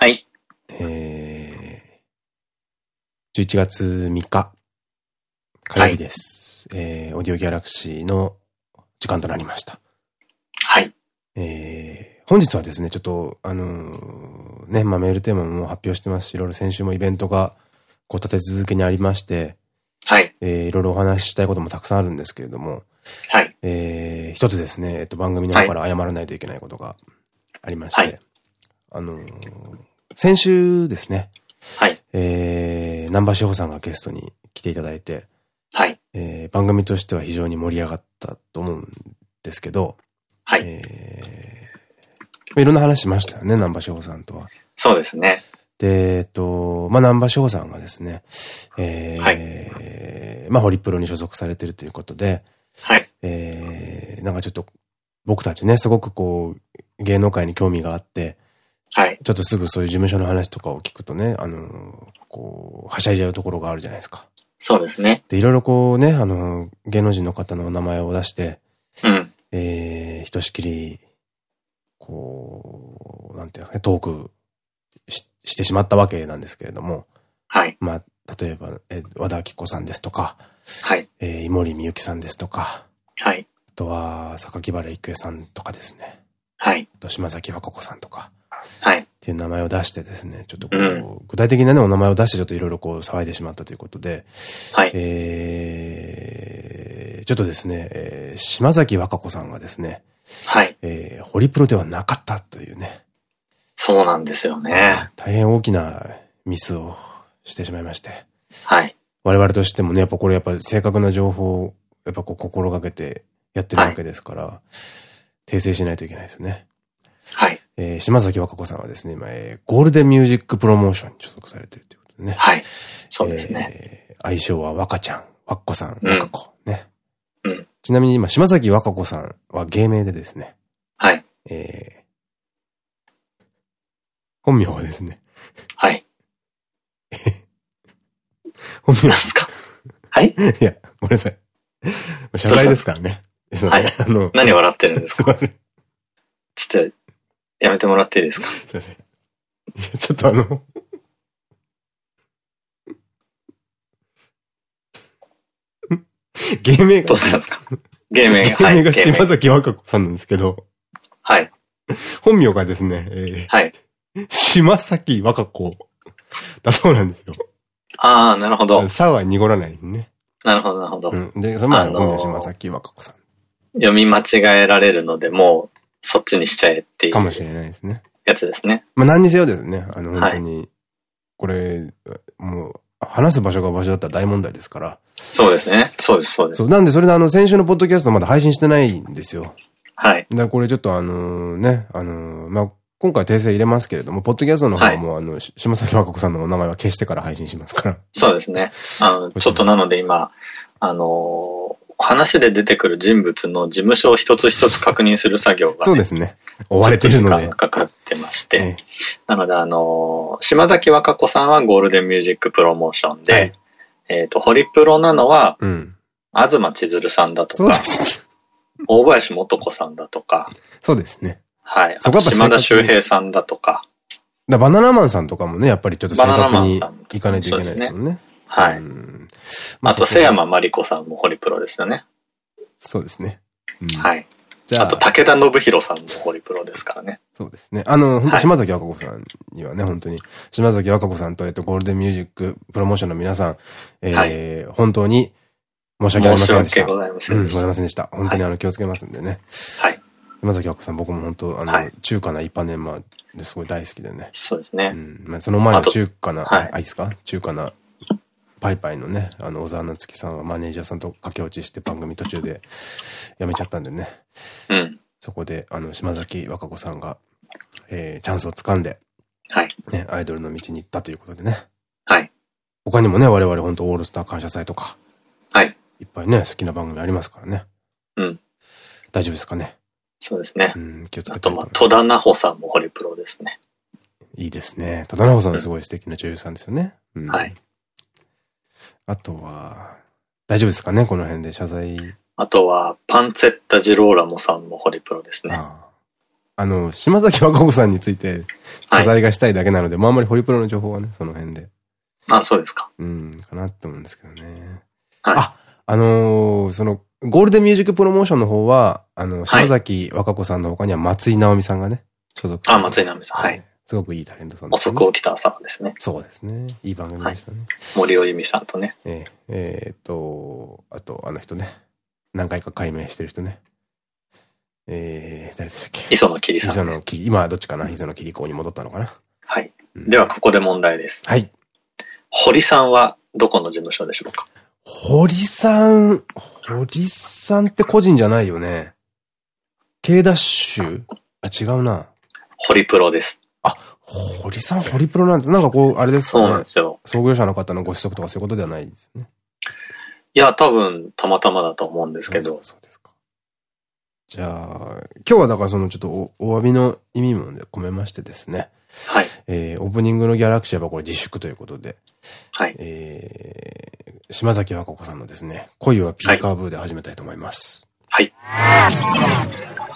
はい。えー、11月3日、火曜日です。えー、オーディオギャラクシーの時間となりました。はい。えー、本日はですね、ちょっと、あのーね、まあメールテーマも発表してますし、いろいろ先週もイベントが、こう立て続けにありまして、はい。えー、いろいろお話ししたいこともたくさんあるんですけれども、はい。えー、一つですね、えっと、番組の方から謝らないといけないことがありまして、はいあのー先週ですね、はい。えー、南波志保さんがゲストに来ていただいて、はい。えー、番組としては非常に盛り上がったと思うんですけど、はい。えー、いろんな話しましたよね、南波志保さんとは。そうですね。で、えっと、まあ、南波志保さんがですね、えー、まあ、ホリプロに所属されてるということで、はい。えー、なんかちょっと、僕たちね、すごくこう、芸能界に興味があって、はい。ちょっとすぐそういう事務所の話とかを聞くとね、あの、こう、はしゃいじゃうところがあるじゃないですか。そうですね。で、いろいろこうね、あの、芸能人の方のお名前を出して、うん。えー、ひとしきり、こう、なんていうんですかね、トークししてしまったわけなんですけれども、はい。まあ、例えば、え和田アキ子さんですとか、はい。えー、井森美幸さんですとか、はい。あとは、榊原郁恵さんとかですね、はい。あと島崎和歌子さんとか、はい。っていう名前を出してですね、ちょっとこう、うん具体的なね、お名前を出してちょっといろいろこう騒いでしまったということで、はい。えー、ちょっとですね、えー島崎和歌子さんがですね、はい。えー、ホリプロではなかったというね、そうなんですよね。大変大きなミスをしてしまいまして、はい。我々としてもね、やっぱこれやっぱ正確な情報をやっぱこう心がけてやってるわけですから、訂正しないといけないですよね。はい。えー、島崎和歌子さんはですね、今、えーゴールデンミュージックプロモーションに所属されているということでね。はい。そうですね。えー愛称は若ちゃん、和子さん、うん若子、ね。うんちなみに今、島崎和歌子さんは芸名でですね、はい。えー本名はですね、はい。本名何すか？はい？いや、ごめんなさい。謝罪ですからね。はいあの、何笑ってるんですか？ちょっと、やめてもらっていいですか？すいません。いやちょっとあの、芸名が、どうしたんですか？芸名が。はい。芸名が島。崎和歌子さんなんですけど、はい。本名がですね、えはい。ー、島崎和歌子だそうなんですよ。ああ、なるほど。さは濁らないね。なるほど、なるほど。うん。で、その前あのー本名島崎和歌子さん読み間違えられるので、もう、そっちにしちゃえっていうかもしれないですね。やつですね。まあ何にせよですね、あの、はい本当に、これ、もう、話す場所が場所だったら大問題ですから。そうですね。そうです、そうですなんでそれであの、先週のポッドキャストまだ配信してないんですよ。はい。だからこれちょっとあのね、あのまあ、今回訂正入れますけれども、ポッドキャストの方はもうあの、し島崎和歌子さんのお名前は消してから配信しますから。そうですね。あの、ちょっとなので今、あのー話で出てくる人物の事務所を一つ一つ確認する作業が、ね、そうですね。追われてるので。かかってまして。ええなので、あのー島崎和歌子さんはゴールデンミュージックプロモーションで、はいえっと、ホリプロなのは、うん。東千鶴さんだとか、す。大林素子さんだとか、そうですね。はい。あそこと島田秀平さんだとか、だバナナマンさんとかもね、やっぱりちょっと正バナナ確にマンさんいかないといけないですもんね。はい。うんあと、瀬山まりこさんもホリプロですよね。そうですね。うんはい。じゃあと、武田信弘さんもホリプロですからね。そうですね。あの、本当はい島崎和歌子さんにはね、本当に、島崎和歌子さんと、えっと、ゴールデンミュージックプロモーションの皆さん、えー本当に申し訳ありま申しせんでした。訳ございませうんん、ごでした。ざいませんでした。本当にあの、気をつけますんでね。はい。島崎和歌子さん、僕も本当、あの、はい中華な一般年マですごい大好きでね。そうですね。うん。まあ、その前の中華な、はいあ、いいですか？中華な、パイパイのね、あの、小沢夏樹さんはマネージャーさんと駆け落ちして番組途中で辞めちゃったんでね。うん。そこで、あの、島崎和歌子さんが、えー、チャンスを掴んで、はい。ね、アイドルの道に行ったということでね。はい。他にもね、我々本当オールスター感謝祭とか、はい。いっぱいね、好きな番組ありますからね。うん。大丈夫ですかね？そうですねう。ん、気をつけあと、てまあ、戸田奈穂さんもホリプロですね。いいですね。戸田奈穂さんすごい素敵な女優さんですよね。うんはい。あとは、大丈夫ですかね？この辺で謝罪。あとは、パンツェッタ・ジローラモさんもホリプロですね。あああの、島崎和歌子さんについて謝罪がしたいだけなので、はい、まああんまりホリプロの情報はね、その辺で。あ、そうですか。うん、かなって思うんですけどね。はい。あ、あのー、その、ゴールデンミュージックプロモーションの方は、あの、島崎和歌子さんの他には松井直美さんがね、所属あ、松井直美さん。はい。すごくいいタレントさんですね。遅く起きた朝ですね。そうですね。いい番組でしたね。はい、森尾由美さんとね。えええー、っと、あと、あの人ね。何回か解明してる人ね。えー、誰でしたっけ？磯野桐さん、ね。磯野桐、今はどっちかな？磯野桐子に戻ったのかな？はい。うん、では、ここで問題です。はい。堀さんはどこの事務所でしょうか？堀さん、堀さんって個人じゃないよね。K ダッシュ？あ、違うな。堀プロです。あ、堀さん、堀プロなんです。なんかこう、あれですかね。そうなんですよ。創業者の方のご子息とかそういうことではないですよね。いや、多分、たまたまだと思うんですけど。そうですか。じゃあ、今日はだからそのちょっとおお詫びの意味も込めましてですね。はい。えー、オープニングのギャラクシーはこれ自粛ということで。はい。えー、島崎和歌子さんのですね、恋はピーカーブーで始めたいと思います。はい。はい。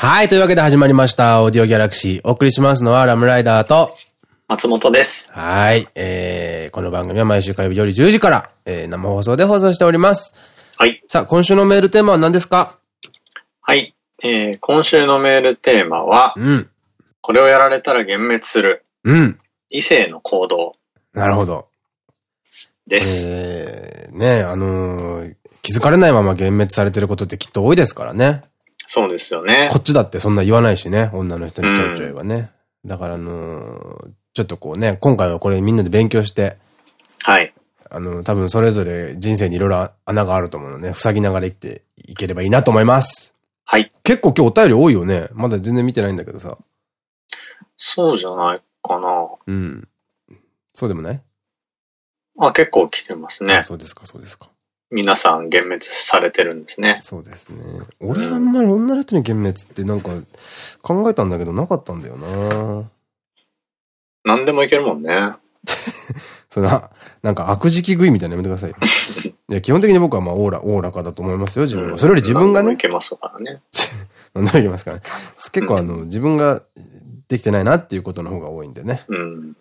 というわけで始まりました。オーディオギャラクシー。お送りしますのはラムライダーと、松本です。はい。えー、この番組は毎週火曜日夜10時から、えー、生放送で放送しております。はい。さあ、今週のメールテーマは何ですか？はい。えー、今週のメールテーマは、うん。これをやられたら幻滅する。うん。異性の行動。なるほど。です。えー、ねあのー、気づかれないまま幻滅されてることってきっと多いですからね。そうですよね。こっちだってそんな言わないしね、女の人にちょいちょいはね。うん、だからあのー、ちょっとこうね、今回はこれみんなで勉強して、はい。あの、多分それぞれ人生にいろいろ穴があると思うので、塞ぎながら生きていければいいなと思います。はい。結構今日お便り多いよね。まだ全然見てないんだけどさ。そうじゃないかな。うん。そうでもない？あ、結構来てますね。そうですか、そうですか。皆さん幻滅されてるんですね。そうですね。俺あんまり女の人に幻滅ってなんか考えたんだけどなかったんだよな何でもいけるもんね。その、なんか悪時期食いみたいなやめてくださいよ。いや、基本的に僕はまあ、オーラ、オーラかだと思いますよ、自分は。それより自分がね。いけますからね。何でもいけますからね。結構あの、自分ができてないなっていうことの方が多いんでね。うん。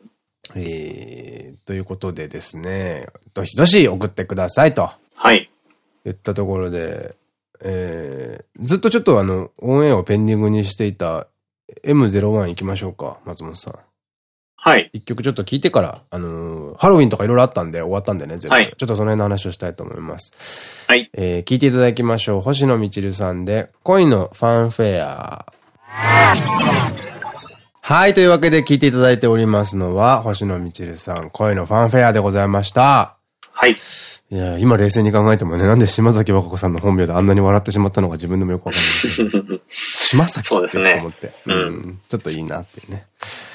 えー、ということでですね、どしどし送ってくださいと。はい。言ったところで、えー、ずっとちょっとあの、オンエアをペンディングにしていた M01 行きましょうか、松本さん。はい。一曲ちょっと聞いてから、あのー、ハロウィンとかいろいろあったんで終わったんでね、全部。はい。ちょっとその辺の話をしたいと思います。はい。えー、聞いていただきましょう。星野みちるさんで、恋のファンフェア。はい。というわけで聞いていただいておりますのは、星野みちるさん、恋のファンフェアでございました。はい。いや、今冷静に考えてもね、なんで島崎和歌子さんの本名であんなに笑ってしまったのか自分でもよくわかんない。島崎そうですね。思って。うん。ちょっといいなっていうね。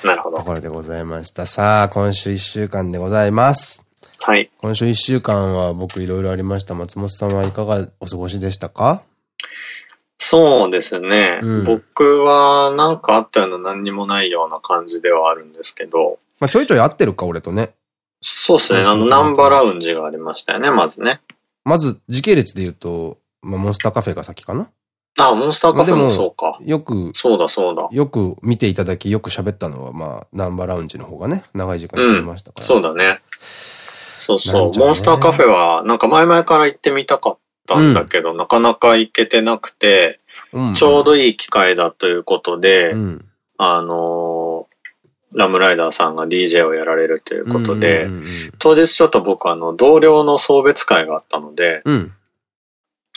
なるほど。ところでございました。さあ、今週一週間でございます。はい。今週一週間は僕いろいろありました。松本さんはいかがお過ごしでしたか？そうですね。うん、僕はなんかあったような何にもないような感じではあるんですけど。まあちょいちょい合ってるか、俺とね。そうですね。あの、ナンバーラウンジがありましたよね、まずね。まず、時系列で言うと、まあ、モンスターカフェが先かな？あ、モンスターカフェもそうか。よく、そうだそうだ。よく見ていただき、よく喋ったのは、まあ、ナンバーラウンジの方がね、長い時間喋りましたから、うん、そうだね。そうそう。ね、モンスターカフェは、なんか前々から行ってみたかったんだけど、うん、なかなか行けてなくて、うん、ちょうどいい機会だということで、うん、あのラムライダーさんが DJ をやられるということで、当日ちょっと僕あの、同僚の送別会があったので、うん、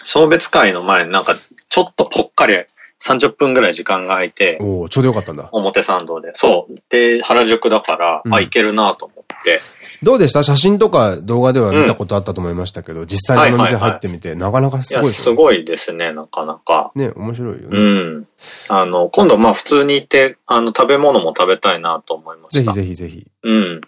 送別会の前になんか、ちょっとぽっかり30分ぐらい時間が空いて、おちょうどよかったんだ。表参道で。そう。で、原宿だから、うん、あ、いけるなと思って。どうでした？写真とか動画では見たことあったと思いましたけど、うん、実際のお店入ってみて、なかなかすごいですね。すごいですね、なかなか。ね、面白いよね。うん。あの、今度まあ普通に行って、あの、食べ物も食べたいなと思いました。ぜひぜひぜひ。うん。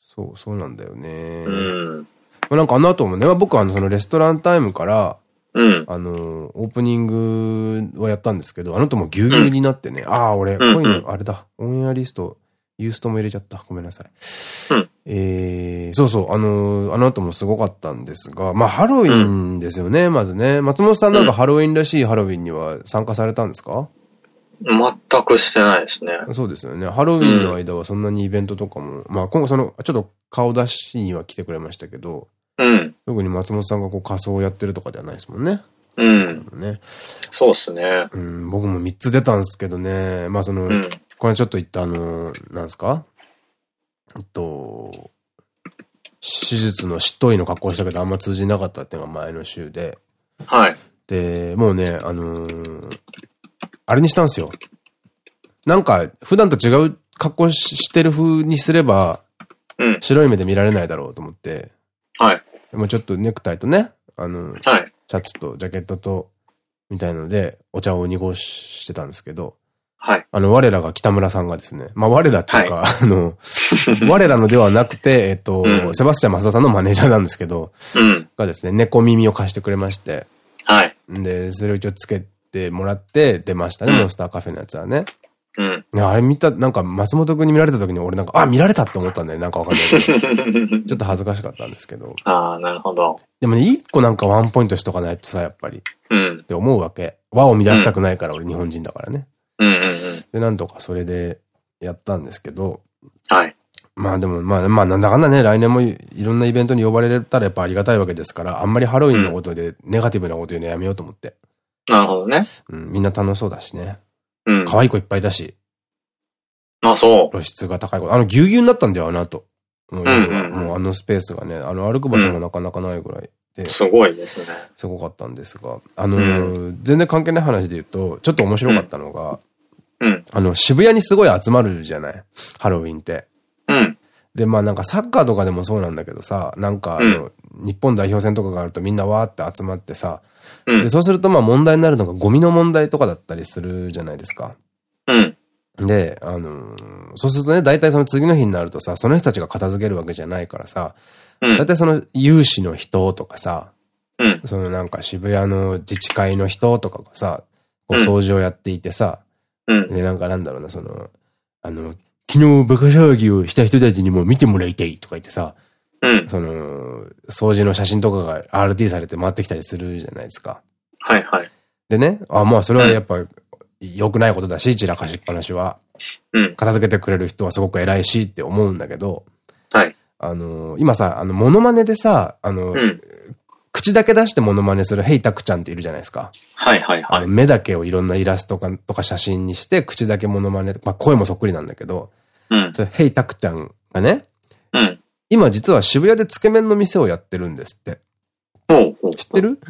そう、そうなんだよね。うん。まあなんかあの後もね、僕はあの、そのレストランタイムから、うん。あの、オープニングをやったんですけど、あの後もぎゅうぎゅうになってね、うん、ああ、俺、こういうの、あれだ、オンエアリスト、ユーストも入れちゃった。ごめんなさい。うん、えー、そうそう、あの、あの後もすごかったんですが、まあ、ハロウィンですよね、うん、まずね。松本さんなんかハロウィンらしいハロウィンには参加されたんですか？全くしてないですね。そうですよね。ハロウィンの間はそんなにイベントとかも、うん、まあ今後その、ちょっと顔出しには来てくれましたけど、うん。特に松本さんがこう仮装をやってるとかではないですもんね。うん。ね。そうっすね。うん、僕も3つ出たんですけどね。まあその、うん、これちょっと言ったあの、なんですか？えっと、手術のしっとりの格好したけどあんま通じなかったっていうのが前の週で。はい。で、もうね、あのー、あれにしたんですよ。なんか、普段と違う格好してる風にすれば、うん、白い目で見られないだろうと思って。はい。もうちょっとネクタイとね、あの、はい、シャツとジャケットと、みたいので、お茶を濁してたんですけど、はい。あの、我らが北村さんがですね、まあ、我らっていうか、はい、あの、我らのではなくて、えっと、うん、セバスチャン増田さんのマネージャーなんですけど、うん、がですね、猫耳を貸してくれまして、はい。で、それを一応つけてもらって出ましたね、うん、モンスターカフェのやつはね。うん。あれ見た、なんか松本くんに見られた時に俺なんか、あ、見られたって思ったんだよ。なんかわかんないけど。ちょっと恥ずかしかったんですけど。ああ、なるほど。でもね、一個なんかワンポイントしとかないとさ、やっぱり。うん。って思うわけ。和を乱したくないから、俺日本人だからね。うんうんうん。で、なんとかそれでやったんですけど。はい。まあでも、まあ、まあなんだかんだね、来年もいろんなイベントに呼ばれたらやっぱありがたいわけですから、あんまりハロウィンのことでネガティブなこと言うのやめようと思って。なるほどね。うん、みんな楽しそうだしね。うん。可愛い子いっぱいだし。あ、そう。露出が高い子。あの、ぎゅうぎゅうになったんだよ、あの後。もう、もうあのスペースがね、あの、歩く場所もなかなかないぐらいで。すごいですね。すごかったんですが。あのー、全然関係ない話で言うと、ちょっと面白かったのが、うん。あの、渋谷にすごい集まるじゃない？ハロウィンって。うん。で、まあなんかサッカーとかでもそうなんだけどさ、なんかあの、日本代表戦とかがあるとみんなわーって集まってさ、うん、で、そうするとまあ問題になるのがゴミの問題とかだったりするじゃないですか。うん。で、あのー、そうするとね、大体その次の日になるとさ、その人たちが片付けるわけじゃないからさ、うん、大体その有志の人とかさ、うん、そのなんか渋谷の自治会の人とかがさ、こう掃除をやっていてさ、うん、で、なんかなんだろうな、その、あの、昨日バカ騒ぎをした人たちにも見てもらいたいとか言ってさ、うん、その、掃除の写真とかが RT されて回ってきたりするじゃないですか。はいはい。でね、あ、まあそれはやっぱ、良くないことだし、散らかしっぱなしは。うん。片付けてくれる人はすごく偉いしって思うんだけど。はい。あの今さ、あの、モノマネでさ、あの、うん、口だけ出してモノマネするヘイタクちゃんっているじゃないですか。はいはいはい。目だけをいろんなイラストかとか写真にして、口だけモノマネ、まあ声もそっくりなんだけど、うん。それヘイタクちゃんがね、うん。今実は渋谷でつけ麺の店をやってるんですって。ほう知ってる？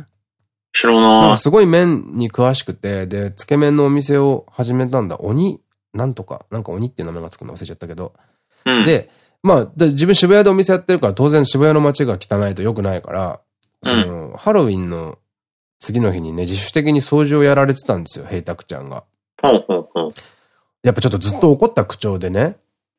知らない。すごい麺に詳しくて、で、つけ麺のお店を始めたんだ。鬼、なんとか、なんか鬼っていう名前がつくの忘れちゃったけど。うん、で、まあ、自分渋谷でお店やってるから、当然渋谷の街が汚いと良くないから、その、うん、ハロウィンの次の日にね、自主的に掃除をやられてたんですよ、ヘイタクちゃんが。やっぱちょっとずっと怒った口調でね、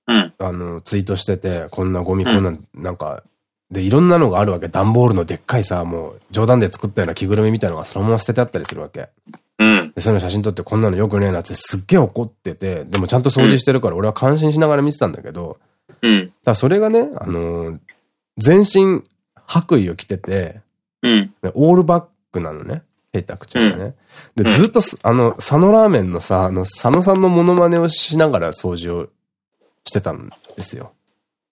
うん、あの、ツイートしてて、こんなゴミ、こんな、なんか、で、いろんなのがあるわけ。段ボールのでっかいさ、もう、冗談で作ったような着ぐるみみたいなのがそのまま捨ててあったりするわけ。うん。で、そういうの写真撮ってこんなのよくねえなってすっげえ怒ってて、でもちゃんと掃除してるから俺は感心しながら見てたんだけど、うん。だそれがね、あのー、全身白衣を着てて、うん。オールバックなのね。ヘイタクちゃんがね。うん、で、ずっと、あの、佐野ラーメンのさ、あの、佐野さんのモノマネをしながら掃除をしてたんですよ。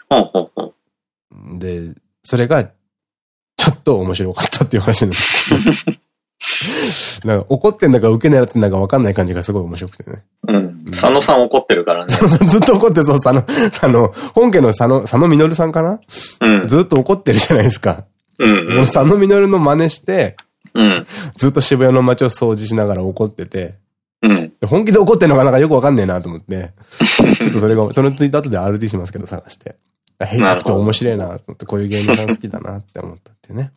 ほうほうほう。で、それが、ちょっと面白かったっていう話なんですけど。なんか怒ってんだか受け狙ってんだか分かんない感じがすごい面白くてね。うん。佐野さん怒ってるからね。佐野さんずっと怒ってそう、佐野、あの、本家の佐野、佐野実さんかな？うん。ずっと怒ってるじゃないですか。うん、うん。佐野実の真似して、うん。ずっと渋谷の街を掃除しながら怒ってて、うん。本気で怒ってんのかなんかよくわかんねえなと思って、ちょっとそれが、そのツイート後で RT しますけど探して。ヘイタクちゃん面白いなと思って、こういう芸人さん好きだなって思ったってね。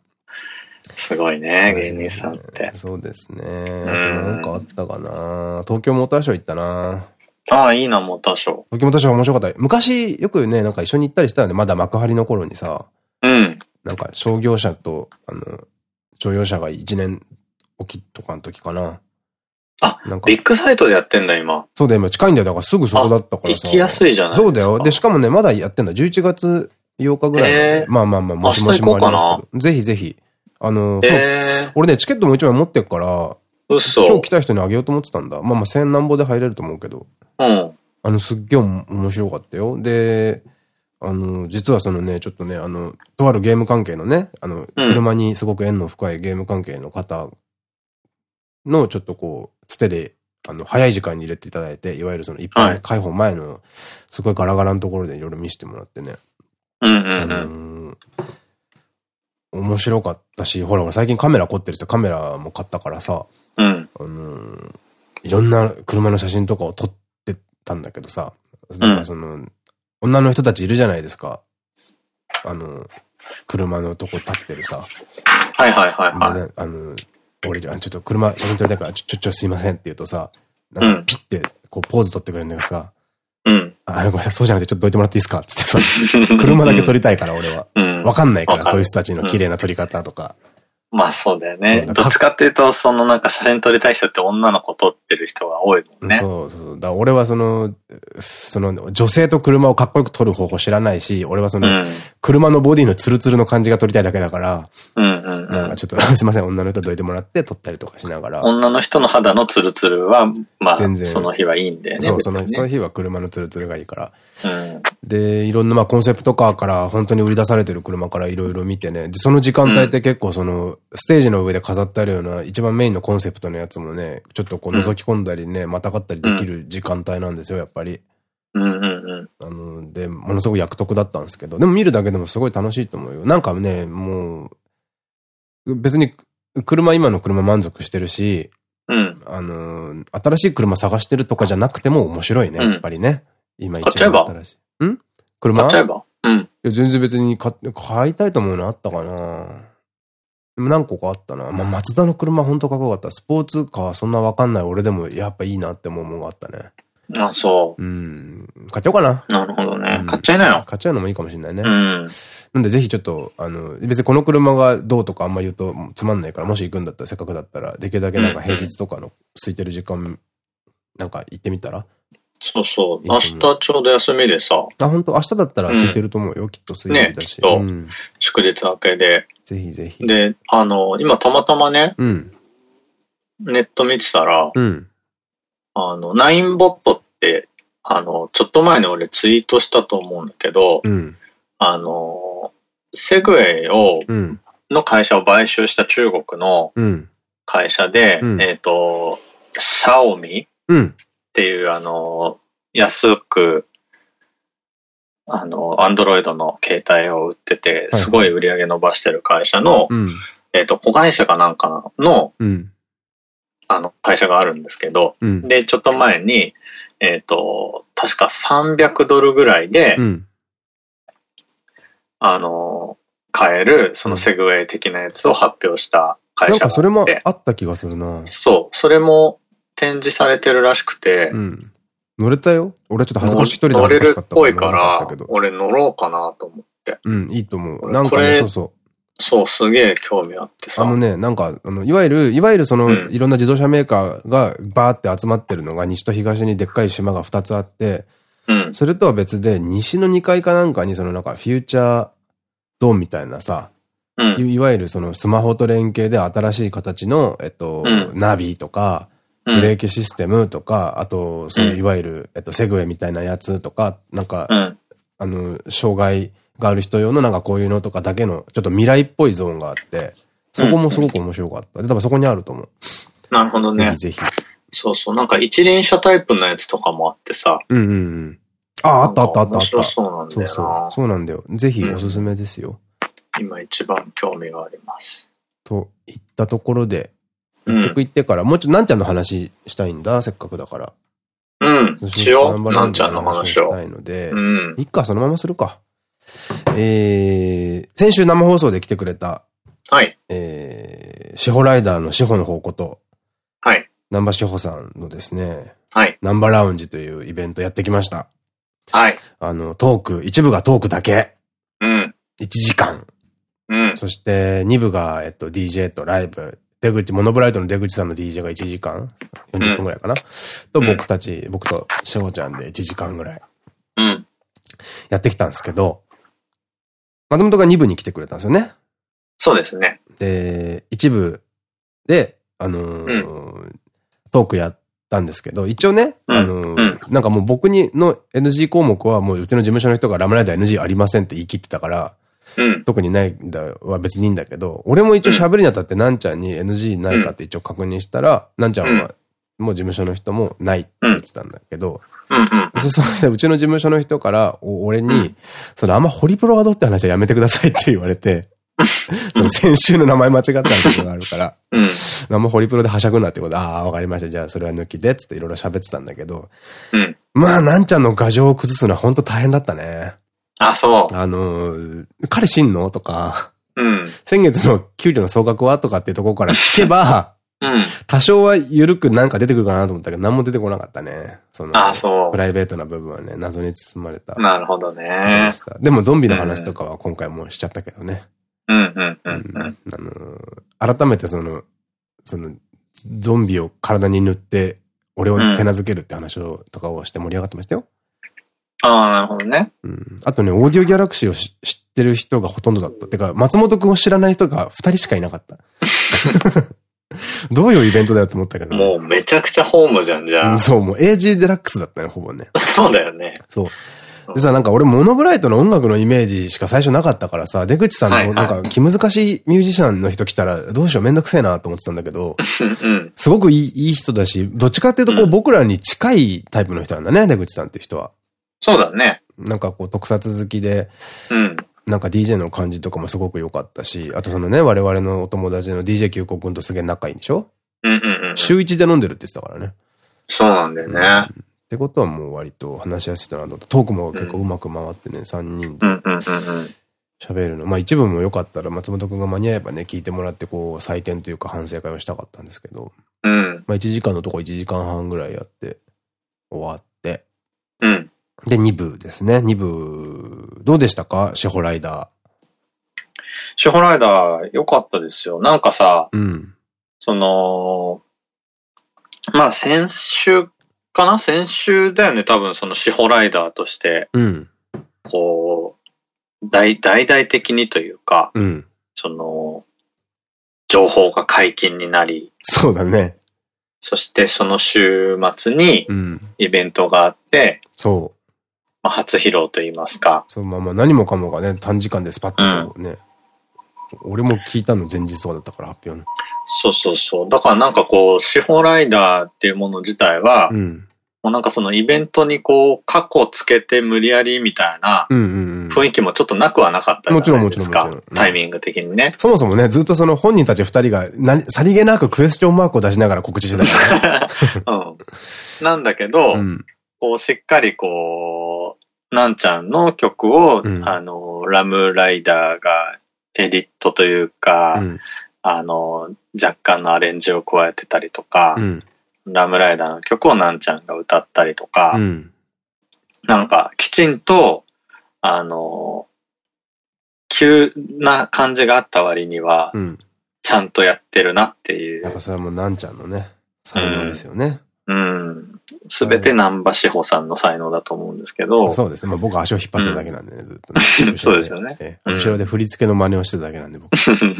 すごいね、芸人さんって。そうですね。あとなんかあったかな東京モーターショー行ったなああ、いいな、モーターショー。東京モーターショー面白かった。昔、よくね、なんか一緒に行ったりしたよね。まだ幕張の頃にさ。うん。なんか商業者と、あの、乗用車が1年おきとかの時かな。あ、なんか。ビッグサイトでやってんだ、今。そうだ、今近いんだよ。だからすぐそこだったからさ。行きやすいじゃないそうだよ。で、しかもね、まだやってんだ。11月8日ぐらい、えー、まあまあまあ、もしもしもありますけど。ぜひぜひ。あの。俺ね、チケットも一枚持ってるから、嘘。今日来た人にあげようと思ってたんだ。まあまあ千何ぼで入れると思うけど。うん。あの、すっげえ面白かったよ。で、あの、実はそのね、ちょっとね、あの、とあるゲーム関係のね、あの、車にすごく縁の深いゲーム関係の方の、ちょっとこう、つてで、あの、早い時間に入れていただいて、いわゆるその一般開放前の、すごいガラガラのところでいろいろ見せてもらってね。うんうんうん。面白かったし、ほら、最近カメラ凝ってる人カメラも買ったからさ、うん。あのいろんな車の写真とかを撮ってたんだけどさ、なんかその、うん、女の人たちいるじゃないですか。あの、車のとこ立ってるさ。はいはいはいはい。あの、俺じゃちょっと車写真撮りたいから、ちょ、ちょ、ちょ、すいませんって言うとさ、なんかピッて、こうポーズ撮ってくれるんだけどさ、うん。あ、ごめんなさい、そうじゃなくてちょっとどいてもらっていいですかつってさ、車だけ撮りたいから俺は。うん。わかんないから、そういう人たちの綺麗な撮り方とか。まあそうだよね。どっちかっていうと、そのなんか写真撮りたい人って女の子撮ってる人が多いもんね。そうそう。だ俺はその、その女性と車をかっこよく撮る方法知らないし、俺はその、車のボディのツルツルの感じが撮りたいだけだから、うんうんなんかちょっと すいません、女の人どいてもらって撮ったりとかしながら。女の人の肌のツルツルは、まあ、全然その日はいいんだよね。そう、その、その日は車のツルツルがいいから。で、いろんなまあコンセプトカーから本当に売り出されてる車からいろいろ見てね。で、その時間帯って結構その、ステージの上で飾ってあるような一番メインのコンセプトのやつもね、ちょっとこう覗き込んだりね、またがったりできる時間帯なんですよ、やっぱり。うんうんうん。あの、で、ものすごく役得だったんですけど、でも見るだけでもすごい楽しいと思うよ。なんかね、もう、別に車、今の車満足してるし、うん。あの、新しい車探してるとかじゃなくても面白いね、やっぱりね。今一番新しい。ん車？買っちゃえばうん。いや、全然別に買買いたいと思うのあったかなでも何個かあったな。まあ、松田の車ほんとかっこよかった。スポーツカーそんなわかんない俺でもやっぱいいなって思うものがあったね。あ、そう。うん。買っちゃおうかな。なるほどね。買っちゃいなよ。買っちゃうのもいいかもしれないね。うん。なんでぜひちょっと、あの、別にこの車がどうとかあんま言うとつまんないから、もし行くんだったらせっかくだったら、できるだけなんか平日とかの空いてる時間、なんか行ってみたら？そうそう。明日ちょうど休みでさ。あ、本当明日だったら空いてると思うよ。きっと水曜日だし。ね、きっと。祝日明けで。ぜひぜひ。で、あの、今たまたまね、うん、ネット見てたら、うん、あの、ナインボットって、あの、ちょっと前に俺ツイートしたと思うんだけど、うん、あの、セグウェイを、の会社を買収した中国の会社で、えっと、シャオミっていう、あの、安く、あの、アンドロイドの携帯を売ってて、すごい売り上げ伸ばしてる会社の、えっと、子会社かなんかの、あの、会社があるんですけど、で、ちょっと前に、えっと、確か300ドルぐらいで、あの、買える、そのセグウェイ的なやつを発表した会社があって。なんかそれもあった気がするな。そう。それも展示されてるらしくて。うん。乗れたよ俺ちょっと恥ずかしい一人で乗れるっぽいから、俺乗ろうかなと思って。うん、いいと思う。なんかね、そうそう。そう、すげえ興味あってさ。あのね、なんか、あの、いわゆる、いわゆるその、うん、いろんな自動車メーカーがバーって集まってるのが、西と東にでっかい島が2つあって、うん、それとは別で、西の2階かなんかに、そのなんか、フューチャードーンみたいなさ、うん、いわゆるそのスマホと連携で新しい形の、えっと、ナビとか、ブレーキシステムとか、あと、そういういわゆる、えっと、セグウェイみたいなやつとか、なんか、あの、障害がある人用のなんかこういうのとかだけの、ちょっと未来っぽいゾーンがあって、そこもすごく面白かった。で、多分そこにあると思う。なるほどね。ぜひぜひ。そうそう、なんか一輪車タイプのやつとかもあってさ。うんうんうん。あ、あったあったあったあった。面白そうなんだよな。そうそう。そうなんだよ。ぜひおすすめですよ。今一番興味があります。といったところで、一曲行ってから、もうちょっとなんちゃんの話したいんだ、せっかくだから。うん。しよう。なんちゃんの話を。したいので、うん。いっか、そのままするか。えー、先週生放送で来てくれた、はい。えー、シホライダーのシホの方こと、はい。ナンバシホさんのですね、はい。ナンバラウンジというイベントやってきました。はい。あの、トーク、一部がトークだけ。うん。1時間。うん。そして、2部が、えっと、DJ とライブ。出口、モノブライトの出口さんの DJ が1時間 ?40 分ぐらいかな、うん、と、僕たち、僕としほちゃんで1時間ぐらい。うん。やってきたんですけど、松本が2部に来てくれたんですよね。そうですね。で、1部で、あのー、トークやったんですけど、一応ね、あのー、なんかもう僕にの NG 項目はもううちの事務所の人がラムライダー NG ありませんって言い切ってたから、うん、特にないんだは別にいいんだけど、俺も一応喋りにあたってなんちゃんに NG ないかって一応確認したら、なんちゃんはもう事務所の人もないって言ってたんだけど、そう、うちの事務所の人から、俺に、そのあんまホリプロがどうって話はやめてくださいって言われて、その先週の名前間違ったことがあるから、うん、あんまホリプロではしゃぐなってこと、ああ、わかりました。じゃあそれは抜きで、つっていろいろ喋ってたんだけど、うん、まあ、なんちゃんの牙城を崩すのは本当大変だったね。あ、そう。あの、彼死んの？とか、うん、先月の給料の総額は？とかっていうところから聞けば、うん。多少は緩くなんか出てくるかなと思ったけど、何も出てこなかったね。その、あ、そう。プライベートな部分はね、謎に包まれた。なるほどね。でもゾンビの話とかは今回もしちゃったけどね。うんうんうんうん。あの、改めてその、その、ゾンビを体に塗って、俺を手なずけるって話を、とかをして盛り上がってましたよ。ああ、なるほどね。うん。あとね、オーディオギャラクシーを知ってる人がほとんどだった。てか、松本くんを知らない人が二人しかいなかった。どういうイベントだよって思ったけど、ね、もうめちゃくちゃホームじゃん、じゃあ。そう、もう AG デラックスだったね、ほぼね。そうだよね。そう。でさ、なんか俺モノブライトの音楽のイメージしか最初なかったからさ、出口さんのなんか気難しいミュージシャンの人来たらどうしようめんどくせえなと思ってたんだけど、うん、すごくいいいい人だし、どっちかっていうとこう僕らに近いタイプの人なんだね、出口さんっていう人は。そうだね。なんかこう特撮好きで、うん、なんか DJ の感じとかもすごく良かったし、あとそのね、我々のお友達の DJ 急行くんとすげえ仲いいんでしょ？うんうんうん。週一で飲んでるって言ってたからね。そうなんだよね。うん、ってことはもう割と話しやすい人なと。トークも結構うまく回ってね、3人で。喋るの。まあ一部もよかったら松本くんが間に合えばね、聞いてもらってこう採点というか反省会をしたかったんですけど。うん。まあ1時間のとこ1時間半ぐらいやって終わっ。で、2部ですね。2部、どうでしたか？シホライダー。シホライダー、良かったですよ。なんかさ、うん、その、まあ先週かな？先週だよね、多分そのシホライダーとして、うん、こう、大、大々的にというか、うん、その、情報が解禁になり、そうだね。そしてその週末にイベントがあって、そう。まあ、初披露と言いますか。そう、まあまあ何もかもがね、短時間でスパッとね、うん、俺も聞いたの前日そうだったから発表の。そうそうそう。だからなんかこう、司法ライダーっていうもの自体は、うん、もうなんかそのイベントにこう、過去つけて無理やりみたいな雰囲気もちょっとなくはなかったじゃないですか。もちろんもちろんもちろん。タイミング的にね。そもそもね、ずっとその本人たち二人が何、さりげなくクエスチョンマークを出しながら告知してたからね。うん。なんだけど、うん、こうしっかりこう、なんちゃんの曲を、うん、あの、ラムライダーがエディットというか、うん、あの、若干のアレンジを加えてたりとか、ラムライダーの曲をなんちゃんが歌ったりとか、なんかきちんと、あの、急な感じがあった割には、ちゃんとやってるなっていう。やっぱそれはもうなんちゃんのね、才能ですよね。うん。すべて南波志保さんの才能だと思うんですけど。そうですね。まあ僕は足を引っ張ってるだけなんでね、ずっと、ね。そうですよね。後ろで振り付けの真似をしてただけなんで僕。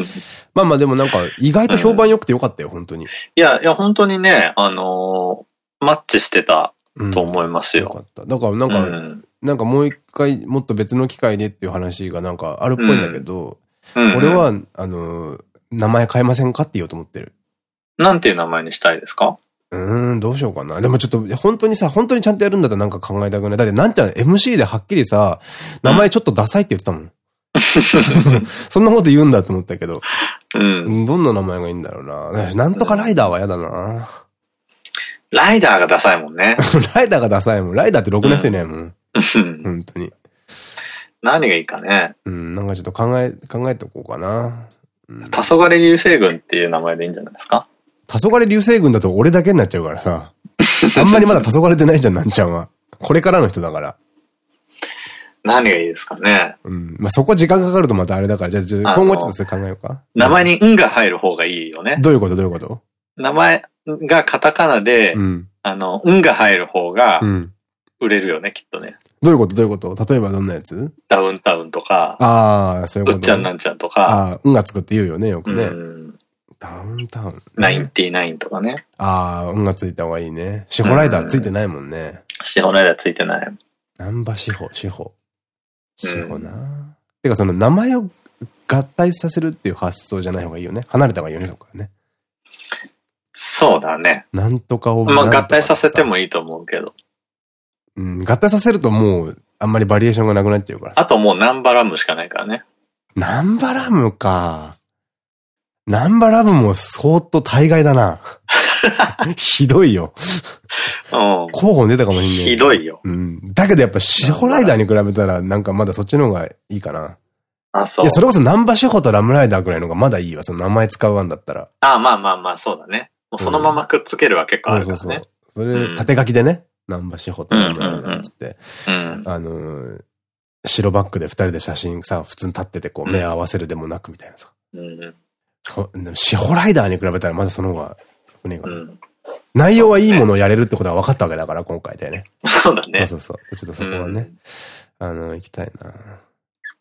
まあまあでもなんか意外と評判良くてよかったよ、本当に。いや、いや本当にね、あのー、マッチしてたと思いますよ。よかった。だからなんか、うん、なんかもう一回もっと別の機会でっていう話がなんかあるっぽいんだけど、俺は、あのー、名前変えませんかって言おうと思ってる。なんていう名前にしたいですか？うん、どうしようかな。でもちょっと、本当にさ、本当にちゃんとやるんだったらなんか考えたくない。だってなんて MC ではっきりさ、名前ちょっとダサいって言ってたもん。そんなこと言うんだと思ったけど。うん。どんな名前がいいんだろうな。なんとかライダーは嫌だな。ライダーがダサいもんね。ライダーがダサいもん。ライダーってろくな人いないもん。うん、本当に。何がいいかね。うん、なんかちょっと考え、考えておこうかな。黄昏流星群っていう名前でいいんじゃないですか？黄昏流星群だと俺だけになっちゃうからさ。あんまりまだ黄昏てないじゃん、なんちゃんは。これからの人だから。何がいいですかね。うん。まあ、そこ時間かかるとまたあれだから、じゃあ、今後ちょっとそれ考えようか。名前にんが入る方がいいよね。どういうこと？どういうこと？名前がカタカナで、うん、あの、んが入る方が、売れるよね、きっとね。どういうこと？どういうこと？例えばどんなやつ？ダウンタウンとか、ああ、そういうこと、うっちゃんなんちゃんとか。ああ、んがつくって言うよね、よくね。うんダウンタウン。ナインティナインとかね。ああ、音がついた方がいいね。シホライダーついてないもんね。シホライダーついてない。ナンバシホ、シホ。シホな、うん、てかその名前を合体させるっていう発想じゃない方がいいよね。離れた方がいいよね、そこからね。そうだね。なんとかを。まあ合体させてもいいと思うけど。うん、合体させるともう、あんまりバリエーションがなくなっちゃうからあともうナンバラムしかないからね。ナンバラムか。ナンバラムも相当大概だな。ひどいよ。うん。候補出たかもしんない。ひどいよ。うん。だけどやっぱシホライダーに比べたらなんかまだそっちの方がいいかな。あ、そう。いや、それこそナンバシホとラムライダーくらいのがまだいいわ。その名前使うわんだったら。ああ、まあまあまあ、そうだね。もうそのままくっつけるは結構あるからね。そうそうそれ、縦書きでね。ナンバシホとラムライダーっつって。あのー、白バックで二人で写真さ、普通に立っててこう目合わせるでもなくみたいなさ。うん。そう、シホライダーに比べたらまだその方が、船が。うん、内容はいいものをやれるってことが分かったわけだから、今回でね。そうだね。そうそうそう。ちょっとそこはね、うん、あの、行きたいな。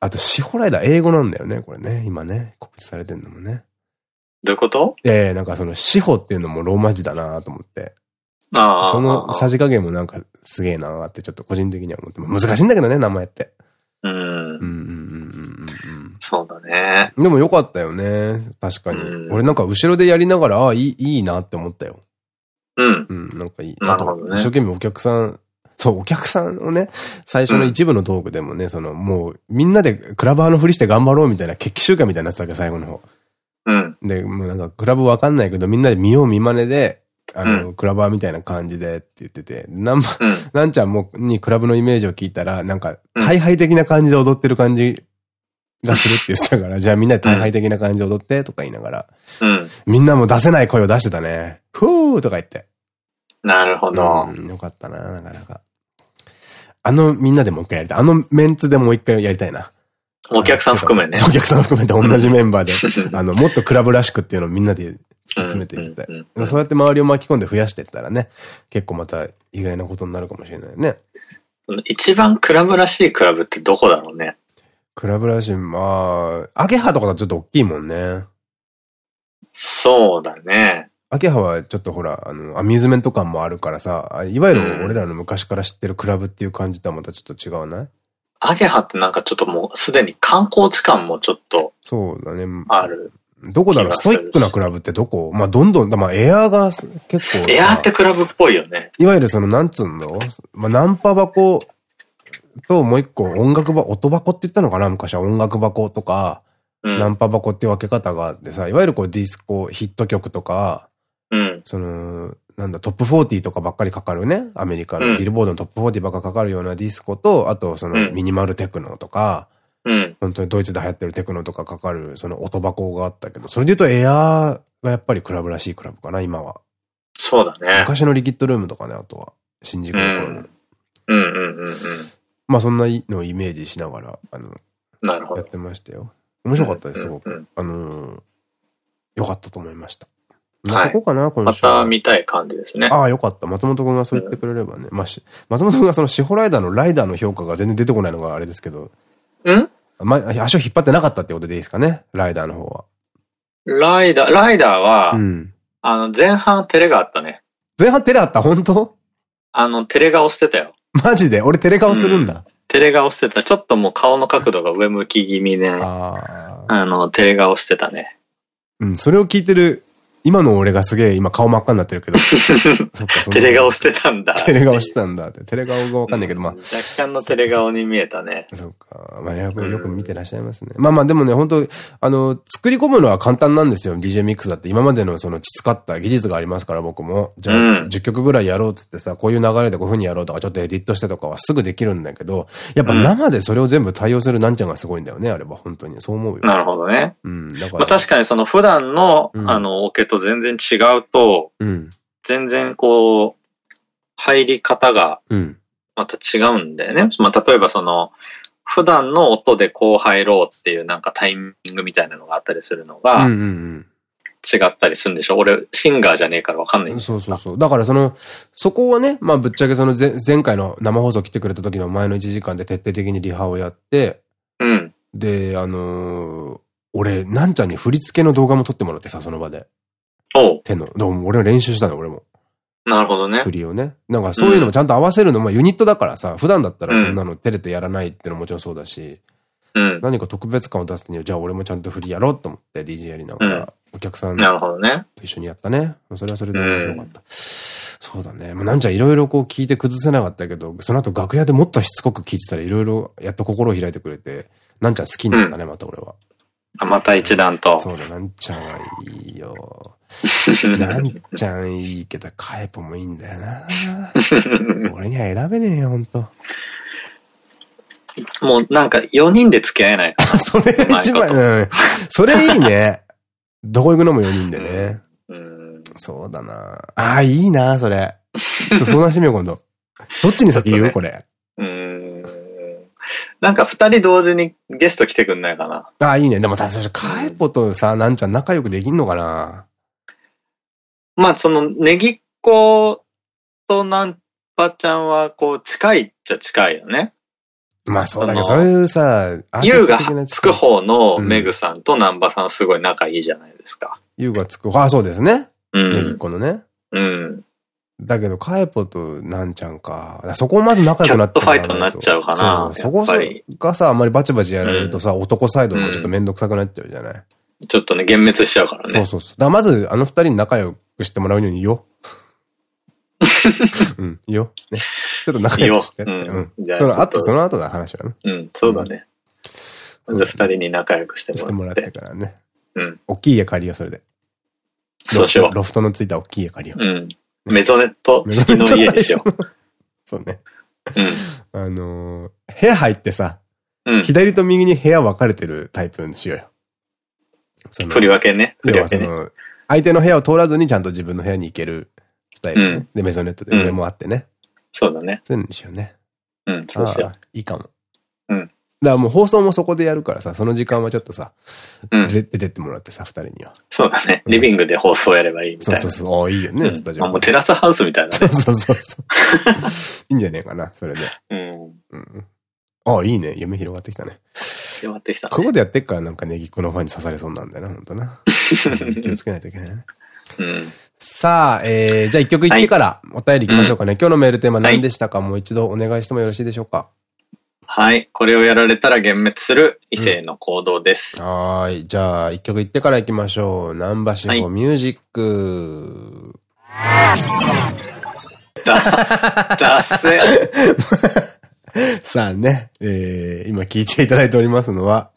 あと、シホライダー英語なんだよね、これね。今ね、告知されてんのもね。どういうこと？ええなんかその、シホっていうのもローマ字だなと思って。ああ。そのさじ加減もなんかすげえなってちょっと個人的には思って。難しいんだけどね、名前って。うんうんうん。そうだね。でもよかったよね。確かに。俺なんか後ろでやりながら、ああ、いい、いいなって思ったよ。うん。うん、なんかいい。なるほどね。一生懸命お客さん、そう、お客さんをね、最初の一部のトークでもね、うん、その、もう、みんなでクラバーのふりして頑張ろうみたいな決起集会みたいになってたわけ、最後の方。うん。で、もうなんか、クラブわかんないけど、みんなで見よう見まねで、あの、うん、クラバーみたいな感じでって言ってて、なんば、うん、なんちゃんも、にクラブのイメージを聞いたら、なんか、大敗的な感じで踊ってる感じがするって言ってたから、じゃあみんなで大敗的な感じで踊ってとか言いながら、うん、みんなも出せない声を出してたね。ふーとか言って。なるほど。うん、よかったな、なかなか。あのみんなでもう一回やりたい。あのメンツでもう一回やりたいな。お客さん含めね。お客さん含めて同じメンバーで、あの、もっとクラブらしくっていうのをみんなで突き詰めていきたい。そうやって周りを巻き込んで増やしていったらね、結構また意外なことになるかもしれないね。一番クラブらしいクラブってどこだろうね。クラブらしい、まあ、アゲハとかだとちょっと大きいもんね。そうだね。アゲハはちょっとほら、あの、アミューズメント感もあるからさ、いわゆる俺らの昔から知ってるクラブっていう感じとはまたちょっと違うない？アゲハってなんかちょっともうすでに観光地感もちょっと。そうだね。ある。どこだろう？ストイックなクラブってどこ？まあ、どんどん、まあ、エアーが結構。エアーってクラブっぽいよね。いわゆるその、なんつうの？まあ、ナンパ箱ともう一個音楽箱、音箱って言ったのかな？昔は音楽箱とか、うん、ナンパ箱っていう分け方があってさ、いわゆるこうディスコ、ヒット曲とか、うん、その、なんだ、トップ40とかばっかりかかるね？アメリカのビルボードのトップ40ばっかかかるようなディスコと、あとそのミニマルテクノとか、うん、本当にドイツで流行ってるテクノとかかかる、その音箱があったけど、それで言うとエアーがやっぱりクラブらしいクラブかな、今は。そうだね。昔のリキッドルームとかね、あとは。新宿の頃の。うん、うんうんうんうん。まあそんなのをイメージしながら、あの。やってましたよ。面白かったです、すごく。あのー、よかったと思いました。はい。こかな、また見たい感じですね。ああ、よかった。松本くんがそう言ってくれればね。まあ、松本くんがそのシホライダーのライダーの評価が全然出てこないのがあれですけど。ん？ま、足を引っ張ってなかったってことでいいですかね？ライダーの方は。ライダー、ライダーは、うん、あの、前半照れがあったね。前半照れあった？本当？あの、照れ顔してたよ。マジで？俺照れ顔するんだ。うん、照れ顔してた。ちょっともう顔の角度が上向き気味で、ああの、照れ顔してたね。うん、それを聞いてる今の俺がすげえ今顔真っ赤になってるけど。そっか、テレ顔してたんだ。テレ顔してたんだって。テレ顔がわかんないけど、まあ。若干のテレ顔に見えたね。そっか。まあ、よく、よく見てらっしゃいますね。まあまあ、でもね、本当あの、作り込むのは簡単なんですよ。DJ ミックスだって。今までのその、培った技術がありますから、僕も。じゃあ、10曲ぐらいやろうっつってさ、こういう流れでこういう風にやろうとか、ちょっとエディットしてとかはすぐできるんだけど、やっぱ生でそれを全部対応するなんちゃんがすごいんだよね、あれは。本当に。そう思うよ。なるほどね。うん。だから。まあ確かにその普段の、あの、オケと全然違ううと、うん、全然こう、入り方が、また違うんだよね。うん、まあ、例えばその、普段の音でこう入ろうっていうなんかタイミングみたいなのがあったりするのが、違ったりするんでしょ？俺、シンガーじゃねえからわかんないそうそうそう。だからその、そこはね、まあぶっちゃけその前前回の生放送来てくれた時の前の1時間で徹底的にリハをやって、うん。で、あのー俺、なんちゃんに振り付けの動画も撮ってもらってさ、その場で。お手の。でも俺は練習したの、俺も。なるほどね。振りをね。なんかそういうのもちゃんと合わせるの、まあユニットだからさ、普段だったらそんなの照れてやらないってのももちろんそうだし、うん、何か特別感を出すには、じゃあ俺もちゃんと振りやろうと思って DJ やりながら、お客さんと一緒にやったね。それはそれで面白かった。そうだね。まあ、なんちゃんいろいろこう聞いて崩せなかったけど、その後楽屋でもっとしつこく聞いてたらいろいろやっと心を開いてくれて、なんちゃん好きになったね、また俺は。あ、また一段と。そうだ、なんちゃんはいいよ。なんちゃんいいけど、カエポもいいんだよな。俺には選べねえよ、ほんと。もうなんか4人で付き合えないかな。それ一番、うん。それいいね。どこ行くのも4人でね。うん、そうだな。ああ、いいな、それ。ちょっと相談してみよう、今度。どっちに先言う、ね、これ。うん。なんか二人同時にゲスト来てくんないかな。ああ、いいね。でも、たしカエポとさ、なんちゃん仲良くできんのかな？まあ、その、ネギっ子となんぱちゃんは、こう、近いっちゃ近いよね。まあそうだけど、そういうさ、ユウがつく方のメグさんとナンバさんすごい仲いいじゃないですか。ユウがつく、ああ、そうですね。うん。ネギっ子のね。うん。だけど、カエポとなんちゃんか。そこをまず仲良くなってキャットファイトになっちゃうかな。そう、そこがさ、あんまりバチバチやられるとさ、男サイドもちょっとめんどくさくなっちゃうじゃない？ちょっとね、幻滅しちゃうからね。そうそうそう。だまず、あの二人に仲良くしてもらうように言おう。うん、よ。ね。ちょっと仲良くして。うん。じゃあ。その後、その後の話はね。うん、そうだね。まず二人に仲良くしてもらって。してもらってからね。うん。大きい家借りよ、それで。そうしよう。ロフトのついた大きい家借りよ。うん。メゾネット式の家にしよう。そうね。うん。あの部屋入ってさ、左と右に部屋分かれてるタイプにしようよ。振り分けね。振り分けね。相手の部屋を通らずにちゃんと自分の部屋に行けるスタイル、ね、うん、で、メゾネットで上もあってね。そうだね。そういうのにしようね。うん、そうしよう。いいかも。うん。だからもう放送もそこでやるからさ、その時間はちょっとさ、うん。出てってもらってさ、二人には。そうだね。リビングで放送やればいいみたいな。そうそうそう。ああ、いいよね、スタジオ。もうテラスハウスみたいなそうそうそうそう。いいんじゃねえかな、それで。うん。うん。ああ、いいね。夢広がってきたね。広がってきた、ここでやってっからなんかネギっ子のファンに刺されそうなんだよな、ほんとな。気をつけないといけないね。うん。さあ、えー、じゃあ一曲言ってからお便り行きましょうかね。はい、今日のメールテーマ何でしたか、はい、もう一度お願いしてもよろしいでしょうか？はい。これをやられたら幻滅する異性の行動です。うん、はい。じゃあ、一曲言ってから行きましょう。ナンバシホミュージック。だ、だせ。さあね、えー、今聞いていただいておりますのは、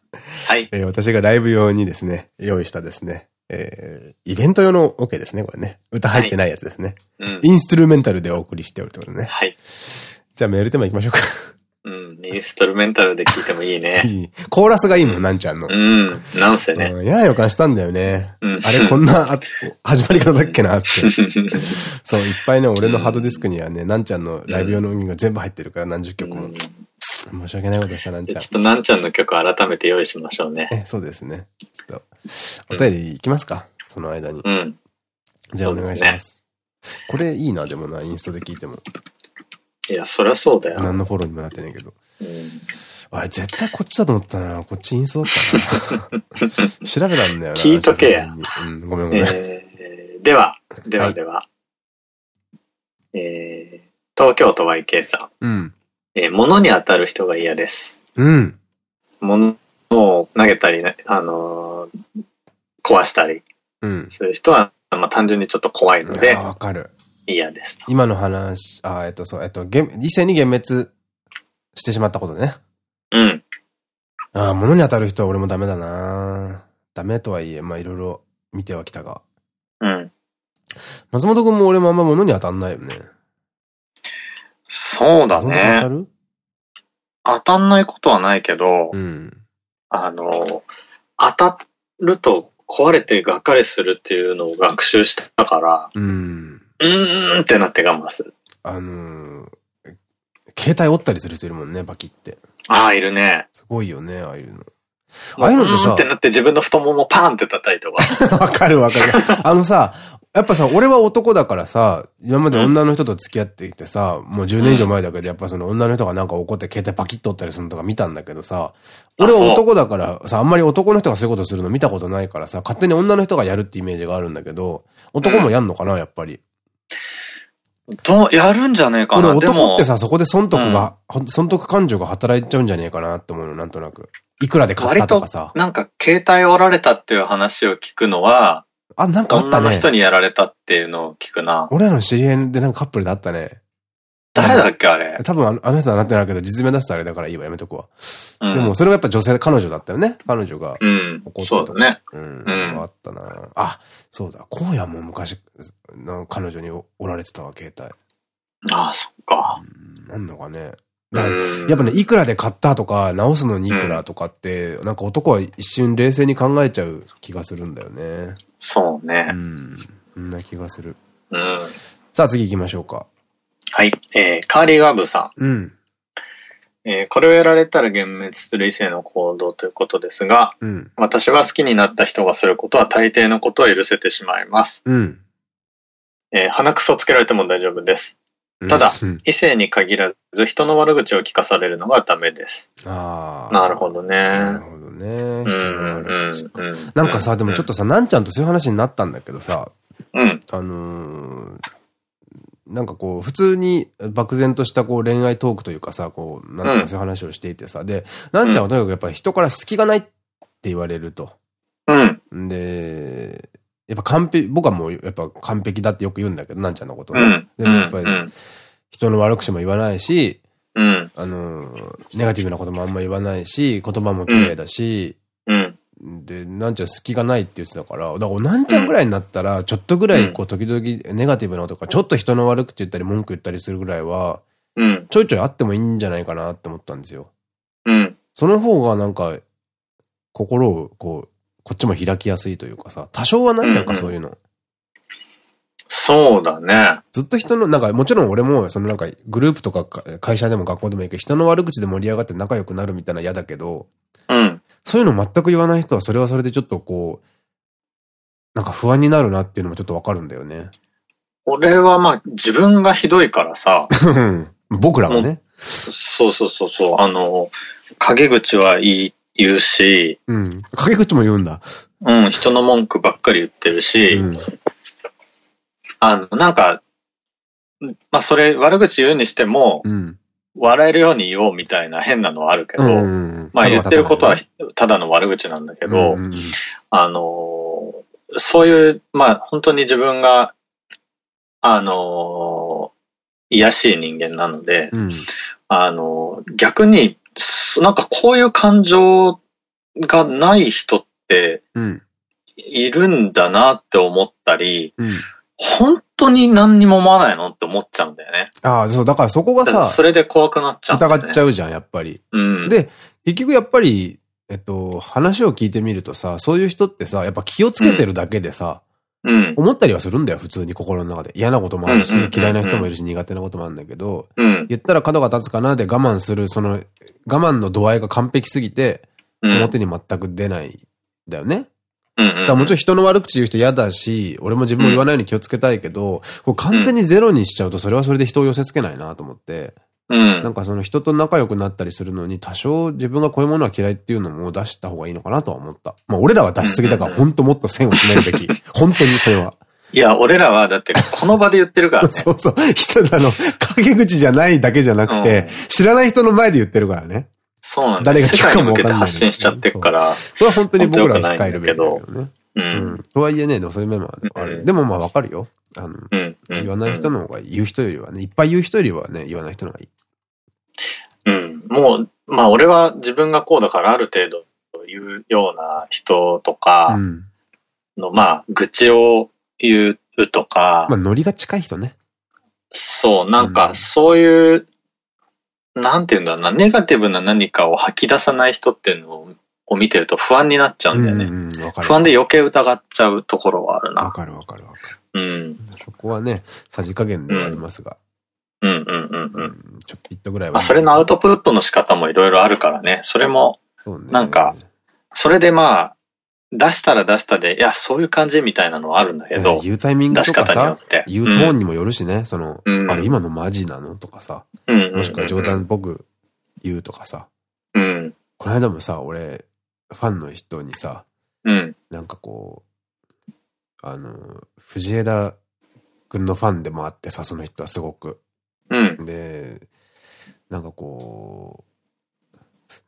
はい。えー、私がライブ用にですね、用意したですね、えー、イベント用のオ、ケですね、これね。歌入ってないやつですね。はい、うん、インストゥルメンタルでお送りしておるってことね。はい。じゃあメールテーマ行きましょうか。うん、インストゥルメンタルで聞いてもいいね。いい。コーラスがいいもん、なんちゃんの。うん、なんせね。嫌な予感したんだよね。うん、あれこんな、始まり方だっけなって。そう、いっぱいね、俺のハードディスクにはね、なんちゃんのライブ用の音源が全部入ってるから、何十曲も。申し訳ないことした、なんちゃん。ちょっとなんちゃんの曲改めて用意しましょうね。え、そうですね。ちょっと、お便りいきますか。その間に。うん。じゃあお願いします。これいいな、でもな、インストで聞いても。いや、そりゃそうだよ。何のフォローにもなってないけど。うん。あれ、絶対こっちだと思ったな。こっちインストだったな。調べたんだよな。聞いとけや。うん、ごめんごめん。えー、では、ではでは。はい、えー、東京都 YK さん。うん。えー、物に当たる人が嫌です。うん。物を投げたり、ね、あのー、壊したり。うん。そういう人は、まあ単純にちょっと怖いので。わかる。嫌ですと。今の話、あ、えっと、そう、えっと、異性に幻滅してしまったことね。うん。ああ、物に当たる人は俺もダメだなダメとはいえ、まあいろいろ見てはきたが。うん。松本くんも俺もあんま物に当たんないよね。そうだね。当たる？当たんないことはないけど、うん、あの、当たると壊れてがっかりするっていうのを学習したから、うん。うーんってなって我慢する。あのー、携帯折ったりする人いるもんね、バキって。ああ、いるね。すごいよね、ああいうの。ああいうのってさ。ってなって自分の太ももパーンって叩いてわ。わかるわかる。あのさ、やっぱさ、俺は男だからさ、今まで女の人と付き合っていてさ、もう10年以上前だけど、やっぱその女の人がなんか怒って携帯パキッと折ったりするのとか見たんだけどさ、俺は男だからさ、あんまり男の人がそういうことするの見たことないからさ、勝手に女の人がやるってイメージがあるんだけど、男もやんのかな、やっぱり。どう、やるんじゃねえかな。俺男ってさ、そこで損得が、うん、損得感情が働いちゃうんじゃねえかなって思うの、なんとなく。いくらで買ったとかさ。なんか、携帯折られたっていう話を聞くのは、あ、なんかあったね。女の人にやられたっていうのを聞くな。俺らの知り合いでなんかカップルであったね。誰だっけあれ？多分あの人はなってないけど、実名出すとあれだからいいわ、やめとくわ。うん、でも、それはやっぱ女性、彼女だったよね。彼女が。うん。そうだね。うん。うん。あったなあ、そうだ。荒野も昔、彼女におられてたわ、携帯。ああ、そっか。なんのかね。やっぱね、いくらで買ったとか、直すのにいくらとかって、なんか男は一瞬冷静に考えちゃう気がするんだよね。そうね。うん。そんな気がする。うん。さあ次行きましょうか。はい。えー、カーリーガーブさん。うん。えー、これをやられたら幻滅する異性の行動ということですが、うん、私は好きになった人がすることは大抵のことを許せてしまいます。うん、えー、鼻くそつけられても大丈夫です。ただ、異性に限らず人の悪口を聞かされるのがダメです。ああ。なるほどね。なるほどね。人の悪口。なんかさ、でもちょっとさ、なんちゃんとそういう話になったんだけどさ、うん。あのー、なんかこう、普通に漠然としたこう恋愛トークというかさ、こう、なんとかそういう話をしていてさ、で、なんちゃんはとにかくやっぱり人から隙がないって言われると。うん。で、やっぱ完璧、僕はもうやっぱ完璧だってよく言うんだけど、なんちゃんのことね。でもやっぱり、人の悪口も言わないし、うん、あの、ネガティブなこともあんま言わないし、言葉も綺麗だし、うん、で、なんちゃん隙がないって言ってたから、だからなんちゃんぐらいになったら、ちょっとぐらい、こう、時々ネガティブなことか、ちょっと人の悪口言ったり文句言ったりするぐらいは、うん、ちょいちょいあってもいいんじゃないかなって思ったんですよ。うん。その方がなんか、心をこう、こっちも開きやすいというかさ、多少はない？なんかそういうの。そうだね。ずっと人の、なんかもちろん俺も、そのなんかグループとか会社でも学校でもいいけど、人の悪口で盛り上がって仲良くなるみたいな嫌だけど、うん。そういうの全く言わない人はそれはそれでちょっとこう、なんか不安になるなっていうのもちょっとわかるんだよね。俺はまあ自分がひどいからさ。僕らはね。そうそうそうそう。あの、陰口は言うし。うん。陰口も言うんだ。うん、人の文句ばっかり言ってるし。うん、あの、なんか、まあそれ悪口言うにしても、うん、笑えるように言おうみたいな変なのはあるけど、まあ言ってることはただの悪口なんだけど、あの、そういう、まあ本当に自分が、あの、癒しい人間なので、うん、あの、逆に、なんかこういう感情がない人って、いるんだなって思ったり、うん、本当に何にも思わないのって思っちゃうんだよね。ああ、そう、だからそこがさ、それで怖くなっちゃう、ね、疑っちゃうじゃん、やっぱり。うん。で、結局やっぱり、えっと、話を聞いてみるとさ、そういう人ってさ、やっぱ気をつけてるだけでさ、うん、思ったりはするんだよ、普通に心の中で。嫌なこともあるし、嫌いな人もいるし、苦手なこともあるんだけど、うん、言ったら角が立つかなで我慢する、その、我慢の度合いが完璧すぎて、表に全く出ないんだよね。だもちろん人の悪口言う人嫌だし、俺も自分も言わないように気をつけたいけど、これ完全にゼロにしちゃうとそれはそれで人を寄せ付けないなと思って。うん、なんかその人と仲良くなったりするのに多少自分がこういうものは嫌いっていうのも出した方がいいのかなとは思った。まあ俺らは出しすぎだから本当もっと線を締めるべき。本当にそれは。いや、俺らはだってこの場で言ってるからね。そうそう。人だの、陰口じゃないだけじゃなくて、うん、知らない人の前で言ってるからね。そうなんだ。誰が聞くかも分かんない。発信しちゃってるから。それは本当に僕らは控えるべきだけどね。うん。とはいえね、でもそういう面もある。でもまあわかるよ。あの、言わない人の方が言う人よりはね、いっぱい言う人よりはね、言わない人の方がいい。うん。もう、まあ俺は自分がこうだからある程度言うような人とかの、まあ、愚痴を言うとか。まあノリが近い人ね。そう、なんかそういう、なんていうんだろうな、ネガティブな何かを吐き出さない人っていうのをを見てると不安になっちゃうんだよね。不安で余計疑っちゃうところはあるな。わかるわかるわかる。うん。そこはね、さじ加減ではありますが。うんうんうんうん。ちょっと一ぐらいは。まあ、それのアウトプットの仕方もいろいろあるからね。それも、なんか、それでまあ、出したら出したで、いや、そういう感じみたいなのはあるんだけど。言うタイミングとかさ、言うトーンにもよるしね、その、うん、あれ今のマジなのとかさ、もしくは冗談っぽく言うとかさ。うん。この間もさ、俺、ファンの人にさ、うん。なんかこう、あの、藤枝くんのファンでもあってさ、その人はすごく。うん。で、なんかこう、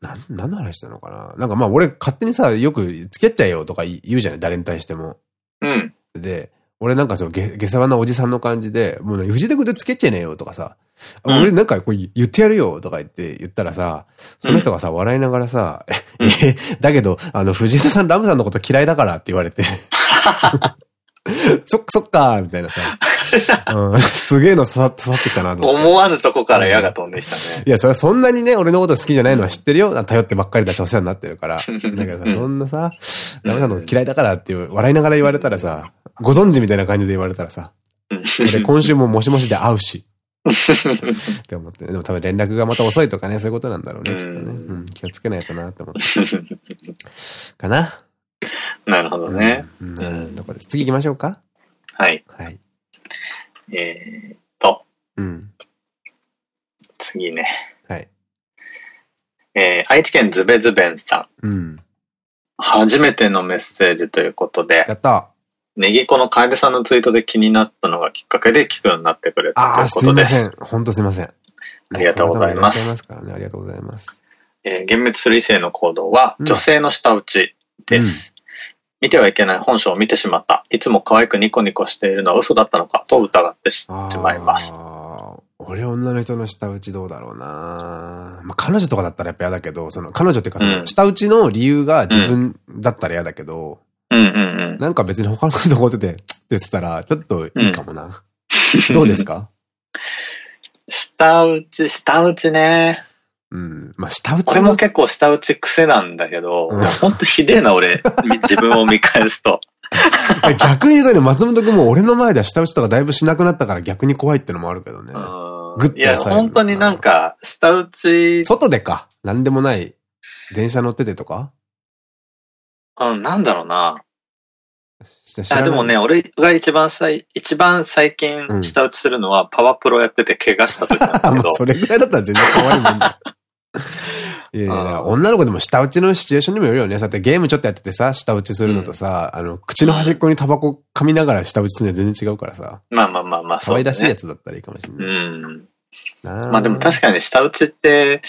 なん、何の話したのかな？なんかまあ俺勝手にさ、よく付き合っちゃえよとか言うじゃない？誰に対しても。うん。で、俺なんかそう、下世話なおじさんの感じで、もうね、藤田君と付き合っちゃえねえよとかさ、うん、俺なんかこう言ってやるよとか言って言ったらさ、その人がさ、笑いながらさ、うん、え、だけど、あの、藤田さんラムさんのこと嫌いだからって言われて。そっかそっかみたいなさ。うん、すげえの刺さ刺さってきたなと思わぬとこから矢が飛んできたね。いや、それはそんなにね、俺のこと好きじゃないのは知ってるよ。頼ってばっかりだしお世話になってるから。だけどさ、そんなさ、ラムさんの嫌いだからっていう、笑いながら言われたらさ、ご存知みたいな感じで言われたらさ、俺今週ももしもしで会うし。って思ってね。でも多分連絡がまた遅いとかね、そういうことなんだろうね、きっとね。うん、気をつけないとなって思って。かな。なるほどね。うん。どこです？次行きましょうか？はい。はい。えー、っと。うん。次ね。はい。えー、愛知県ズベズベンさん。うん。初めてのメッセージということで。やったネギコの楓さんのツイートで気になったのがきっかけで聞くようになってくれたということです。すいません。本当すいません。ありがとうございます。ますからね。ありがとうございます。えー、幻滅する異性の行動は、女性の舌打ちです。うん見てはいけない本性を見てしまった。いつも可愛くニコニコしているのは嘘だったのかと疑ってしまいます。俺女の人の舌打ちどうだろうなまあ、彼女とかだったらやっぱ嫌だけど、その彼女っていうかその、舌打ちの理由が自分だったら嫌だけど、なんか別に他のことこうってて、って言ってたら、ちょっといいかもな。うん、どうですか？舌打ち、舌打ちね。うん。まあ、下打ち俺も結構下打ち癖なんだけど、うん、ほんとひでえな、俺。自分を見返すと。逆に言うとね、松本くんも俺の前では下打ちとかだいぶしなくなったから逆に怖いってのもあるけどね。グッといや、本当になんか、下打ち。外でか。なんでもない。電車乗っててとか？うん、なんだろうな。あでもね、俺が一番最、一番最近下打ちするのは、パワープロやってて怪我した時なんだけど。それぐらいだったら全然可愛いもんじゃん。いやいや、女の子でも下打ちのシチュエーションにもよるよね。さってゲームちょっとやっててさ、下打ちするのとさ、うん、あの、口の端っこにタバコ噛みながら下打ちするのは全然違うからさ。まあまあまあまあ、そう、ね。可愛らしいやつだったらいいかもしれない。うん。まあでも確かに下打ちって、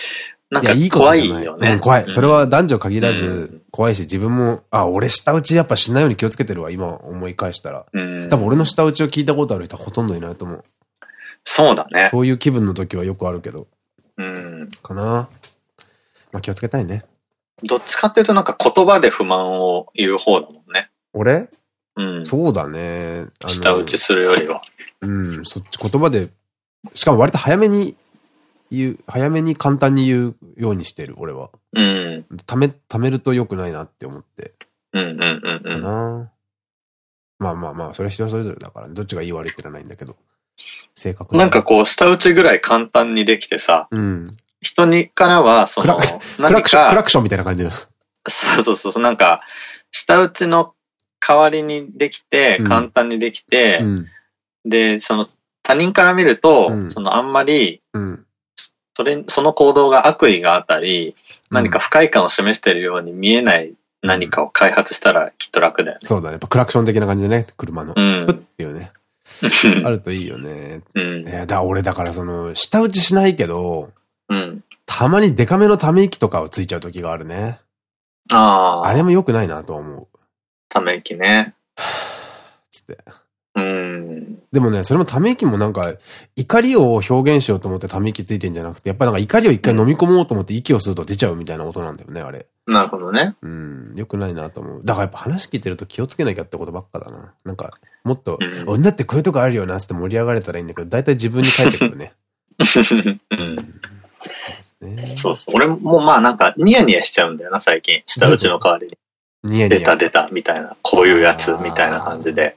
なんか怖いよね。怖い。それは男女限らず怖いし、自分も、あ、俺下打ちやっぱしないように気をつけてるわ、今思い返したら。多分俺の下打ちを聞いたことある人はほとんどいないと思う。そうだね。そういう気分の時はよくあるけど。うん。かな。まあ気をつけたいね。どっちかっていうとなんか言葉で不満を言う方だもんね。俺？うん。そうだね。下打ちするよりは。うん、そっち言葉で、しかも割と早めに言う、早めに簡単に言うようにしてる、俺は。うん。ため、ためると良くないなって思って。うんうんうんうん。かなまあまあまあ、それは人それぞれだから、ね、どっちがいい悪いってのはないんだけど。正確なんかこう、下打ちぐらい簡単にできてさ、うん。人にからは、その、クラクション、クラクションみたいな感じの。そうそうそう、なんか、下打ちの代わりにできて、簡単にできて、うん、で、その、他人から見ると、うん、そのあんまり、うん、それ、その行動が悪意があったり、何か不快感を示しているように見えない何かを開発したらきっと楽だよね。そうだね。やっぱクラクション的な感じでね、車の。うん。プッっていうね。あるといいよね。うん。えだ俺だからその、舌打ちしないけど、うん。たまにデカめのため息とかをついちゃう時があるね。ああ。あれも良くないなと思う。ため息ね。つって。うん。でもね、それもため息もなんか、怒りを表現しようと思ってため息ついてんじゃなくて、やっぱなんか怒りを一回飲み込もうと思って息をすると出ちゃうみたいな音なんだよね、あれ。なるほどね。うん。よくないなと思う。だからやっぱ話聞いてると気をつけなきゃってことばっかだな。なんか、もっと、うん、女ってこういうとこあるよなって盛り上がれたらいいんだけど、大体自分に返ってくるね。うんそうそう。俺もまあなんかニヤニヤしちゃうんだよな、最近。下打ちの代わりに。ニヤニヤ。出た出たみたいな。こういうやつみたいな感じで。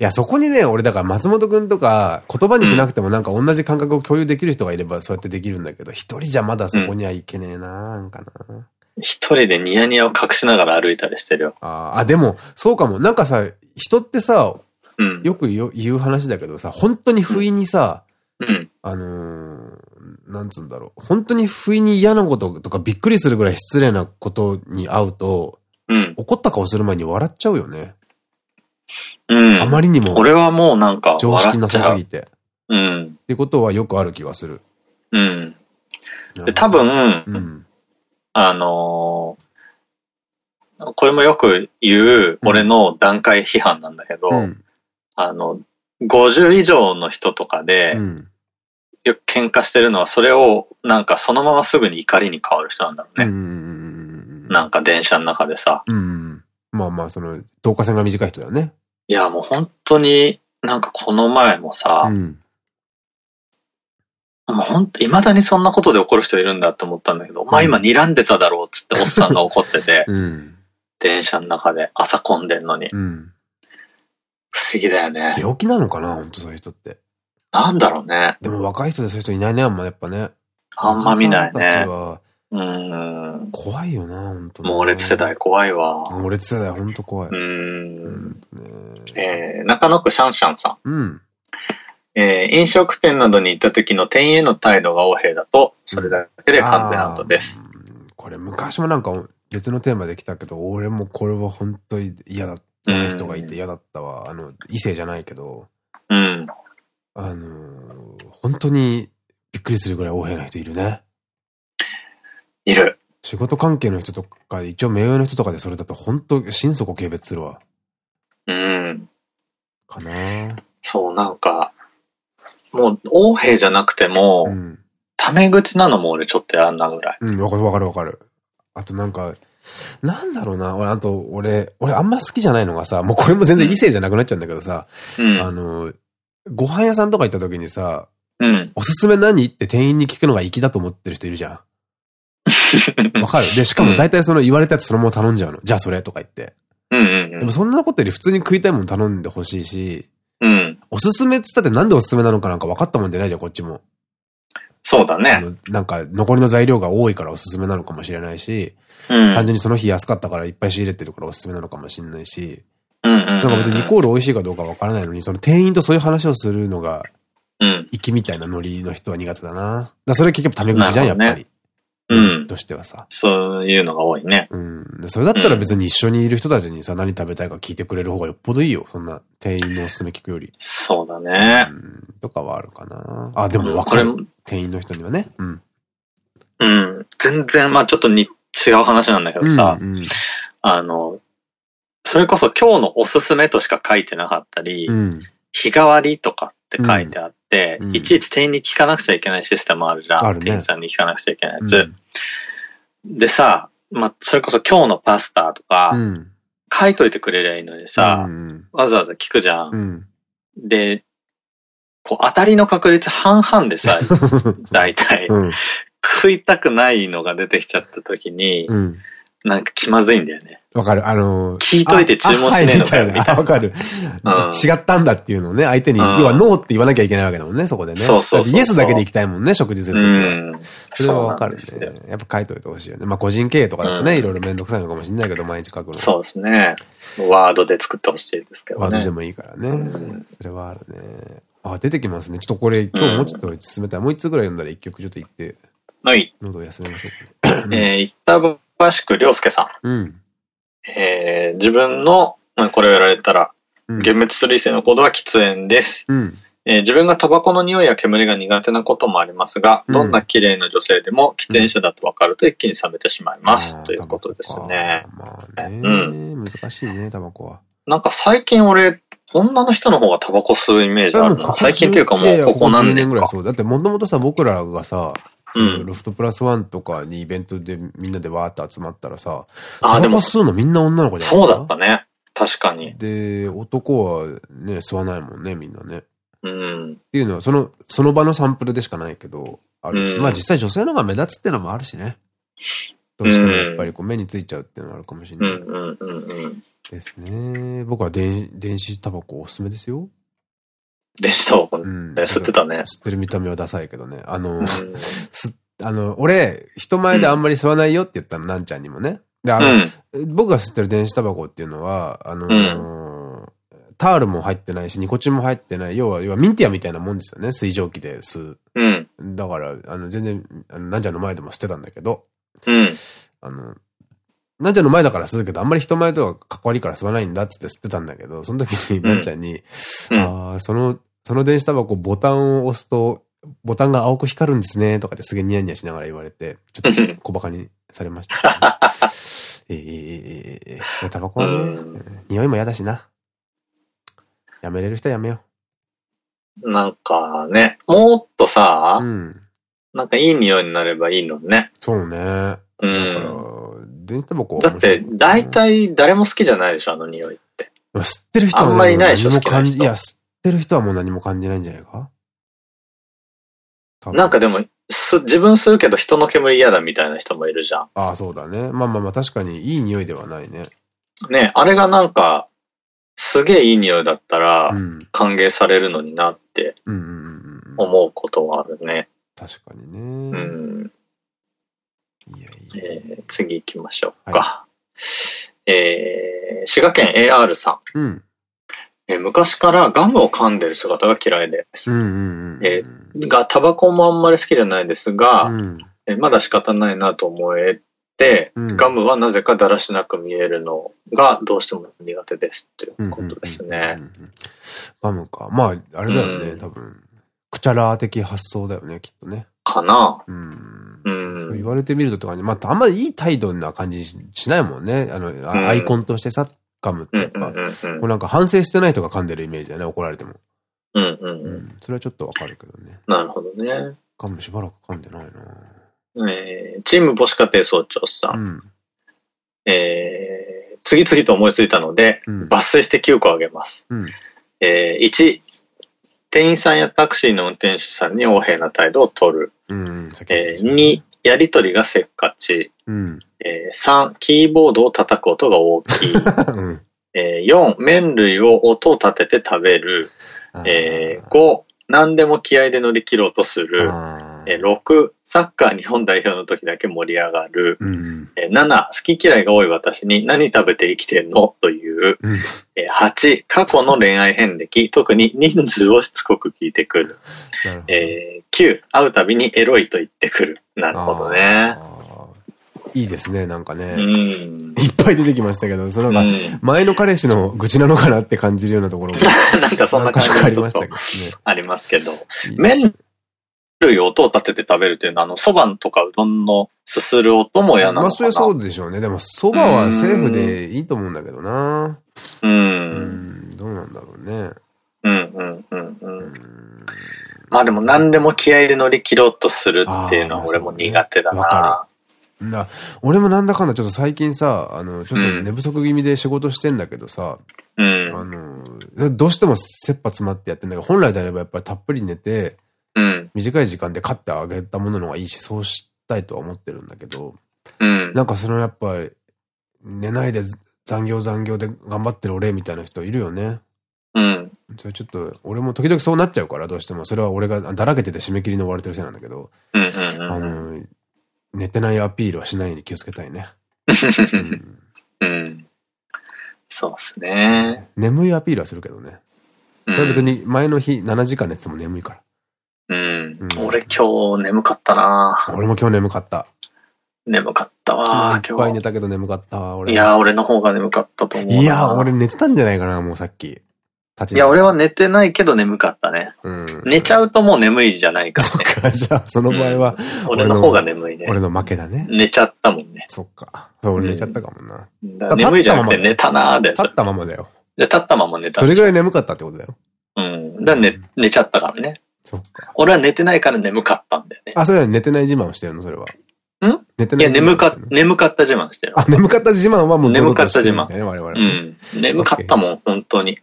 いや、そこにね、俺だから松本くんとか、言葉にしなくてもなんか同じ感覚を共有できる人がいればそうやってできるんだけど、一人じゃまだそこにはいけねえな、なんかな。一人でニヤニヤを隠しながら歩いたりしてるよ。ああ、でも、そうかも。なんかさ、人ってさ、うん、よく言う話だけどさ、本当に不意にさ、うん、あのー、なんつうんだろう。本当に不意に嫌なこととかびっくりするぐらい失礼なことに会うと、うん、怒った顔する前に笑っちゃうよね。うん。あまりにも。俺はもうなんか、常識なさすぎて。うん。ってことはよくある気がする。うん。で、多分、うん、あのー、これもよく言う、俺の段階批判なんだけど、うん、あの、50以上の人とかで、よく喧嘩してるのは、それを、なんかそのまますぐに怒りに変わる人なんだろうね。なんか電車の中でさ。うん、まあまあ、その、導火線が短い人だよね。いや、もう本当に、なんかこの前もさ、うん、もう本当、未だにそんなことで怒る人いるんだって思ったんだけど、お前今睨んでただろうっつっておっさんが怒ってて、うん、電車の中で朝混んでんのに。うん、不思議だよね。病気なのかな本当そういう人って。なんだろうね。でも若い人でそういう人いないね、あんまやっぱね。あんま見ないね。うん。怖いよな、本当猛烈世代怖いわ。猛烈世代本当怖い。うん。えー、中野区シャンシャンさん。うん。えー、飲食店などに行った時の店員への態度が横柄だと、それだけで完全アウトです。これ昔もなんか別のテーマで来たけど、俺もこれは本当に嫌だ嫌な人がいて嫌だったわ。あの、異性じゃないけど。うん。あのー、本当にびっくりするぐらい横柄な人いるね。いる。仕事関係の人とか、一応名誉の人とかでそれだと本当心底軽蔑するわ。うん。かなそう、なんか、もう、横兵じゃなくても、うん、タメ口なのも俺ちょっとやんなぐらい。うん、わかるわかるわかる。あとなんか、なんだろうな、俺、あと、俺、俺あんま好きじゃないのがさ、もうこれも全然異性じゃなくなっちゃうんだけどさ、うん、あの、ご飯屋さんとか行った時にさ、うん、おすすめ何って店員に聞くのが粋だと思ってる人いるじゃん。わかる？で、しかも大体その言われたやつそのまま頼んじゃうの。じゃあそれとか言って。でもそんなことより普通に食いたいもの頼んでほしいし、うん。おすすめっつったってなんでおすすめなのかなんか分かったもんじゃないじゃん、こっちも。そうだね。なんか残りの材料が多いからおすすめなのかもしれないし、うん、単純にその日安かったからいっぱい仕入れてるからおすすめなのかもしれないし、なんか別にイコール美味しいかどうか分からないのに、その店員とそういう話をするのが、うん。粋みたいなノリの人は苦手だな。だそれ結局タメ口じゃん、やっぱり。うん。としてはさ。そういうのが多いね。うん。それだったら別に一緒にいる人たちにさ、何食べたいか聞いてくれる方がよっぽどいいよ。そんな店員のおすすめ聞くより。そうだね。うん。とかはあるかな。あ、でも分かる。店員の人にはね。うん。うん。全然、まあちょっとに違う話なんだけどさ、あの、それこそ今日のおすすめとしか書いてなかったり、うん、日替わりとかって書いてあって、うん、いちいち店員に聞かなくちゃいけないシステムあるじゃん。ね、店員さんに聞かなくちゃいけないやつ。うん、でさ、まあ、それこそ今日のパスタとか、書いといてくれりゃいいのにさ、わざわざ聞くじゃん。で、こう当たりの確率半々でさ、大体、食いたくないのが出てきちゃった時に、なんか気まずいんだよね。わかる。あのー、聞いといて注文しねえのかよ、みたいな。わかる。違ったんだっていうのをね、相手に、要はノーって言わなきゃいけないわけだもんね、そこでね。そうそうイエスだけで行きたいもんね、食事するときは。それはわかるね。やっぱ書いといてほしいよね。まあ個人経営とかだとね、いろいろめんどくさいのかもしれないけど、毎日書くの。そうですね。ワードで作ってほしいですけどね。ワードでもいいからね。それはあるね。あ、出てきますね。ちょっとこれ、今日もうちょっと進めたい。もう一つぐらい読んだら一曲ちょっと言って。はい。喉を休めましょう。えー、板橋区良介さん。うん。えー、自分の、これをやられたら、幻滅する異性の行動は喫煙です。うん、えー、自分がタバコの匂いや煙が苦手なこともありますが、どんな綺麗な女性でも喫煙者だと分かると一気に冷めてしまいます。うん、ということですね。まあね、うん。難しいね、タバコは。なんか最近俺、女の人の方がタバコ吸うイメージあるな。最近っていうかもうここ何年ぐらいそう。だってもともとさ、僕らがさ、うん、ロフトプラスワンとかにイベントでみんなでわーって集まったらさ、あ、でも吸うのみんな女の子じゃない？そうだったね。確かに。で、男はね、吸わないもんね、みんなね。うん。っていうのは、その、その場のサンプルでしかないけど、あるし、うん、まあ実際女性の方が目立つってのもあるしね。どうしてもやっぱりこう目についちゃうっていうのがあるかもしれない。ですね。僕は電電子タバコおすすめですよ。電子タバコ、ね、吸ってたね。吸ってる見た目はダサいけどね。あの、あの、俺、人前であんまり吸わないよって言ったの、なんちゃんにもね。で、あの、僕が吸ってる電子タバコっていうのは、あのタールも入ってないし、ニコチンも入ってない。要は、要はミンティアみたいなもんですよね。水蒸気で吸う。うん。だから、あの、全然、あの、なんちゃんの前でも吸ってたんだけど。うん。あの、なんちゃんの前だから吸うけど、あんまり人前とは関わりから吸わないんだっつって吸ってたんだけど、その時になんちゃんに、うん、ああ、その、その電子タバコボタンを押すと、ボタンが青く光るんですね、とかってすげえニヤニヤしながら言われて、ちょっと小馬鹿にされました、ね。ええええええタバコはね、匂いも嫌だしな。やめれる人はやめよう。なんかね、もっとさ、うん、なんかいい匂いになればいいのね。そうね。うん。電子タバコだって、大体誰も好きじゃないでしょ、あの匂いって。吸ってる人は、ね、あんまりいないでしょ、好きな人。いや、吸ってる人はもう何も感じないんじゃないか？なんかでも、す、自分吸うけど人の煙嫌だみたいな人もいるじゃん。ああ、そうだね。まあまあまあ確かにいい匂いではないね。ねあれがなんか、すげえいい匂いだったら、歓迎されるのになって、思うことはあるね。確かにね。うん。次行きましょうか。はい、えー、滋賀県 AR さん。うん。え昔からガムを噛んでる姿が嫌いです。えが、タバコもあんまり好きじゃないですが、うん、えまだ仕方ないなと思えて、うん、ガムはなぜかだらしなく見えるのがどうしても苦手ですっていうことですね。ガムか。まあ、あれだよね、うん、多分。クチャラー的発想だよね、きっとね。かなうん。うん。言われてみるととかに、まあ、あんまりいい態度な感じしないもんね。あの、アイコンとしてさ、噛むってやっぱ、こうなんか反省してない人が噛んでるイメージだね、怒られても。うんうんうん。それはちょっとわかるけどね。なるほどね。ガムしばらく噛んでないなえー、チーム母子家庭総長さん。うん、えー、次々と思いついたので、うん、抜粋して9個あげます。うん、えー、1、店員さんやタクシーの運転手さんに横柄な態度を取る。うん、えー、2、やりとりがせっかち。うん、えー、3、キーボードを叩く音が大きい。うん、えー、4、麺類を音を立てて食べる。えー、5、何でも気合で乗り切ろうとする。えー、6、サッカー日本代表の時だけ盛り上がる。うん、えー、7、好き嫌いが多い私に何食べて生きてんの？という。うん、えー、8、過去の恋愛遍歴、特に人数をしつこく聞いてくる。えー、9、会うたびにエロいと言ってくる。なるほどね。いいですね、なんかね。いっぱい出てきましたけど、そのなんか、前の彼氏の愚痴なのかなって感じるようなところも。なんかそんな感じありましたけどね。ありますけど。麺類音を立てて食べるっていうのは、あの、蕎麦とかうどんのすする音も嫌なのかなまあ、それそうでしょうね。でも、蕎麦はセーフでいいと思うんだけどな。うん。どうなんだろうね。うん、うん、うん、うん。まあでも何でも気合で乗り切ろうとするっていうのは俺も苦手だな。だ俺もなんだかんだちょっと最近さ、あの、ちょっと寝不足気味で仕事してんだけどさ、うん、あの、どうしても切羽詰まってやってんだけど、本来であればやっぱりたっぷり寝て、うん、短い時間で買ってあげたものの方がいいし、そうしたいとは思ってるんだけど、うん、なんかそのやっぱり、寝ないで残業残業で頑張ってる俺みたいな人いるよね。うん。それちょっと、俺も時々そうなっちゃうから、どうしても。それは俺がだらけてて締め切りに追われてるせいなんだけど、あの、寝てないアピールはしないように気をつけたいね。うん、うん。そうっすね。眠いアピールはするけどね。これ別に前の日7時間寝てても眠いから。うん。うん、俺今日眠かったな俺も今日眠かった。眠かったわ今日。いっぱい寝たけど眠かったわ、俺。いや、俺の方が眠かったと思う。いや、俺寝てたんじゃないかな、もうさっき。いや、俺は寝てないけど眠かったね。うん。寝ちゃうともう眠いじゃないからね。そっか、じゃあ、その場合は、俺の方が眠いね。俺の負けだね。寝ちゃったもんね。そっか。そう、俺寝ちゃったかもな。眠いじゃなくて寝たなーで。立ったままだよ。で、立ったまま寝た。それぐらい眠かったってことだよ。うん。だ寝、寝ちゃったからね。そっか。俺は寝てないから眠かったんだよね。あ、そうだよ。寝てない自慢をしてるの、それは。ん？寝てない。いや、眠か、眠かった自慢してる。あ、眠かった自慢はもう眠かった自慢。我々。うん。眠かったもん、本当に。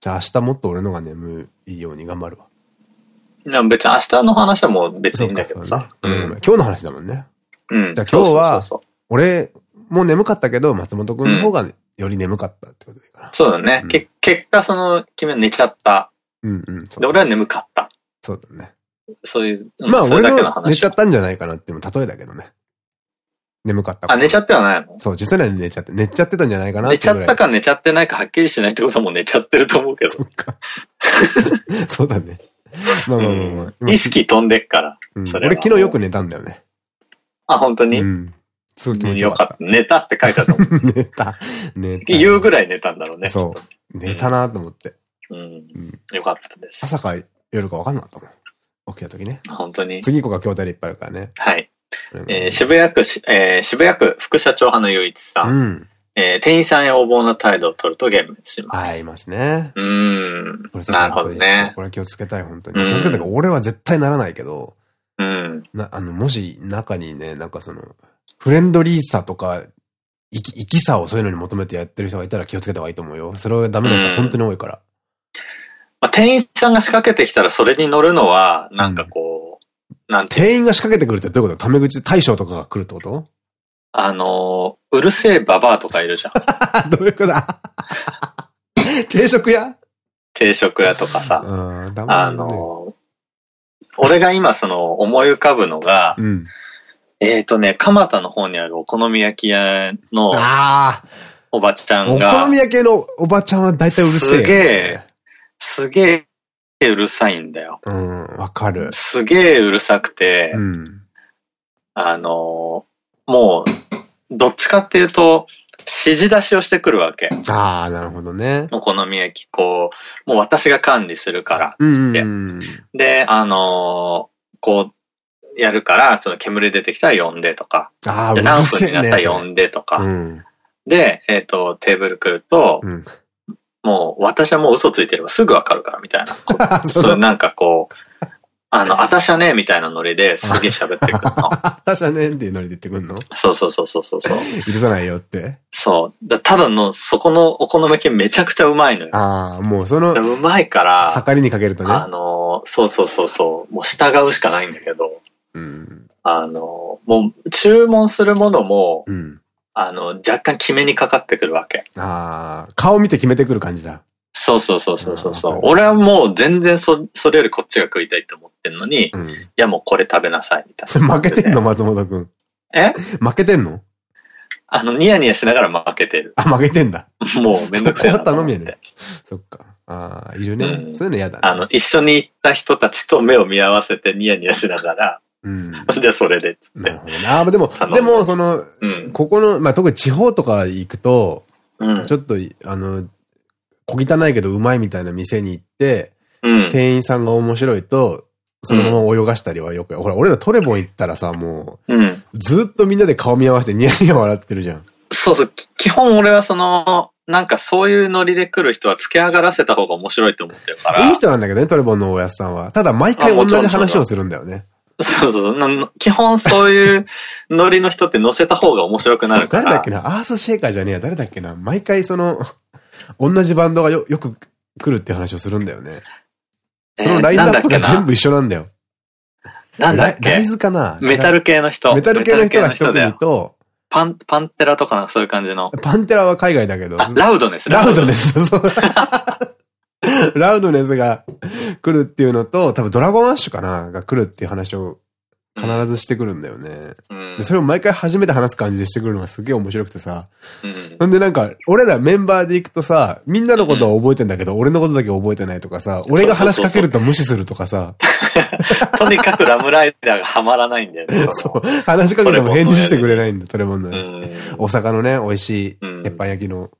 じゃあ明日もっと俺のが眠いように頑張るわ。いや、別に明日の話はもう別にいいんだけどさ。うん。今日の話だもんね。うん。じゃあ今日は、俺もう眠かったけど、松本くんの方がより眠かったってことでいいかな。そうだね。け結果その、君は寝ちゃった。うんうん。で、俺は眠かった。そうだね。そういう、まあ、俺の寝ちゃったんじゃないかなっても例えだけどね。眠かったあ、寝ちゃってはないの？そう、実際に寝ちゃって、寝ちゃってたんじゃないかな寝ちゃったか寝ちゃってないかはっきりしないってことはもう寝ちゃってると思うけど。そっか。そうだね。まあまあまあまあ。意識飛んでっから。うん、俺昨日よく寝たんだよね。あ、本当に？うん。すごい気持ちよかった。寝たって書いてあったもん。寝た。寝た。言うぐらい寝たんだろうね。そう。寝たなと思って。うん。よかったです。朝か夜か分かんなかったもん。起きた時ね。本当に。次行こうか、京都でいっぱいあるからね。はい。えー、渋谷区、えー、渋谷区副社長派の雄一さん。うん。えー、店員さんへ横暴な態度を取ると幻滅します。はい、いますね。うん。なるほどね。これ気をつけたい、本当に。気をつけたいか、俺は絶対ならないけど、うん。な、あの、もし中にね、なんかその、フレンドリーさとか、生き、生きさをそういうのに求めてやってる人がいたら気をつけた方がいいと思うよ。それはダメな人本当に多いから。まあ、店員さんが仕掛けてきたらそれに乗るのは、なんかこう、うん、なんて。店員が仕掛けてくるってどういうこと？タメ口大将とかが来るってこと？あのうるせえババアとかいるじゃん。どういうことだ？定食屋？定食屋とかさ。うん、ね、あの俺が今その思い浮かぶのが、うん、えっとね、蒲田の方にあるお好み焼き屋の、おばちゃんが。お好み焼きのおばちゃんは大体うるせえ、すげえ、すげえうるさいんだよ。うん、わかる。すげえうるさくて、うん、あの、もう、どっちかっていうと、指示出しをしてくるわけ。ああ、なるほどね。お好み焼き、こう、もう私が管理するから、つって。で、あのー、こう、やるから、その煙出てきたら呼んでとか。ああ、で、何分になったら呼んでとか。うん、で、えっ、ー、と、テーブル来ると、うん、もう、私はもう嘘ついてればすぐわかるから、みたいな。そういうなんかこう、あの、あたしゃねみたいなノリですげえ喋ってくるの。あたしゃねっていうノリで言ってくるの？そうそうそうそうそう。許さないよって。そう。ただの、そこのお好み焼きめちゃくちゃうまいのよ。ああ、もうその。うまいから。はかりにかけるとね。あの、そうそうそうそう。もう従うしかないんだけど。うん。あの、もう注文するものも、うん。あの、若干決めにかかってくるわけ。ああ、顔見て決めてくる感じだ。そうそうそうそうそう。俺はもう全然そ、それよりこっちが食いたいと思ってんのに、うん、いやもうこれ食べなさいみたいな。負けてんの松本くん。え？負けてんの？あの、ニヤニヤしながら負けてる。あ、負けてんだ。もうめんどくさいなと頼みやね。そっか。ああ、いるね。うん、そういうの嫌だね。あの、一緒に行った人たちと目を見合わせてニヤニヤしながら、うん。じゃあそれで、つって。なるほどね。ああ、でも、でも、その、うん、ここの、まあ、特に地方とか行くと、うん、ちょっと、あの、小汚いけどうまいみたいな店に行って、うん、店員さんが面白いと、そのまま泳がしたりはよく、うん、ほら、俺らトレボン行ったらさ、もう、うん、ずっとみんなで顔見合わせてニヤニヤ笑ってるじゃん。そうそう。基本俺はその、なんかそういうノリで来る人は付け上がらせた方が面白いと思ってるから。いい人なんだけどね、トレボンのおやすさんは。ただ毎回同じ話をするんだよね。そうそうそう。基本そういうノリの人って乗せた方が面白くなるから。誰だっけな？アースシェイカーじゃねえや。誰だっけな？毎回その、同じバンドがよ、よく来るって話をするんだよね。そのラインナップが全部一緒なんだよ。なんだっけ？ライズかな？メタル系の人。メタル系の人が一組と、パン、パンテラとかそういう感じの。パンテラは海外だけど。ラウドネス。ラウドネス。そう。ラウドネスが来るっていうのと、多分ドラゴンアッシュかなが来るっていう話を必ずしてくるんだよね。うん、でそれを毎回初めて話す感じでしてくるのがすげえ面白くてさ。うん、んでなんか、俺らメンバーで行くとさ、みんなのことは覚えてんだけど、うん、俺のことだけ覚えてないとかさ、俺が話しかけると無視するとかさ。とにかくラムライダーがハマらないんだよね。そう。話しかけても返事してくれないんだ、トレモンの話。大阪のね、美味しい鉄板焼きの、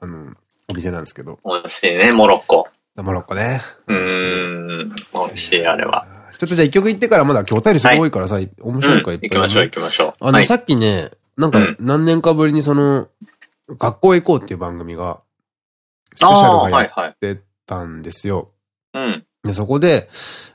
あの、お店なんですけど。美味しいね、モロッコ。モロッコね。うん。美味しい、あれは。ちょっとじゃあ一曲言ってからまだ今日お便りすごい多いからさ、面白いからいっぱい。行きましょう行きましょう。あの、さっきね、なんか何年かぶりにその、学校へ行こうっていう番組が、スペシャルがやってたんですよ。うん。で、そこで、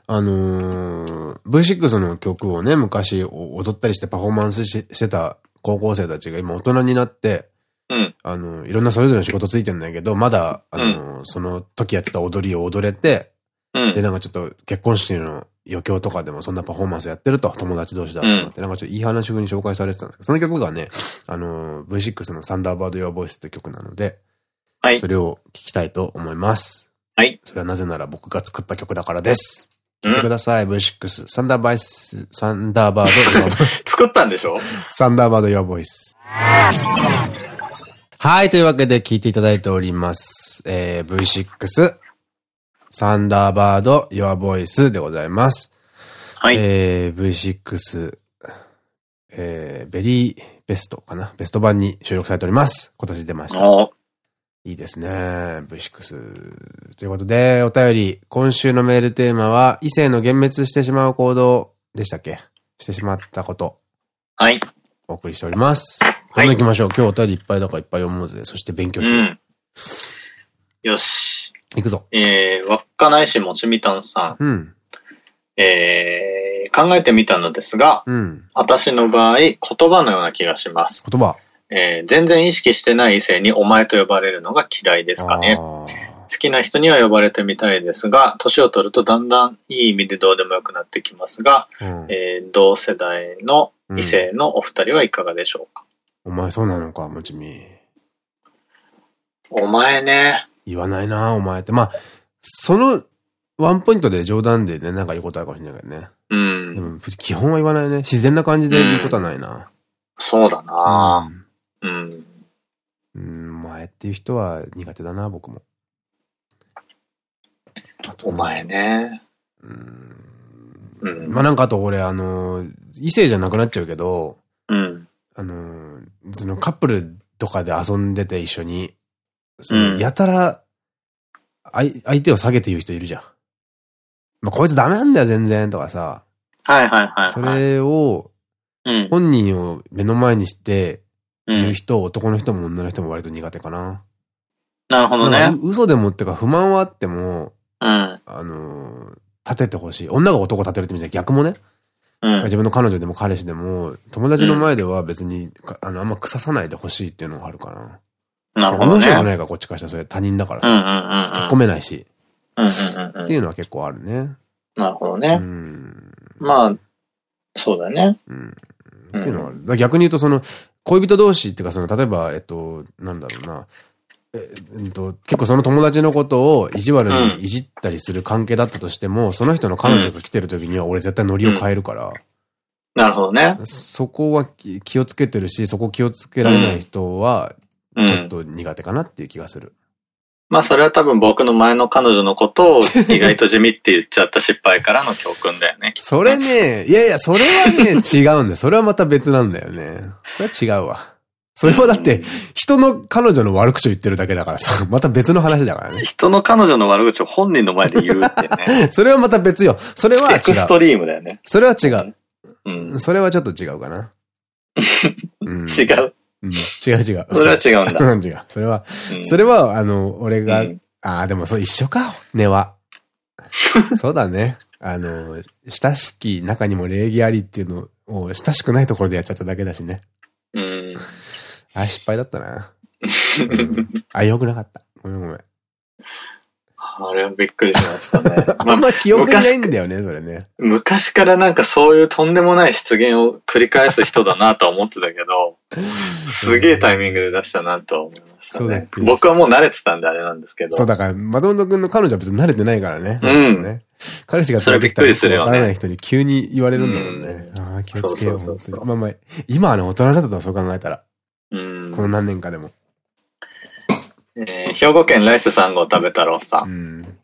あのー、V6 の曲をね、昔踊ったりしてパフォーマンスしてた高校生たちが今大人になって、うん、あの、いろんなそれぞれの仕事ついてんだけど、まだ、あの、うん、その時やってた踊りを踊れて、うん、で、なんかちょっと結婚式の余興とかでもそんなパフォーマンスやってると、友達同士で集まって、なんかちょっといい話風に紹介されてたんですけど、その曲がね、あの、V6 のサンダーバード・ヨア・ボイスって曲なので、はい。それを聞きたいと思います。はい。それはなぜなら僕が作った曲だからです。聞いてください。V6。サンダーバイス、サンダーバード、作ったんでしょ？サンダーバード、ヨアボイス。はい、というわけで聞いていただいております。えー、V6、サンダーバード、ヨアボイスでございます。はい。えー、V6、えー、ベリーベストかな？ベスト版に収録されております。今年出ました。いいですね。V6。ということで、お便り、今週のメールテーマは、異性の幻滅してしまう行動でしたっけ？してしまったこと。はい。お送りしております。どん行きましょう。今日お便りいっぱいだからいっぱい読もうぜ。そして勉強しよう。うん、よし。行くぞ。えー、稚内市もちみたんさん。うん。えー、考えてみたのですが、うん、私の場合、言葉のような気がします。言葉えー、全然意識してない異性にお前と呼ばれるのが嫌いですかね。好きな人には呼ばれてみたいですが、年を取るとだんだんいい意味でどうでもよくなってきますが、うん、えー、同世代の異性のお二人はいかがでしょうか、うん、お前そうなのか、もちみ。お前ね。言わないな、お前って。まあ、そのワンポイントで冗談でね、なんか言うことあるかもしれないけどね。うん。でも、基本は言わないね。自然な感じで言うことはないな。うん、そうだな、うんうん。うん、前っていう人は苦手だな、僕も。お前ね。うん。うん、まあなんかあと俺、あの、異性じゃなくなっちゃうけど、うん。あの、そのカップルとかで遊んでて一緒に、そのやたら、相手を下げて言う人いるじゃん。まあ、こいつダメなんだよ、全然、とかさ。はいはいはい、はい。それを、本人を目の前にして、いう人、うん、男の人も女の人も割と苦手かな。なるほどね。嘘でもってか不満はあっても、うん。あの立ててほしい。女が男立てるって意味じゃ逆もね。うん、自分の彼女でも彼氏でも、友達の前では別に、あの、あんま腐さないでほしいっていうのがあるかな。なるほど、ね。面白くないか、こっちからしたらそれ他人だからさ。突っ込めないし。っていうのは結構あるね。なるほどね。うん。まあ、そうだね。うん。っていうのは。逆に言うとその、恋人同士っていうか、その、例えば、えっと、なんだろうな。えっと、結構その友達のことを意地悪にいじったりする関係だったとしても、うん、その人の彼女が来てる時には俺絶対ノリを変えるから。うん、なるほどね。そこは気をつけてるし、そこ気をつけられない人は、ちょっと苦手かなっていう気がする。まあそれは多分僕の前の彼女のことを意外と地味って言っちゃった失敗からの教訓だよね。それね、いやいや、それはね、違うんだよ。それはまた別なんだよね。それは違うわ。それはだって、人の彼女の悪口を言ってるだけだからさ、また別の話だからね。人の彼女の悪口を本人の前で言うってね。それはまた別よ。それは違う。エクストリームだよね。それは違う。うん。それはちょっと違うかな。うん、違う。うん、違う違う。それは違うんだ。違う。それは、うん、それは、あの、俺が、うん、ああ、でもそう一緒か、根は。そうだね。あの、親しき中にも礼儀ありっていうのを、親しくないところでやっちゃっただけだしね。うん。あ、失敗だったな。うん、あ、よくなかった。ごめんごめん。あれはびっくりしましたね。あんま記憶ないんだよね、それね。昔からなんかそういうとんでもない出現を繰り返す人だなとは思ってたけど、すげえタイミングで出したなとは思いましたね。僕はもう慣れてたんであれなんですけど。そう、だから、松本くんの彼女は別に慣れてないからね。うん。ね、彼氏がそれびっくりするよね。わからない人に急に言われるんだもんね。ああ、気をつけよう。そうそうそうまあまあ、今はね、大人だったとそう考えたら。うん。この何年かでも。えー、兵庫県ライス3号食べたろうさん。うん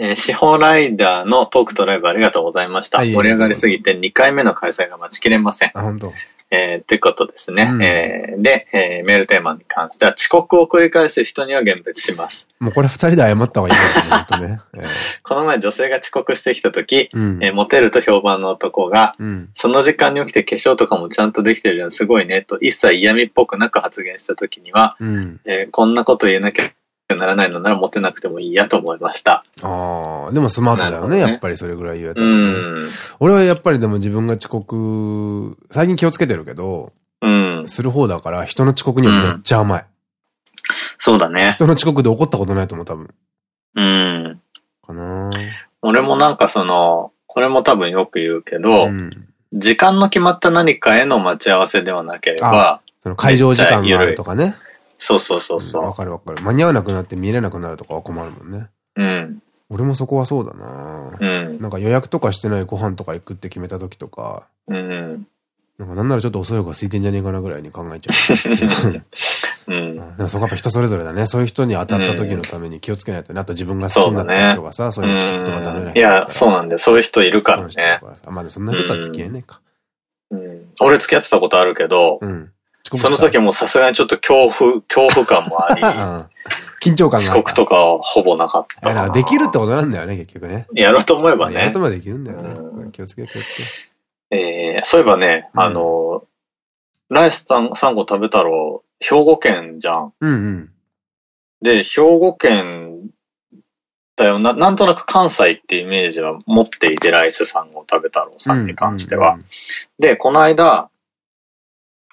えー、司法ライダーのトークとライブありがとうございました。盛り上がりすぎて2回目の開催が待ちきれません。あ、本当。えー、ってことですね。うん、えー、で、えー、メールテーマに関しては遅刻を繰り返す人には厳別します。もうこれ二人で謝った方がいいですね、ね。えー、この前女性が遅刻してきた時、うん、えー、モテると評判の男が、うん、その時間に起きて化粧とかもちゃんとできてるじゃん、すごいね、と一切嫌味っぽくなく発言した時には、うん、えー、こんなこと言えなきゃならないのならモテなくてもいいやと思いました。ああ、でもスマートだよね、ねやっぱりそれぐらい言えたら、ね、うん。俺はやっぱりでも自分が遅刻、最近気をつけてるけど、うん。する方だから人の遅刻にはめっちゃ甘い。うん、そうだね。人の遅刻で怒ったことないと思う、多分。うん。かな俺もなんかその、これも多分よく言うけど、うん、時間の決まった何かへの待ち合わせではなければ、その会場時間があるとかね。そうそうそうそう。わ、かるわかる。間に合わなくなって見れなくなるとかは困るもんね。うん。俺もそこはそうだなうん。なんか予約とかしてないご飯とか行くって決めた時とか、うん。なんかなんならちょっと遅い方が空いてんじゃねえかなぐらいに考えちゃう。うん。でもそこやっぱ人それぞれだね。そういう人に当たった時のために気をつけないとね。あと自分が好きになった人がさ、そう,、いう人がダメな人。いや、そうなんだよ。そういう人いるからね。まあそんな人とは付き合えねえか。うん。俺付き合ってたことあるけど、うん。その時もさすがにちょっと恐怖、恐怖感もあり、緊張感が。遅刻とかはほぼなかったかできるってことなんだよね、結局ね。やろうと思えばね。やろうと思えばできるんだよね。気をつけ気をつけ。えー、そういえばね、あの、ライスさん、サンゴ食べ太郎、兵庫県じゃん。うんうん。で、兵庫県だよな、なんとなく関西ってイメージは持っていて、ライスさんを食べ太郎さんに関しては。で、この間、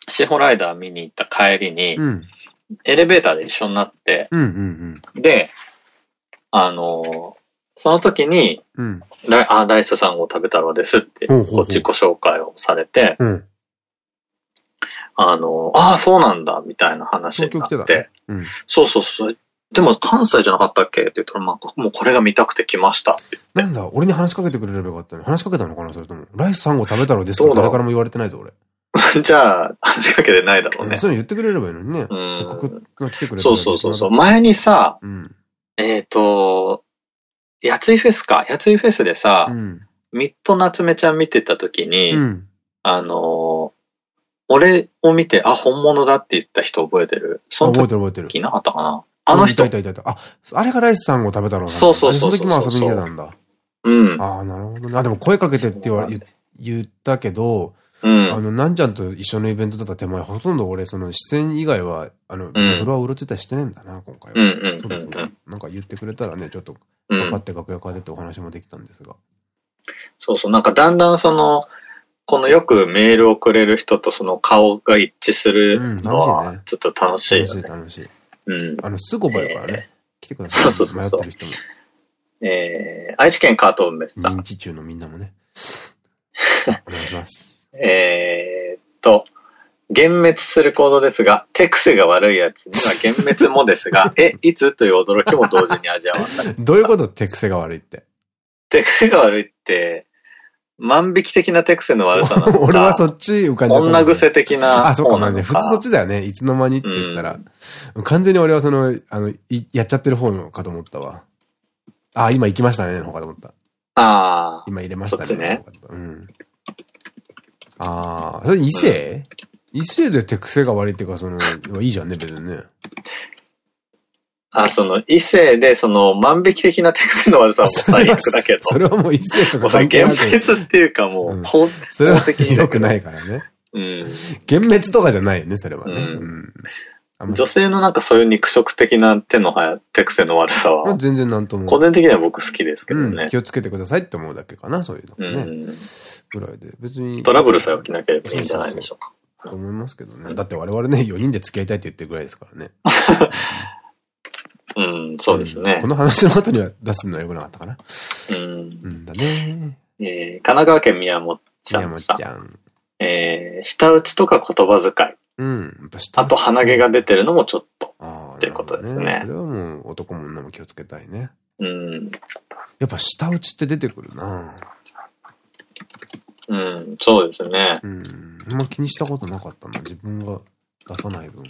シホライダー見に行った帰りに、うん、エレベーターで一緒になって、で、あのその時に、うん、ラあ、ライスさんを食べ太郎ですって、ご自己紹介をされて、うん、あの、ああ、そうなんだ、みたいな話になって、ね。うん、そうそうそう。でも関西じゃなかったっけって言ったら、まあ、もうこれが見たくて来ました。なんだ、俺に話しかけてくれればよかったね。話しかけたのかなそれとも。ライス3号食べたろですと誰からも言われてないぞ、俺。じゃあ、話しかけてないだろうね。そういうの言ってくれればいいのにね。うん。来てくれそうそうそうそう。前にさ、うん、えっと、やついフェスか。やついフェスでさ、うん、ミッド夏目ちゃん見てた時に、うん、あの俺を見て、あ、本物だって言った人覚えてる？その時覚えてる覚えてる。いなかったかな？あの人。いたいたいた。あ、あれがライスさんを食べたのそうそうそう。その時も遊びに来てたんだ。うん。ああ、なるほどね。あ、でも声かけてって言わ言ったけど、うん、あの、なんちゃんと一緒のイベントだった手前、ほとんど俺、その、出演以外は、あの、俺はうろついたりしてねえんだな、今回は。そうですね。なんか言ってくれたらね、ちょっと、分かって楽屋から出てお話もできたんですが。そうそう、なんかだんだんその、このよくメールをくれる人とその顔が一致するのは、ちょっと楽しい、楽しい、楽しい。うん。あの、すぐ覚えるからね。来てください。そうそうそう。えー、愛知県カートンメスさん。認知中のみんなもね。お願いします。えっと、幻滅する行動ですが、手癖が悪いやつには幻滅もですが、え、いつという驚きも同時に味わわされる。どういうこと？手癖が悪いって。手癖が悪いって、万引き的な手癖の悪さなのか。俺はそっち浮かんじゃった。女癖的な。あ、そっか、まあね、普通そっちだよね。いつの間にって言ったら。うん、完全に俺はその、あの、やっちゃってる方のかと思ったわ。あ、今行きましたね、の方かと思った。ああ。今入れましたね。そっちね。うん。ああ、それ異性、うん、異性で手癖が悪いっていうか、その、いいじゃんね、別にね。あ、その、異性で、その、万引き的な手癖の悪さ はもう最悪だけど。それはもう異性とか関係ない。幻滅っていうかもう、うん、本それは良くないからね。うん。幻滅とかじゃないよね、それはね。うん。女性のなんかそういう肉食的な手の手癖の悪さは。全然なんとも。個人的には僕好きですけどね。気をつけてくださいって思うだけかな、そういうのね。ぐらいで。別に。トラブルさえ起きなければいいんじゃないでしょうか。と思いますけどね。だって我々ね、4人で付き合いたいって言ってるぐらいですからね。うん、そうですね。この話の後には出すのはよくなかったかな。うん。うんだね。えー、神奈川県宮本ちゃん宮本ちゃん。えー、舌打ちとか言葉遣い。うん。あと鼻毛が出てるのもちょっと。っていうことですね。それはもう男も女も気をつけたいね。うん。やっぱ舌打ちって出てくるなうん、そうですね。うん。あんま気にしたことなかったな。自分が出さない分。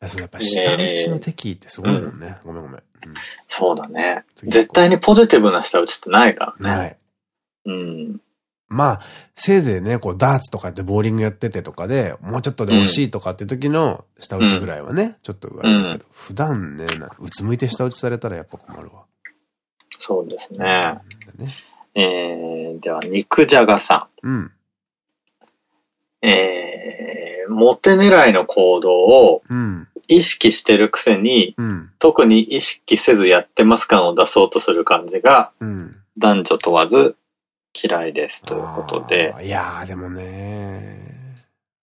やっぱ下打ちの敵ってすごいもんね。ごめんごめん。そうだね。絶対にポジティブな下打ちってないからね。ない。うん。まあ、せいぜいね、こう、ダーツとかってボーリングやっててとかで、もうちょっとで惜しいとかって時の下打ちぐらいはね、ちょっと言われるけど、普段ね、うつむいて下打ちされたらやっぱ困るわ。そうですね。えー、では、肉じゃがさん。うん。えー、モテ狙いの行動を意識してるくせに、うん、特に意識せずやってます感を出そうとする感じが、うん、男女問わず嫌いですということで。いやーでもね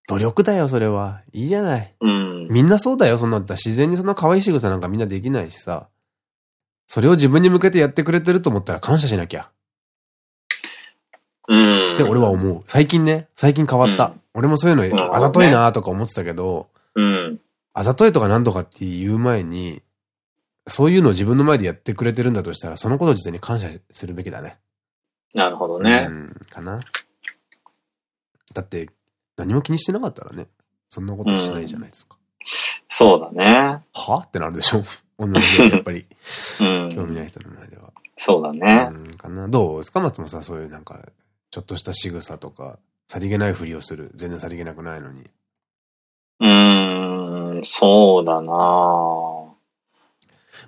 努力だよ、それは。いいじゃない。うん。みんなそうだよ、そんな、自然にそんな可愛い仕草なんかみんなできないしさ。それを自分に向けてやってくれてると思ったら感謝しなきゃ。うん。って俺は思う。最近ね、最近変わった。うん、俺もそういうのあざといなとか思ってたけど、うん。あざといとかなんとかって言う前に、そういうのを自分の前でやってくれてるんだとしたら、そのこと自体に感謝するべきだね。なるほどね。うん、かな。だって、何も気にしてなかったらね、そんなことしないじゃないですか。うん、そうだね。は？ってなるでしょ 女の子やっぱり。うん、興味ない人の前では。そうだね。うん、かな。どう？塚松もさ、そういうなんか、ちょっとした仕草とか、さりげないふりをする。全然さりげなくないのに。うーん、そうだな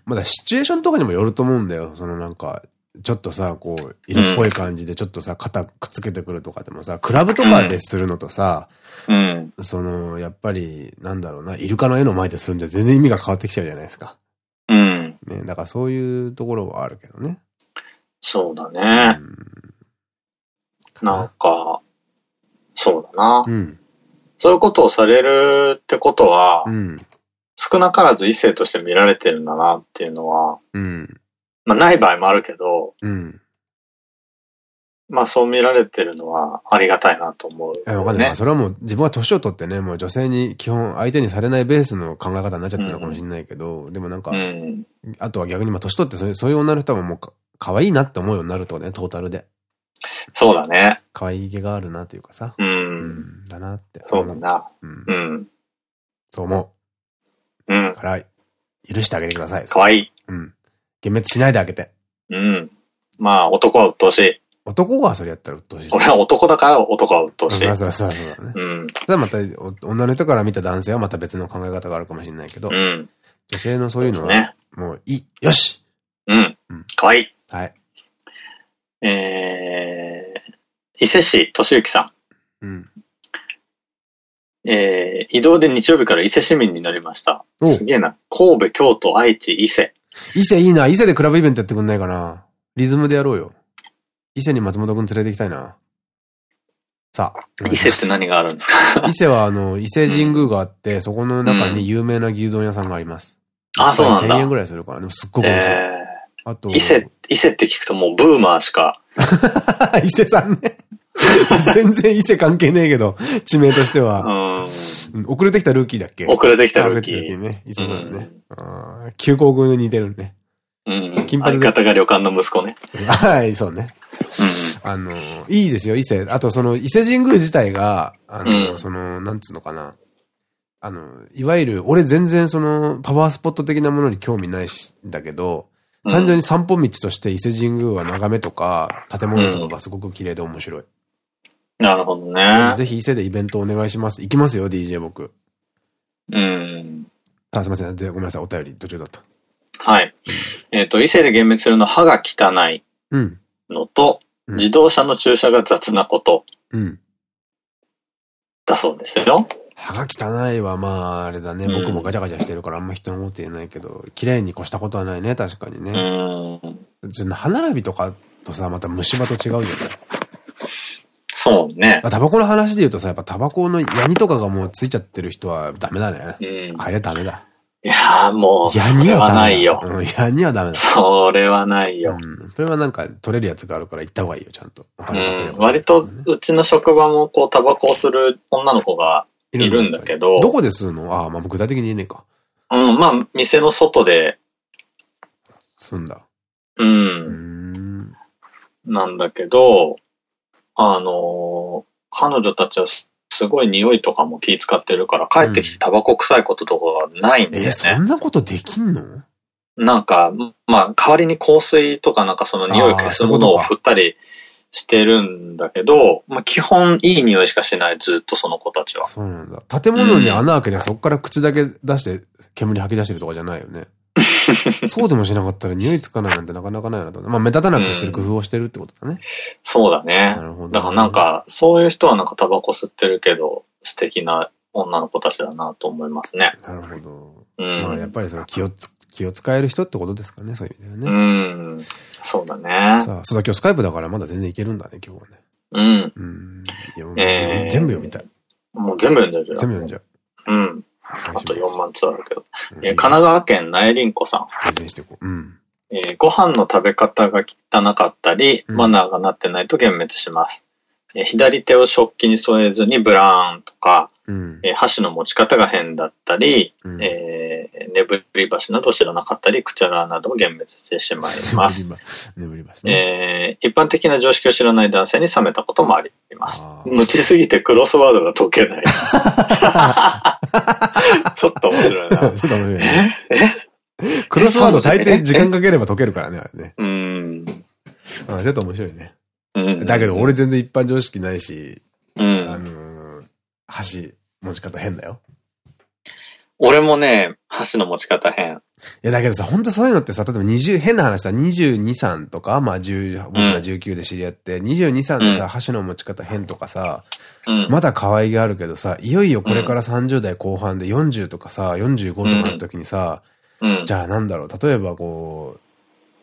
まだシチュエーションとかにもよると思うんだよ。そのなんか、ちょっとさ、こう、色っぽい感じでちょっとさ、肩くっつけてくるとかでもさ、クラブとかでするのとさ、うん、その、やっぱり、なんだろうな、イルカの絵の前でするんじゃ全然意味が変わってきちゃうじゃないですか。うん。ね、だからそういうところはあるけどね。そうだね。うん、なんか、そうだな。うん。そういうことをされるってことは、うん、少なからず異性として見られてるんだなっていうのは、うん、まあない場合もあるけど、うん、まあそう見られてるのはありがたいなと思う、ね。え、わかんない。それはもう自分は年を取ってね、もう女性に基本相手にされないベースの考え方になっちゃってるのかもしれないけど、うん、でもなんか、うん、あとは逆にまあ年取ってそういうそういう女の人はもう可愛いなって思うようになるとね、トータルで。そうだね。可愛い毛があるなというかさ。うん。うん、だなって。そうだな。うん。うん。そう思う。うん。から、許してあげてください。可愛い。うん。幻滅しないであげて。うん。まあ、男は鬱陶しい。男がそれやったら鬱陶しい。俺は男だから男は鬱陶しい。そうそうそうそうだね。うん。ただまた、女の人から見た男性はまた別の考え方があるかもしれないけど、うん。女性のそういうのは、ね、もういい。よしうん。うん。可愛い。はい。えー、伊勢市敏之さん。うん。えー、移動で日曜日から伊勢市民になりました。すげえな。神戸、京都、愛知、伊勢。伊勢いいな。伊勢でクラブイベントやってくんないかな。リズムでやろうよ。伊勢に松本くん連れて行きたいな。さあ。伊勢って何があるんですか？伊勢はあの、伊勢神宮があって、そこの中に有名な牛丼屋さんがあります。うん、あ、そうなんだ。1000円ぐらいするから、でもすっごく美味しい。えーあと。伊勢、伊勢って聞くともうブーマーしか。伊勢さんね。全然伊勢関係ねえけど、地名としては。うん。遅れてきたルーキーだっけ？遅れてきたルーキー。ルーキーね。伊勢さんね。急行軍に似てるね。うん。金髪相方が旅館の息子ね。はい、そうね。うん。あの、いいですよ、伊勢。あと、その、伊勢神宮自体が、あの、その、なんつうのかな。あの、いわゆる、俺全然その、パワースポット的なものに興味ないし、だけど、単純に散歩道として伊勢神宮は眺めとか、建物とかがすごく綺麗で面白い。なるほどね。ぜひ伊勢でイベントお願いします。行きますよ、DJ 僕。うん。あ、すみません。で、ごめんなさい。お便り途中だった。はい。えっと、伊勢で幻滅するの歯が汚いのと、うん、自動車の駐車が雑なこと。うん。だそうですよ。歯が汚いはまあ、あれだね。僕もガチャガチャしてるからあんま人の思っていないけど、綺麗に越したことはないね、確かにね。うん。歯並びとかとさ、また虫歯と違うじゃないそうね。タバコの話で言うとさ、やっぱタバコのヤニとかがもうついちゃってる人はダメだね。うん。あれダメだ。いやーもう、ヤニはないよ。うん、ヤニはダメだ。それはないよ。うん。それはなんか取れるやつがあるから行った方がいいよ、ちゃんと。うん。割と、うちの職場もこう、タバコをする女の子がいるんだけど。どこでするの？ああ、まあ具体的に言えねえか。うん、まあ、店の外で。すんだ。うん。なんだけど、あの、彼女たちはすごい匂いとかも気使ってるから、帰ってきてタバコ臭いこととかがないんだよね。え、そんなことできんの？なんか、まあ、代わりに香水とかなんかその匂いを消すものを振ったりしてるんだけど、まあ基本いい匂いしかしない、ずっとその子たちは。そうなんだ。建物に穴開けてそこから口だけ出して煙吐き出してるとかじゃないよね。そうでもしなかったら匂いつかないなんてなかなかないなと。まあ目立たなくしてる工夫をしてるってことだね。うん、そうだね。なるほど、ね。だからなんか、そういう人はなんかタバコ吸ってるけど、素敵な女の子たちだなと思いますね。なるほど。うん、まあやっぱりその気をつ気を使える人ってことですかね、そういう意味ではね。うん。そうだね。さあ、そうだ、今日スカイプだからまだ全然いけるんだね、今日はね。うん。うん。えー、全部読みたい。もう全部読んじゃうじゃん。全部読んじゃう。うん。あと4万つあるけど。え神奈川県苗林子さん。改善していこう。うん。えー、ご飯の食べ方が汚かったり、マナーがなってないと幻滅します。えー、左手を食器に添えずにブラーンとか、うん、えー、箸の持ち方が変だったり、うん、ええー、眠り橋などを知らなかったり、クチャラなどを幻滅してしまいます。眠り橋、ね、えー、一般的な常識を知らない男性に冷めたこともあります。無知すぎてクロスワードが解けない。ちょっと面白いな。ちょっと面白いね。え？クロスワード大抵時間かければ解けるからね、あれね。うん。あちょっと面白いね。だけど俺全然一般常識ないし、うん、あのー、箸持ち方変だよ。俺もね、箸の持ち方変。いや、だけどさ、ほんとそういうのってさ、例えば20、変な話さ、22、3とか、まあ10、僕ら19で知り合って、うん、22、3でさ、うん、箸の持ち方変とかさ、うん、まだ可愛げあるけどさ、いよいよこれから30代後半で40とかさ、45とかの時にさ、じゃあなんだろう、例えばこう、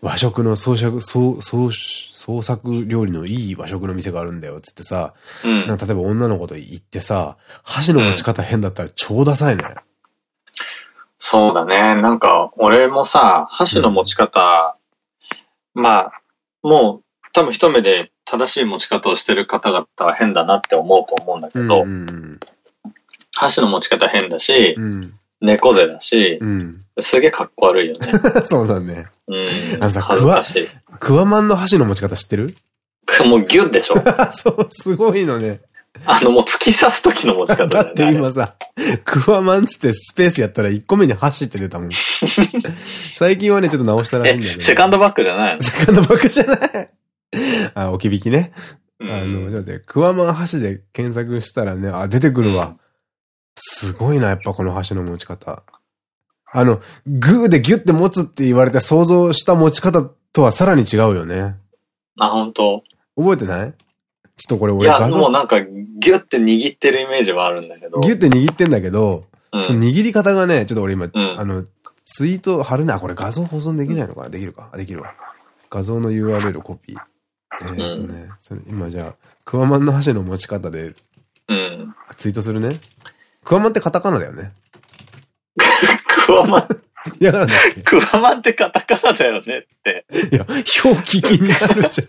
和食の創作、創、創、創作料理のいい和食の店があるんだよ、つってさ、なんか例えば女の子と行ってさ、箸の持ち方変だったら超ダサいね。そうだね。なんか、俺もさ、箸の持ち方、うん、まあ、もう、多分一目で正しい持ち方をしてる方々は変だなって思うと思うんだけど、箸の持ち方変だし、うん、猫背だし、うん、すげえかっこ悪いよね。そうだね。うん。あのさ、恥ずかしい。クワマンの箸の持ち方知ってる？もうギュッでしょ そう、すごいのね。あの、もう突き刺す時の持ち方だ、ね、だって今さ、クワマンつってスペースやったら1個目に走って出たもん。最近はね、ちょっと直したらしいんだけど。セカンドバックじゃないの？セカンドバックじゃないあ、置き引きね。あの、だって、クワマン箸で検索したらね、あ、出てくるわ。うん、すごいな、やっぱこの箸の持ち方。あの、グーでギュッて持つって言われて想像した持ち方とはさらに違うよね。あ、本当覚えてない？ちょっとこれ俺いや、もうなんか、ギュって握ってるイメージはあるんだけど。ギュって握ってんだけど、うん、その握り方がね、ちょっと俺今、うん、あの、ツイート貼るな。これ画像保存できないのかな？できるか？できるわ。画像の URL コピー。えー、っとね、それ今じゃあ、クワマンの箸の持ち方で、うん。ツイートするね。クワマンってカタカナだよね。クワマンいや、なんだっけ？クワマンってカタカナだよねって。いや、表記気になるじゃん。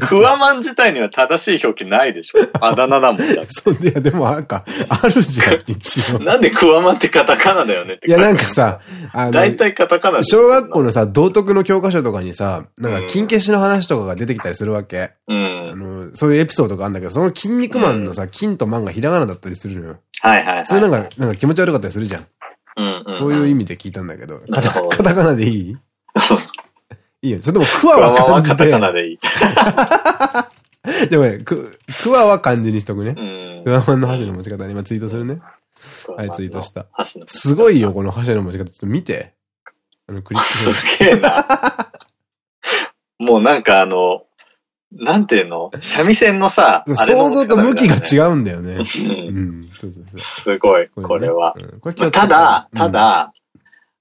クワマン自体には正しい表記ないでしょあだ名だもんだそういや、でもなんか、あるじゃん、一応。なんでクワマンってカタカナだよねっていや、なんかさ、あの、大体カタカナ小学校のさ、道徳の教科書とかにさ、なんか、金消しの話とかが出てきたりするわけ。うん。あの、そういうエピソードがあるんだけど、その筋肉マンのさ、金とマンがひらがなだったりするのよ。はいはいはい。それなんか、なんか気持ち悪かったりするじゃん。そういう意味で聞いたんだけど、カタカナでいい？いいよ。それでも、クワは漢字で。クワはカタカナでいい。でもね、ク、クワは漢字にしとくね。クワマンの箸の持ち方に今ツイートするね。はい、ツイートした。すごいよ、この箸の持ち方。ちょっと見て。あの、クリ すげえな。もうなんかあの、なんていうの？三味線のさ、想像と向きが違うんだよね。うん。すごい、これは。ただ、ただ、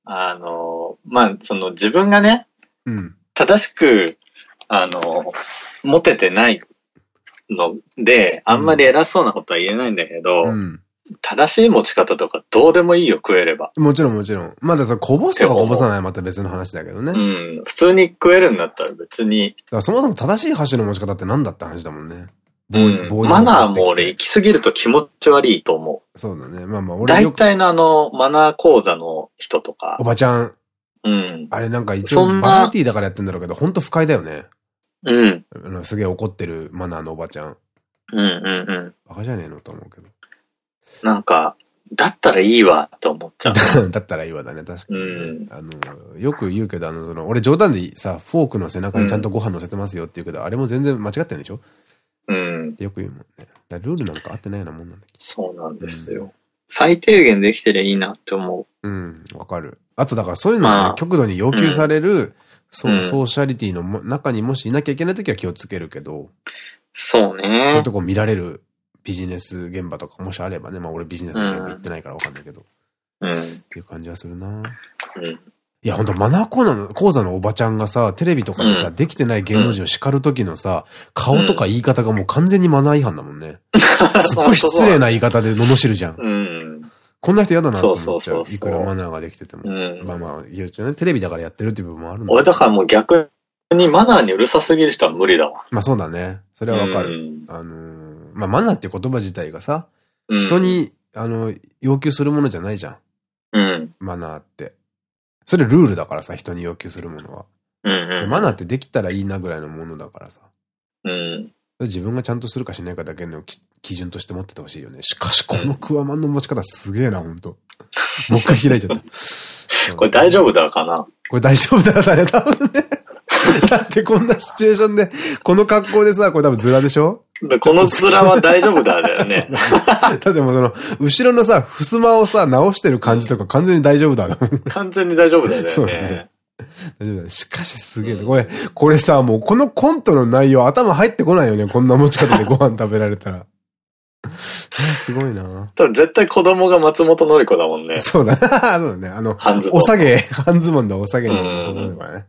あの、まあ、その自分がね、正しく、あの、モテてないので、あんまり偉そうなことは言えないんだけど、うん、正しい持ち方とかどうでもいいよ、食えれば。もちろんもちろん。まださ、こぼすとかこぼさないまた別の話だけどね。うん。普通に食えるんだったら別に。そもそも正しい箸の持ち方って何だって話だもんね。うん、マナーも俺行き過ぎると気持ち悪いと思う。そうだね。まあまあ俺。大体のあの、マナー講座の人とか。おばちゃん。うん。あれなんか一応バラエティだからやってんだろうけど、ほんと不快だよね。うん。すげえ怒ってるマナーのおばちゃん。うんうんうん。バカじゃねえのと思うけど。なんか、だったらいいわって思っちゃう。だったらいいわだね、確かに、ね。うん、あの、よく言うけど、あの、その、俺冗談でさ、フォークの背中にちゃんとご飯乗せてますよって言うけど、うん、あれも全然間違ってんでしょ？うん。よく言うもんね。ルールなんか合ってないようなもんなんだけど。そうなんですよ。うん、最低限できてりゃいいなって思う。うん、わかる。あとだからそういうのが、ね、極度に要求される、ソーシャリティの中にもしいなきゃいけないときは気をつけるけど。そうね。そういうとこ見られるビジネス現場とかもしあればね。まあ俺ビジネスの現場行ってないからわかんないけど。うん。っていう感じはするなうん。いや、ほんと、マナー講座の、講座のおばちゃんがさ、テレビとかでさ、うん、できてない芸能人を叱る時のさ、顔とか言い方がもう完全にマナー違反だもんね。すっごい失礼な言い方で罵るじゃん。うん。こんな人嫌だなって思っちゃう。いくらマナーができてても。うん、まあまあ、言うとね、テレビだからやってるっていう部分もあるんだ俺だからもう逆にマナーにうるさすぎる人は無理だわ。まあそうだね。それはわかる。あのーまあ、マナーって言葉自体がさ、人に、あの、要求するものじゃないじゃん。うん。マナーって。それルールだからさ、人に要求するものは。うんうん、マナーってできたらいいなぐらいのものだからさ。うん。自分がちゃんとするかしないかだけの基準として持っててほしいよね。しかし、このクワマンの持ち方すげえな、ほんと。もう一回開いちゃった。これ大丈夫だかな？これ大丈夫だだ？ね、多分ね。だってこんなシチュエーションで、この格好でさ、これ多分ズラでしょ？この面は大丈夫だよね。だってもうその、後ろのさ、襖をさ、直してる感じとか完全に大丈夫だ。完全に大丈夫だよね。そうね。大丈夫だ。しかしすげえ、これ、これさ、もうこのコントの内容頭入ってこないよね。こんな持ち方でご飯食べられたら。すごいな多分絶対子供が松本のり子だもんね。そうだ。そうだね。あの、お下げ、半ズボンでお下げの松本のり子だね。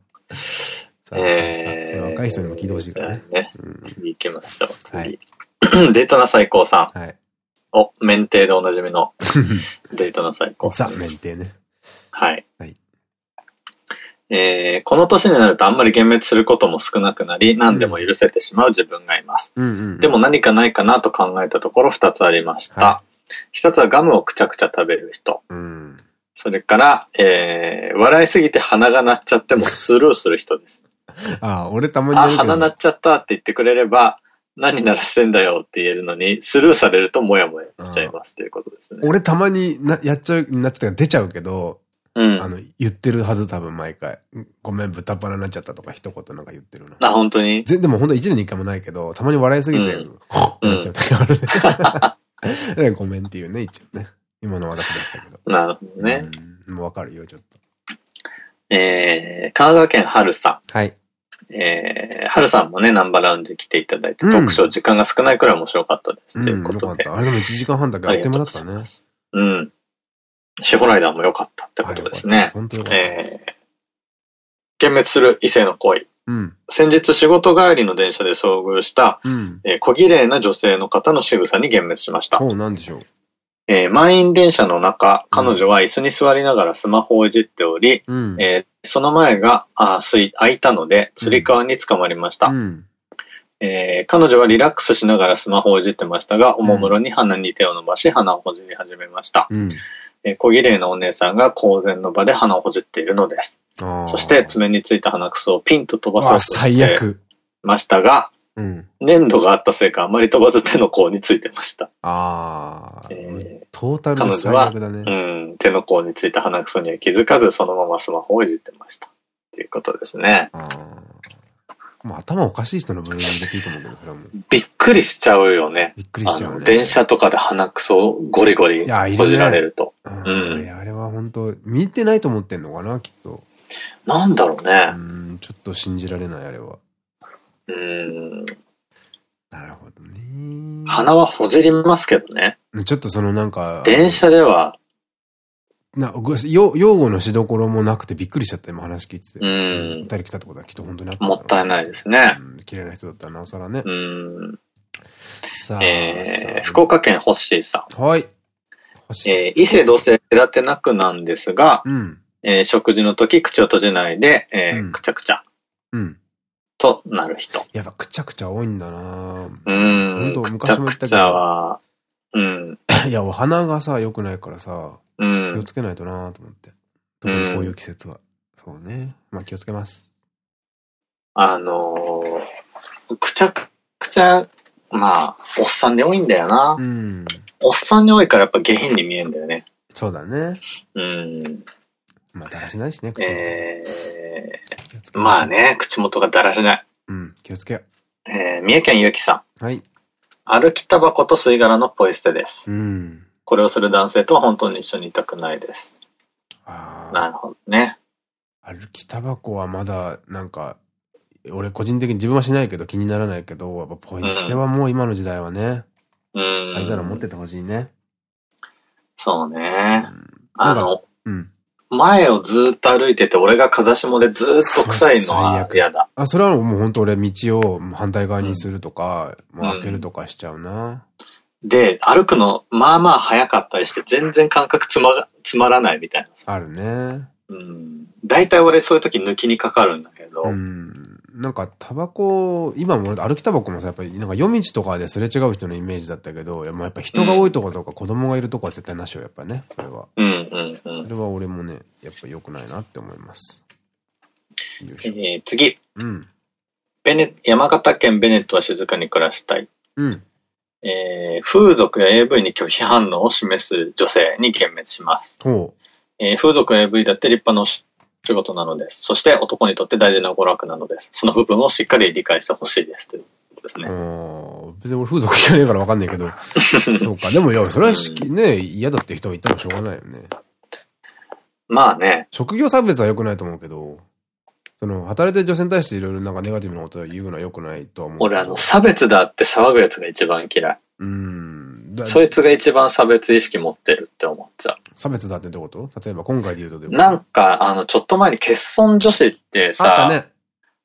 えー、若い人にも聞いてほしいからね。ね次行きましょう。次。デートナ最高さん。はい。お、免停でおなじみの デートナ最高さんさあ、免停ね。はい。はい。えー、この年になるとあんまり幻滅することも少なくなり、何でも許せてしまう自分がいます。でも何かないかなと考えたところ2つありました。一、はい、つはガムをくちゃくちゃ食べる人。うん、それから、えー、笑いすぎて鼻が鳴っちゃってもスルーする人です。ああ、俺たまにあ、鼻鳴っちゃったって言ってくれれば、何鳴らしてんだよって言えるのに、スルーされるともやもやしちゃいますということですね。俺たまにな、やっちゃう、なっちゃった出ちゃうけど、うん、あの、言ってるはず多分毎回。ごめん、豚っ腹になっちゃったとか一言なんか言ってるな。あ、本当に？ででも本当一年に一回もないけど、たまに笑いすぎて、うん、ってなっちゃう時あるね。ごめんっていうね、一応ね。今のは出したけど。なるほどね。うん、もうわかるよ、ちょっと。えー、神奈川県春さん。はい。えー、春さんもね、ナンバーラウンジ来ていただいて、うん、トークショー時間が少ないくらい面白かったです。ということで。あれでも1時間半だけあっという間だったね。うん。シホライダーも良かったってことですね。本当えー、幻滅する異性の恋。うん、先日仕事帰りの電車で遭遇した、うん、えー、小綺麗な女性の方の仕草に幻滅しました。そうなんでしょう。えー、満員電車の中、彼女は椅子に座りながらスマホをいじっており、うん、えー、その前があ開いたので、つり革に捕まりました。うん。えー、彼女はリラックスしながらスマホをいじってましたが、おもむろに鼻に手を伸ばし、鼻をほじり始めました。うん。え小綺麗なお姉さんが公然の場で鼻をほじっているのです。そして爪についた鼻くそをピンと飛ばそうとしてましたが、うん、粘土があったせいかあまり飛ばず手の甲についてました。ああ、えー、トータルの最悪だね。彼女は、うん、手の甲についた鼻くそには気づかずそのままスマホをいじってました。っていうことですね。もう頭おかしい人の分類入れていいと思うんだけど、それはもう。びっくりしちゃうよね。びっくりしちゃう、ね、電車とかで鼻くそゴリゴリほじられると。うん。いや、あれは本当見てないと思ってんのかな、きっと。なんだろうね。うん、ちょっと信じられない、あれは。うん。なるほどね。鼻はほじりますけどね。ちょっとそのなんか。電車ではな、用語のしどころもなくてびっくりしちゃった、今話聞いてて。うん。二人来たってことはきっと本当にあった。もったいないですね。うん。綺麗な人だったらなおさらね。うん。さあ。えー、福岡県ホッシーさん。はい。えー、異性同性隔てなくなんですが、うん。えー、食事の時口を閉じないで、えー、うん、くちゃくちゃ。うん。となる人。やっぱくちゃくちゃ多いんだなうん。本当昔も言ったけど。くちゃくちゃは、うん。いや、お鼻がさ、良くないからさ、うん、気をつけないとなと思って。特にこういう季節は。うん、そうね。まあ気をつけます。あのー、くちゃくちゃ、まあ、おっさんで多いんだよな。うん。おっさんに多いからやっぱ下品に見えんだよね。そうだね。うん。まあ、だらしないしね、口元。えー、まあね、口元がだらしない。うん、気をつけよう。えー、三重県ゆきさん。はい。歩きタバコと吸い殻のポイ捨てです。うん。これをする男性とは本当に一緒にいたくないです。ああ。なるほどね。歩きタバコはまだ、なんか、俺個人的に自分はしないけど気にならないけど、やっぱポイ捨てはもう今の時代はね。うん。あいつら持っててほしいね。そうね。うん、あの、うん。前をずっと歩いてて、俺が風下でずっと臭いのは嫌だ。あ、それはもう本当俺道を反対側にするとか、うん、もう開けるとかしちゃうな。で、歩くの、まあまあ早かったりして、全然感覚つま、つまらないみたいな。あるね。うん。大体俺そういう時抜きにかかるんだけど。うん。なんか、タバコ、今も歩きタバコもさ、やっぱり、なんか夜道とかですれ違う人のイメージだったけど、やっぱ人が多いとことか子供がいるとこは絶対なしよ、やっぱね、それは。うんううん。それは俺もね、やっぱ良くないなって思います。えー、次。うん。ベネ、山形県ベネットは静かに暮らしたい。うん。えー、風俗や AV に拒否反応を示す女性に幻滅します。ほう。えー、風俗や AV だって立派な仕事なのです。そして男にとって大事な娯楽なのです。その部分をしっかり理解してほしいです。ということですね。別に俺風俗聞かねえからわかんないけど。そうか。でもいや、それはね、嫌だって人がいたらしょうがないよね。まあね。職業差別は良くないと思うけど、その、働いてる女性に対していろいろなんかネガティブなことを言うのは良くないと思う。俺あの、差別だって騒ぐやつが一番嫌い。うん。そいつが一番差別意識持ってるって思っちゃう。差別だってどういうこと？例えば今回で言うとでも。なんか、あの、ちょっと前に欠損女子ってさ、あったね。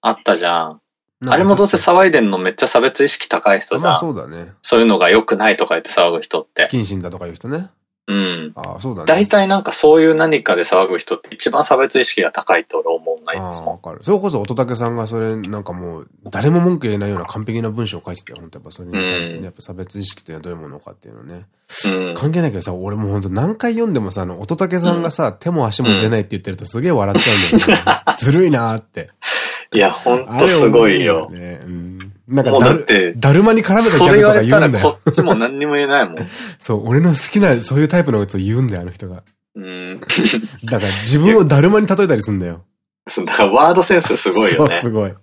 あったじゃん。あれもどうせ騒いでんのめっちゃ差別意識高い人じゃん。まあそうだね。そういうのが良くないとか言って騒ぐ人って。不謹慎だとかいう人ね。うん。ああ、そうだね。大体なんかそういう何かで騒ぐ人って一番差別意識が高いと俺思うないですもん。わかる。それこそ乙武さんがそれなんかもう誰も文句言えないような完璧な文章を書いてて、本当やっぱそれに対してね、うん、やっぱ差別意識っていうのはどういうものかっていうのね。うん、関係ないけどさ、俺も本当何回読んでもさ、あの、乙武さんがさ、うん、手も足も出ないって言ってるとすげえ笑っちゃうんだよね。ずるいなーって。いや、ほんとすごいよ。ね、うんなんかだる、だるまに絡めたキャラとか言うんだよ。こっちも何にも言えないもん。そう、俺の好きな、そういうタイプのやつを言うんだよ、あの人が。うん。だから自分をだるまに例えたりするんだよ。そう、だからワードセンスすごいよね。そう、すごい。うん。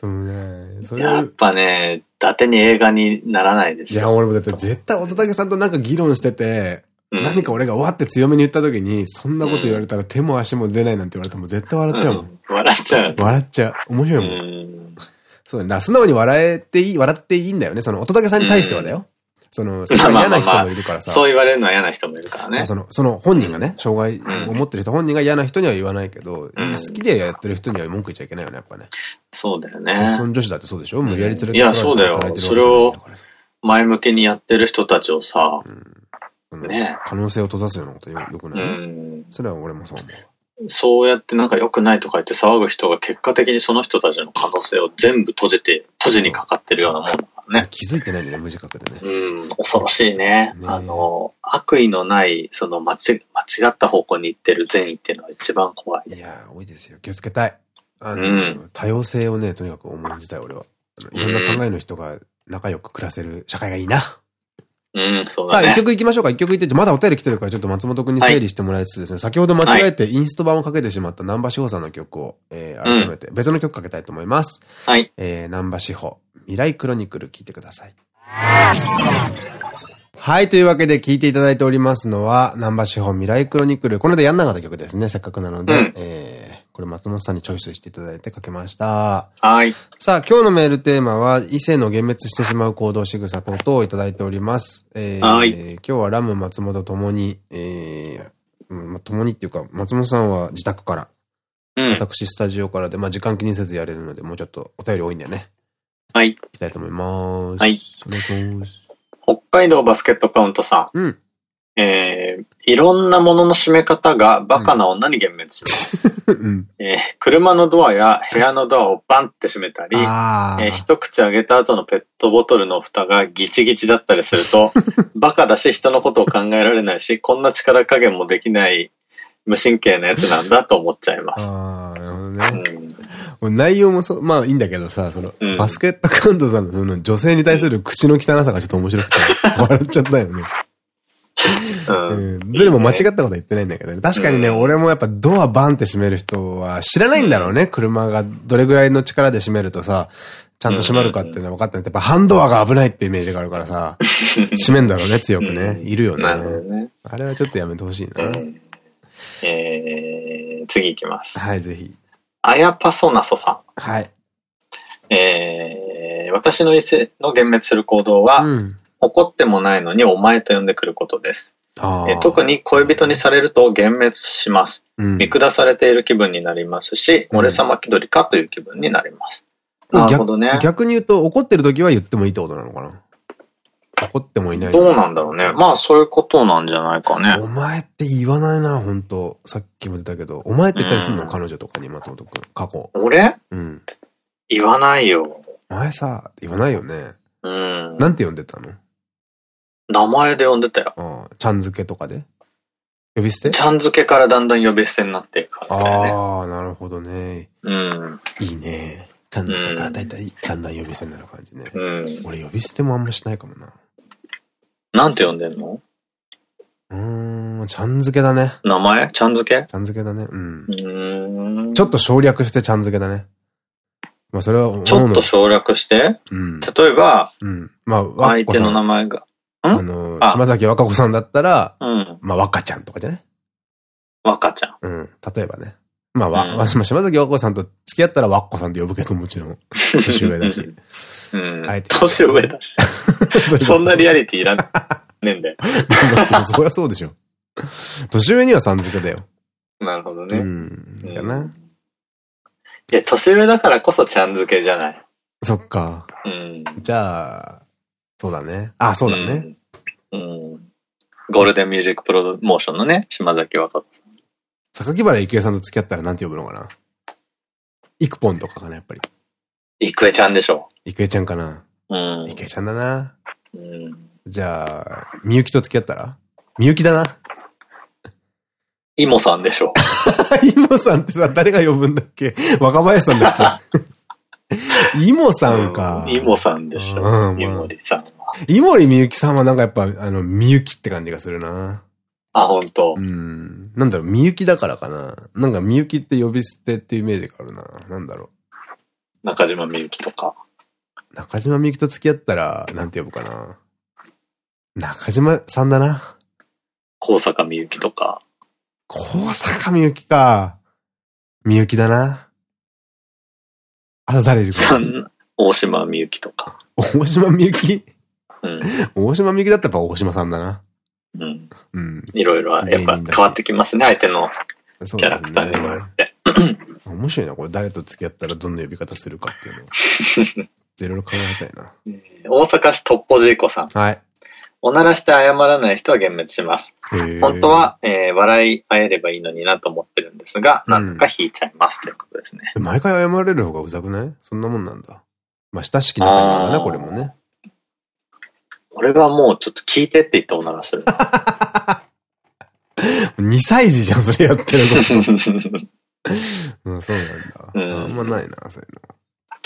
そうね。それやっぱね、伊達に映画にならないですよ。いや、俺もだって絶対乙武さんとなんか議論してて、うん、何か俺がわって強めに言った時に、そんなこと言われたら手も足も出ないなんて言われても絶対笑っちゃうもん。うん、笑っちゃう。笑っちゃう。面白いもん。そうだ、素直に笑えていい、笑っていいんだよね。その、乙武さんに対してはだよ。その、その嫌な人もいるからさ。そう言われるのは嫌な人もいるからね。その、その本人がね、障害を持ってる人本人が嫌な人には言わないけど、好きでやってる人には文句言っちゃいけないよね、やっぱね。そうだよね。その女子だってそうでしょ？無理やり連れていや、そうだよ。それを前向きにやってる人たちをさ、ね可能性を閉ざすようなことよくない？ね。それは俺もそう思う。そうやってなんか良くないとか言って騒ぐ人が結果的にその人たちの可能性を全部閉じて、閉じにかかってるようなもんだからね。気づいてないんだね、無自覚でね。うん、恐ろしいね。ねあの、悪意のない、その間違間違った方向に行ってる善意っていうのは一番怖い、ね。いや、多いですよ。気をつけたい。あの、うん、多様性をね、とにかく思いじたい、俺は。いろんな考えの人が仲良く暮らせる社会がいいな。うん、そうだね。さあ、一曲行きましょうか。一曲行って、まだお便り来てるから、ちょっと松本くんに整理してもらいつつですね、はい、先ほど間違えてインスト版をかけてしまった南波志保さんの曲を、えー、改めて別の曲かけたいと思います。はい。えー、南波志保、未来クロニクル聞いてください。はい。というわけで聞いていただいておりますのは、南波志保未来クロニクル。この間やんなかった曲ですね。せっかくなので、うん、えー、これ松本さんにチョイスしていただいてかけました。はい。さあ、今日のメールテーマは、異性の幻滅してしまう行動仕草等々をいただいております。えー、はい。今日はラム、松本ともに、えー、うん、ともにっていうか、松本さんは自宅から、うん、私スタジオからで、まあ時間気にせずやれるので、もうちょっとお便り多いんだよね。はい。いきたいと思います。はい。お願いします。北海道バスケットカウントさん。うん。えー、いろんなものの締め方がバカな女に幻滅します。うん、えー、車のドアや部屋のドアをバンって閉めたり、えー、一口あげた後のペットボトルの蓋がギチギチだったりすると、バカだし人のことを考えられないし、こんな力加減もできない無神経なやつなんだと思っちゃいます。ああ、なるほどね。うん、内容もそう、まあいいんだけどさ、その、うん、バスケットカウントさんのその女性に対する口の汚さがちょっと面白くて、笑っちゃったよね。うん。どれも間違ったことは言ってないんだけどね。確かにね、俺もやっぱドアバンって閉める人は知らないんだろうね。車がどれぐらいの力で閉めるとさ、ちゃんと閉まるかっていうのは分かってない。やっぱハンドアが危ないってイメージがあるからさ、閉めんだろうね、強くね。いるよね。あれはちょっとやめてほしいな。えー、次行きます。はい、ぜひ。あやぱそなそさん。はい。えー、私の異性の幻滅する行動は、うん怒ってもないのにお前と呼んでくることです。え特に恋人にされると幻滅します。うん、見下されている気分になりますし、うん、俺様気取りかという気分になります。なるほどね。逆に言うと怒ってる時は言ってもいいってことなのかな？怒ってもいない。どうなんだろうね。まあそういうことなんじゃないかね。お前って言わないな、本当さっきも言ったけど。お前って言ったりするの、うん、彼女とかに松本くん。過去。俺？うん。言わないよ。お前さ、言わないよね。うん。なんて呼んでたの？名前で呼んでたよ。ああ、ちゃん付けとかで？呼び捨て？ちゃん付けからだんだん呼び捨てになっていくからね。ああ、なるほどね。うん。いいね。ちゃん付けからだいたいだんだん呼び捨てになる感じね。うん。俺呼び捨てもあんましないかもな。なんて呼んでんの？うん、ちゃん付けだね。名前？ちゃん付け？ちゃん付けだね。うん。うんちょっと省略してちゃん付けだね。まあそれは、ちょっと省略して？うん。例えば、うん。まあ、相手の名前が。あの、島崎和歌子さんだったら、うん。まあ、若ちゃんとかじゃね若ちゃん。うん。例えばね。まあ、わ、うん、島崎和歌子さんと付き合ったら和っ子さんって呼ぶけど、もちろん。年上だし。うん。あえて。年上だし。そんなリアリティいらんねえんだよ。そりゃそうでしょ。年上にはさん付けだよ。なるほどね。うん。かな。いや、年上だからこそちゃん付けじゃない？そっか。うん。じゃあ、そうだね。あ、そうだね。うん。うん、ゴールデンミュージックプロモーションのね、島崎和歌子さん。榊原郁恵さんと付き合ったらなんて呼ぶのかな？イクポンとかかな、やっぱり。郁恵ちゃんでしょ。郁恵ちゃんかな？うん。郁恵ちゃんだな。うん。じゃあ、みゆきと付き合ったら？みゆきだな。イモさんでしょ。イモさんってさ、誰が呼ぶんだっけ？若林さんだっけ？イモさんか。イモさんでしょ。イモリさんは。イモリみゆきさんはなんかやっぱ、あの、みゆきって感じがするな。あ、本当。うん。なんだろう、みゆきだからかな。なんかみゆきって呼び捨てっていうイメージがあるな。なんだろう。中島みゆきとか。中島みゆきと付き合ったら、なんて呼ぶかな。中島さんだな。高坂みゆきとか。高坂みゆきか。みゆきだな。あと誰いるか大島みゆきとか。大島みゆき？うん。大島みゆきだったらやっぱ大島さんだな。うん。うん。いろいろやっぱ変わってきますね、相手のキャラクターにもよって。面白いな、これ誰と付き合ったらどんな呼び方するかっていうのを。いろいろ考えたいな。大阪市トッポジーコさん。はい。おならして謝らない人は幻滅します。本当は、えー、笑い合えればいいのになと思ってるんですが、なんか引いちゃいますということですね。毎回謝れる方がうざくない？そんなもんなんだ。まあ、親しき仲間だね、これもね。俺がもうちょっと聞いてって言っておならする。2歳児じゃん、それやってること。うん、そうなんだ。うん、あんまないな、そういうの。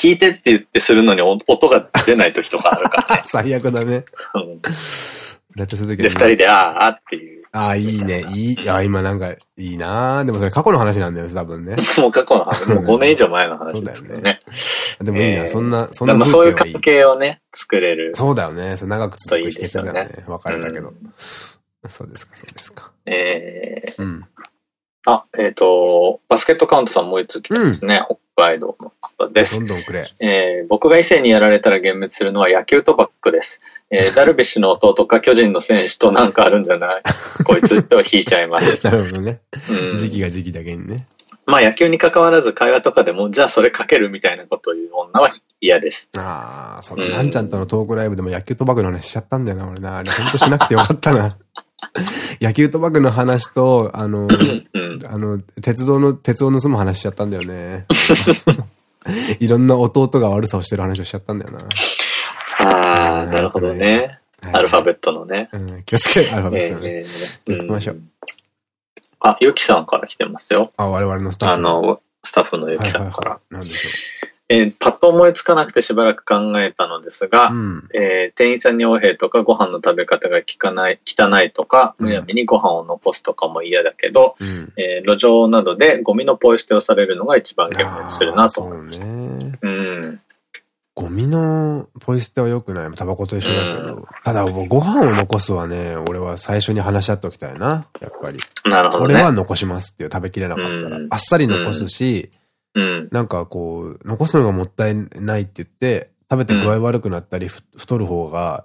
聞いてって言ってするのに音が出ない時とかあるからね。最悪だね。うん。だってそで、二人で、ああ、っていう。ああ、いいね。いい。あ今なんか、いいなでもそれ過去の話なんだよ多分ね。もう過去の話。もう5年以上前の話ですよね。でもいいな、そんな、そんな。まあそういう関係をね、作れる。そうだよね。長く続く秘訣だよね。別れたけど。そうですか、そうですか。ええ。うん。あ、えっと、バスケットカウントさんもう一つ来てますね。北海道の方です。どんどんくれ。えー、僕が異性にやられたら幻滅するのは野球とバックです。えー、ダルビッシュの弟か巨人の選手となんかあるんじゃない？こいつと引いちゃいます。なるほどね。うん、時期が時期だけにね。まあ野球に関わらず会話とかでも、じゃあそれかけるみたいなことを言う女は嫌です。ああ、その、なんちゃんとのトークライブでも野球とバグの話しちゃったんだよな、俺な。あれほんとしなくてよかったな。野球とバグの話と、あの、うん、あの、鉄道の、鉄を盗む話しちゃったんだよね。いろんな弟が悪さをしてる話をしちゃったんだよな。ああ、なるほどね。アルファベットのね。うん、気をつけ、アルファベットのね。気をつけましょう。あ、ゆきさんから来てますよ。あ、我々のスタッフ。あの、スタッフのゆきさんから。なんでしょう。えー、パッと思いつかなくてしばらく考えたのですが、うん、えー、店員さんにおへとかご飯の食べ方が汚い汚いとか、むやみにご飯を残すとかも嫌だけど、うん、えー、路上などでゴミのポイ捨てをされるのが一番幻滅するなと思いました。ね、うん。ゴミのポイ捨ては良くない？タバコと一緒だけど。うん、ただ、ご飯を残すはね、俺は最初に話し合っておきたいな。やっぱり。なるほど、ね、俺は残しますっていう食べきれなかったら。あっさり残すし、うん、なんかこう、残すのがもったいないって言って、食べて具合悪くなったり、太る方が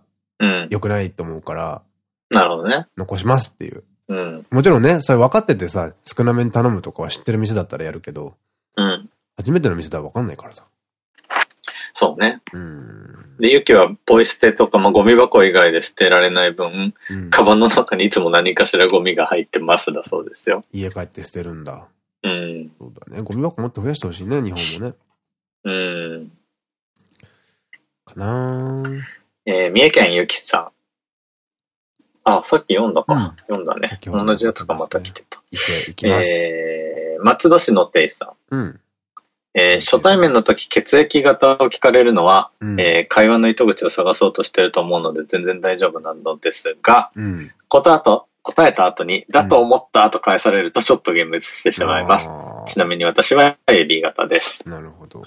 良くないと思うから、なるほどね。残しますっていう。うん、もちろんね、それ分かっててさ、少なめに頼むとかは知ってる店だったらやるけど、うん、初めての店では分かんないからさ。そうね。うん、で、ユキはポイ捨てとか、まあ、ゴミ箱以外で捨てられない分、うん、カバンの中にいつも何かしらゴミが入ってますだそうですよ。家帰って捨てるんだ。うん。そうだね。ゴミ箱もっと増やしてほしいね、日本もね。うん。かなえー、三重県ゆきさん。あ、さっき読んだか。うん、読んだね。同じやつがまた来てた。いきます。えー、松戸市のテイさん。うん。えー、初対面の時血液型を聞かれるのは、うん、えー、会話の糸口を探そうとしてると思うので全然大丈夫なのですが、うん、答えと答えた後に、だと思ったと返されるとちょっと幻滅してしまいます。うん、ちなみに私は AB 型です。なるほど。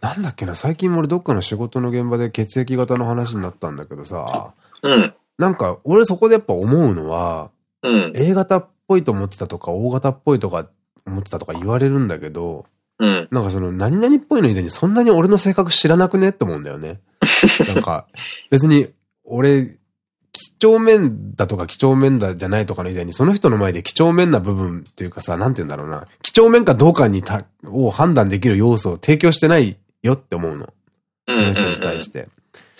なんだっけな、最近俺どっかの仕事の現場で血液型の話になったんだけどさ、うん。なんか、俺そこでやっぱ思うのは、うん。A 型っぽいと思ってたとか、O 型っぽいとか思ってたとか言われるんだけど、うん。なんかその、何々っぽいの以前にそんなに俺の性格知らなくね？って思うんだよね。なんか、別に、俺、几帳面だとか几帳面だじゃないとかの以前に、その人の前で几帳面な部分っていうかさ、なんて言うんだろうな。几帳面かどうかにた、を判断できる要素を提供してないよって思うの。その人に対して。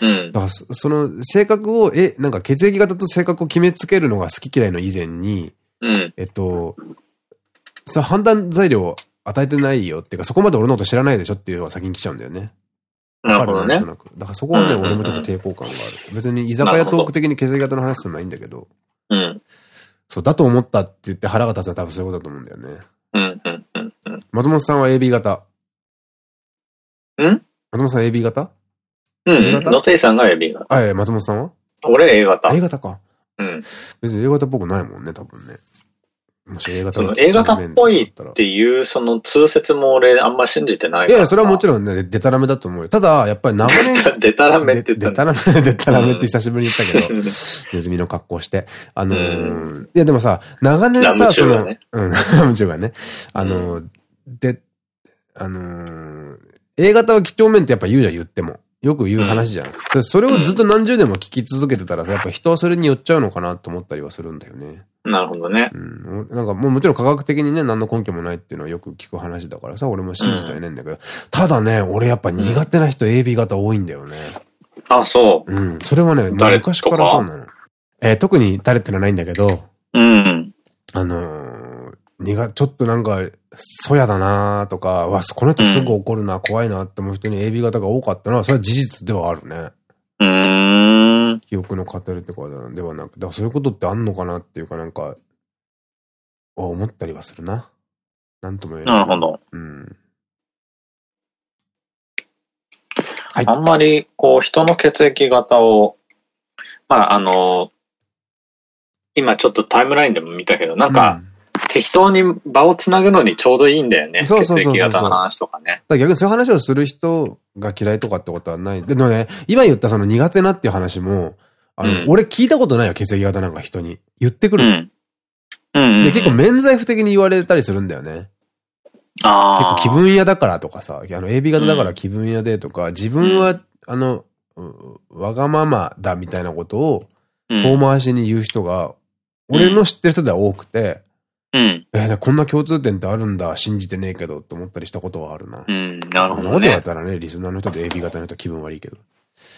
うん、だから、その性格を、え、なんか血液型と性格を決めつけるのが好き嫌いの以前に、うん、えっと、その判断材料を与えてないよっていうか、そこまで俺のこと知らないでしょっていうのが先に来ちゃうんだよね。なるほどね。だからそこはね、俺もちょっと抵抗感がある。別に居酒屋トーク的に血液型の話するのはいいんだけど。うん。そう、だと思ったって言って腹が立つのは多分そういうことだと思うんだよね。うん、うん、うん、うん。松本さんは AB 型。ん？松本さん AB 型？うん。野手さんが AB 型。あ、え、松本さんは？俺 A 型。A 型か。うん。別に A 型っぽくないもんね、多分ね。もの A 型っぽいっていう、その通説も俺あんま信じてないいや、それはもちろんね、デタラメだと思うよ。ただ、やっぱり長年。デタラメって言ったデタラメ、デタラメって久しぶりに言ったけど、ネズミの格好して。あのー、いやでもさ、長年さ、その、うん、ラムチュがね、あのー、で、あのー、A 型は几帳面ってやっぱ言うじゃん、言っても。よく言う話じゃん。うん、それをずっと何十年も聞き続けてたらやっぱ人はそれに寄っちゃうのかなと思ったりはするんだよね。なるほどね。うん。なんかもうもちろん科学的にね、何の根拠もないっていうのはよく聞く話だからさ、俺も信じてはいないんだけど。うん、ただね、俺やっぱ苦手な人 AB 型多いんだよね。あ、そう。うん。それはね、昔からそうなの。えー、特に誰ってのはないんだけど。うん。あのー、苦、ちょっとなんか、そやだなとか、わ、この人すぐ怒るな、うん、怖いなって思う人に AB 型が多かったのは、それは事実ではあるね。うん。記憶の語るとかではなく、だからそういうことってあんのかなっていうかなんか、思ったりはするな。なんとも言えない。なるほど。うん。はい。あんまり、こう、人の血液型を、まあ、あの、今ちょっとタイムラインでも見たけど、なんか、うん適当に場をつなぐのにちょうどいいんだよね。そうそう血液型の話とかね。だ逆にそういう話をする人が嫌いとかってことはない。でもね、今言ったその苦手なっていう話も、あの、うん、俺聞いたことないよ、血液型なんか人に。言ってくる。うん。で、結構免罪符的に言われたりするんだよね。ああ。結構気分屋だからとかさ、あの、AB 型だから気分屋でとか、自分は、あの、わがままだみたいなことを遠回しに言う人が、俺の知ってる人では多くて、うん。えー、こんな共通点ってあるんだ、信じてねえけどって思ったりしたことはあるな。うん、なるほど、ね。今までだったらね、リスナーの人で AB 型の人気分悪いけど。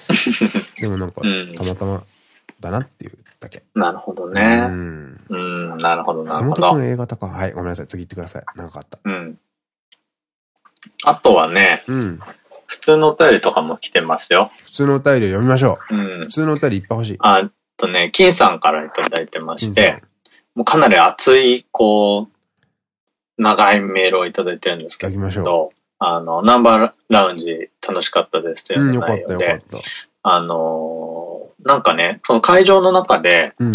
でもなんか、たまたまだなっていうだけ。なるほどね。うん。うん、なるほど、なるほど。松本君 A 型か。はい、ごめんなさい。次行ってください。なんかあった。うん。あとはね、うん。普通のお便りとかも来てますよ。普通のお便り読みましょう。うん。普通のお便りいっぱい欲しい。あとね、金さんからいただいてまして、もうかなり熱い、こう、長いメールをいただいてるんですけど、あの、ナンバーラウンジ楽しかったですという内容で、あの、なんかね、その会場の中で、うん、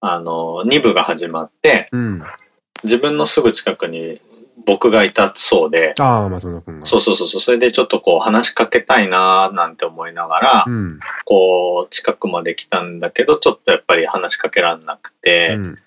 あの、2部が始まって、うん、自分のすぐ近くに僕がいたそうで、ああ、松本君が。そうそうそう、それでちょっとこう話しかけたいなーなんて思いながら、うん、こう近くまで来たんだけど、ちょっとやっぱり話しかけらんなくて、うん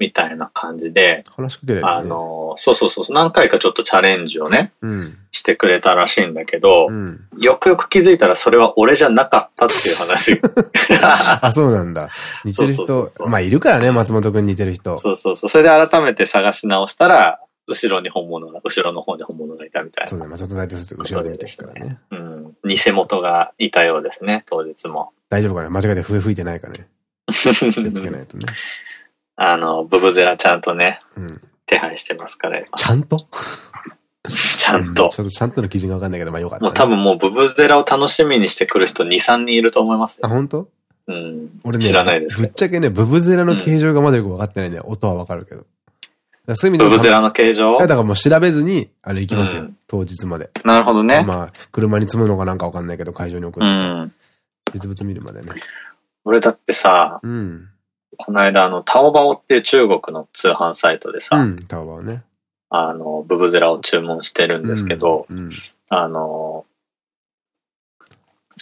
みたいな感じで、話しかければ、ね、あの、そうそうそう、何回かちょっとチャレンジをね、うん、してくれたらしいんだけど、うん、よくよく気づいたらそれは俺じゃなかったっていう話。あ、そうなんだ。似てる人、まあいるからね、松本くん似てる人。そうそうそう。それで改めて探し直したら、後ろに本物が、後ろの方に本物がいたみたいな。そうだ、松本大体すると後ろで見てるからね。うん。偽元がいたようですね、当日も。大丈夫かな間違えて笛吹いてないかね。気をつけないとね。あの、ブブゼラちゃんとね、うん、手配してますから、ちゃんと？ちゃんと。ちょっとちゃんとの準がわかんないけど、まあよかった、ね、もう多分もうブブゼラを楽しみにしてくる人2、3人いると思いますよ。あ、本当？うん。俺ね、知らないです。ぶっちゃけね、ブブゼラの形状がまだよく分かってないんで、音は分かるけど。そういう意味でブブゼラの形状？だからもう調べずに、あれ行きますよ。当日まで。なるほどね。まあ、車に積むのかなんか分かんないけど、会場に送る。うん。実物見るまでね。俺だってさ、うん。この間、あの、タオバオっていう中国の通販サイトでさ、うん、タオバオね。あの、ブブゼラを注文してるんですけど、うんうん、あの、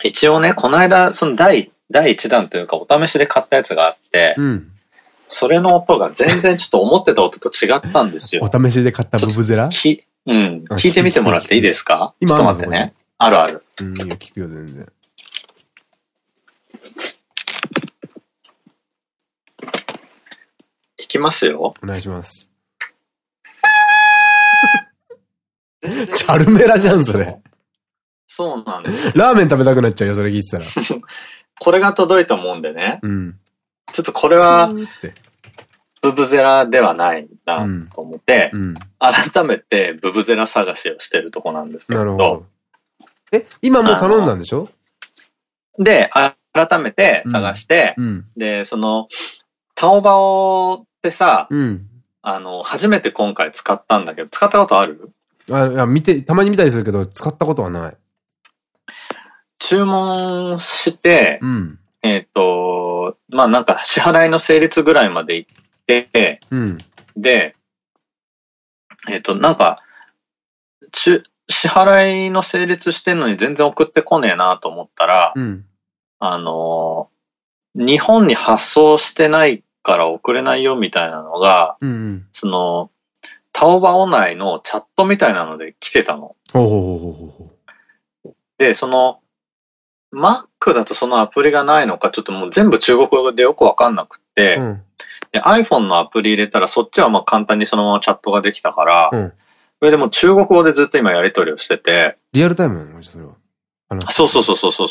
一応ね、この間、その第、第1弾というか、お試しで買ったやつがあって、うん、それの音が全然ちょっと思ってた音と違ったんですよ。お試しで買ったブブゼラ？き、うん。聞いてみてもらっていいですか？ちょっと待ってね。あるある。うん、聞くよ、全然。きますよ。お願いします。チャルメラじゃん、それ。そうなんです。ラーメン食べたくなっちゃうよ、それ聞いてたら。これが届いたもんでね。うん。ちょっとこれは、ブブゼラではないなと思って、うんうん、改めてブブゼラ探しをしてるとこなんですけど。なるほど。え、今もう頼んだんでしょ？で、改めて探して、うん、で、その、タオバオってさ、あの、初めて今回使ったんだけど、使ったことある？あ、見て、たまに見たりするけど、使ったことはない。注文して、うん、えっと、まあなんか支払いの成立ぐらいまで行って、うん、で、えっ、と、なんか、支払いの成立してんのに全然送ってこねえなと思ったら、うん、あの、日本に発送してないから送れないよみたいなのが、うんうん、その、タオバオ内のチャットみたいなので来てたの。で、その、Mac だとそのアプリがないのか、ちょっともう全部中国語でよくわかんなくて、うん、iPhone のアプリ入れたらそっちはまあ簡単にそのままチャットができたから、うん、それでも中国語でずっと今やり取りをしてて。リアルタイムなのそれは。そうそうそうそうそう。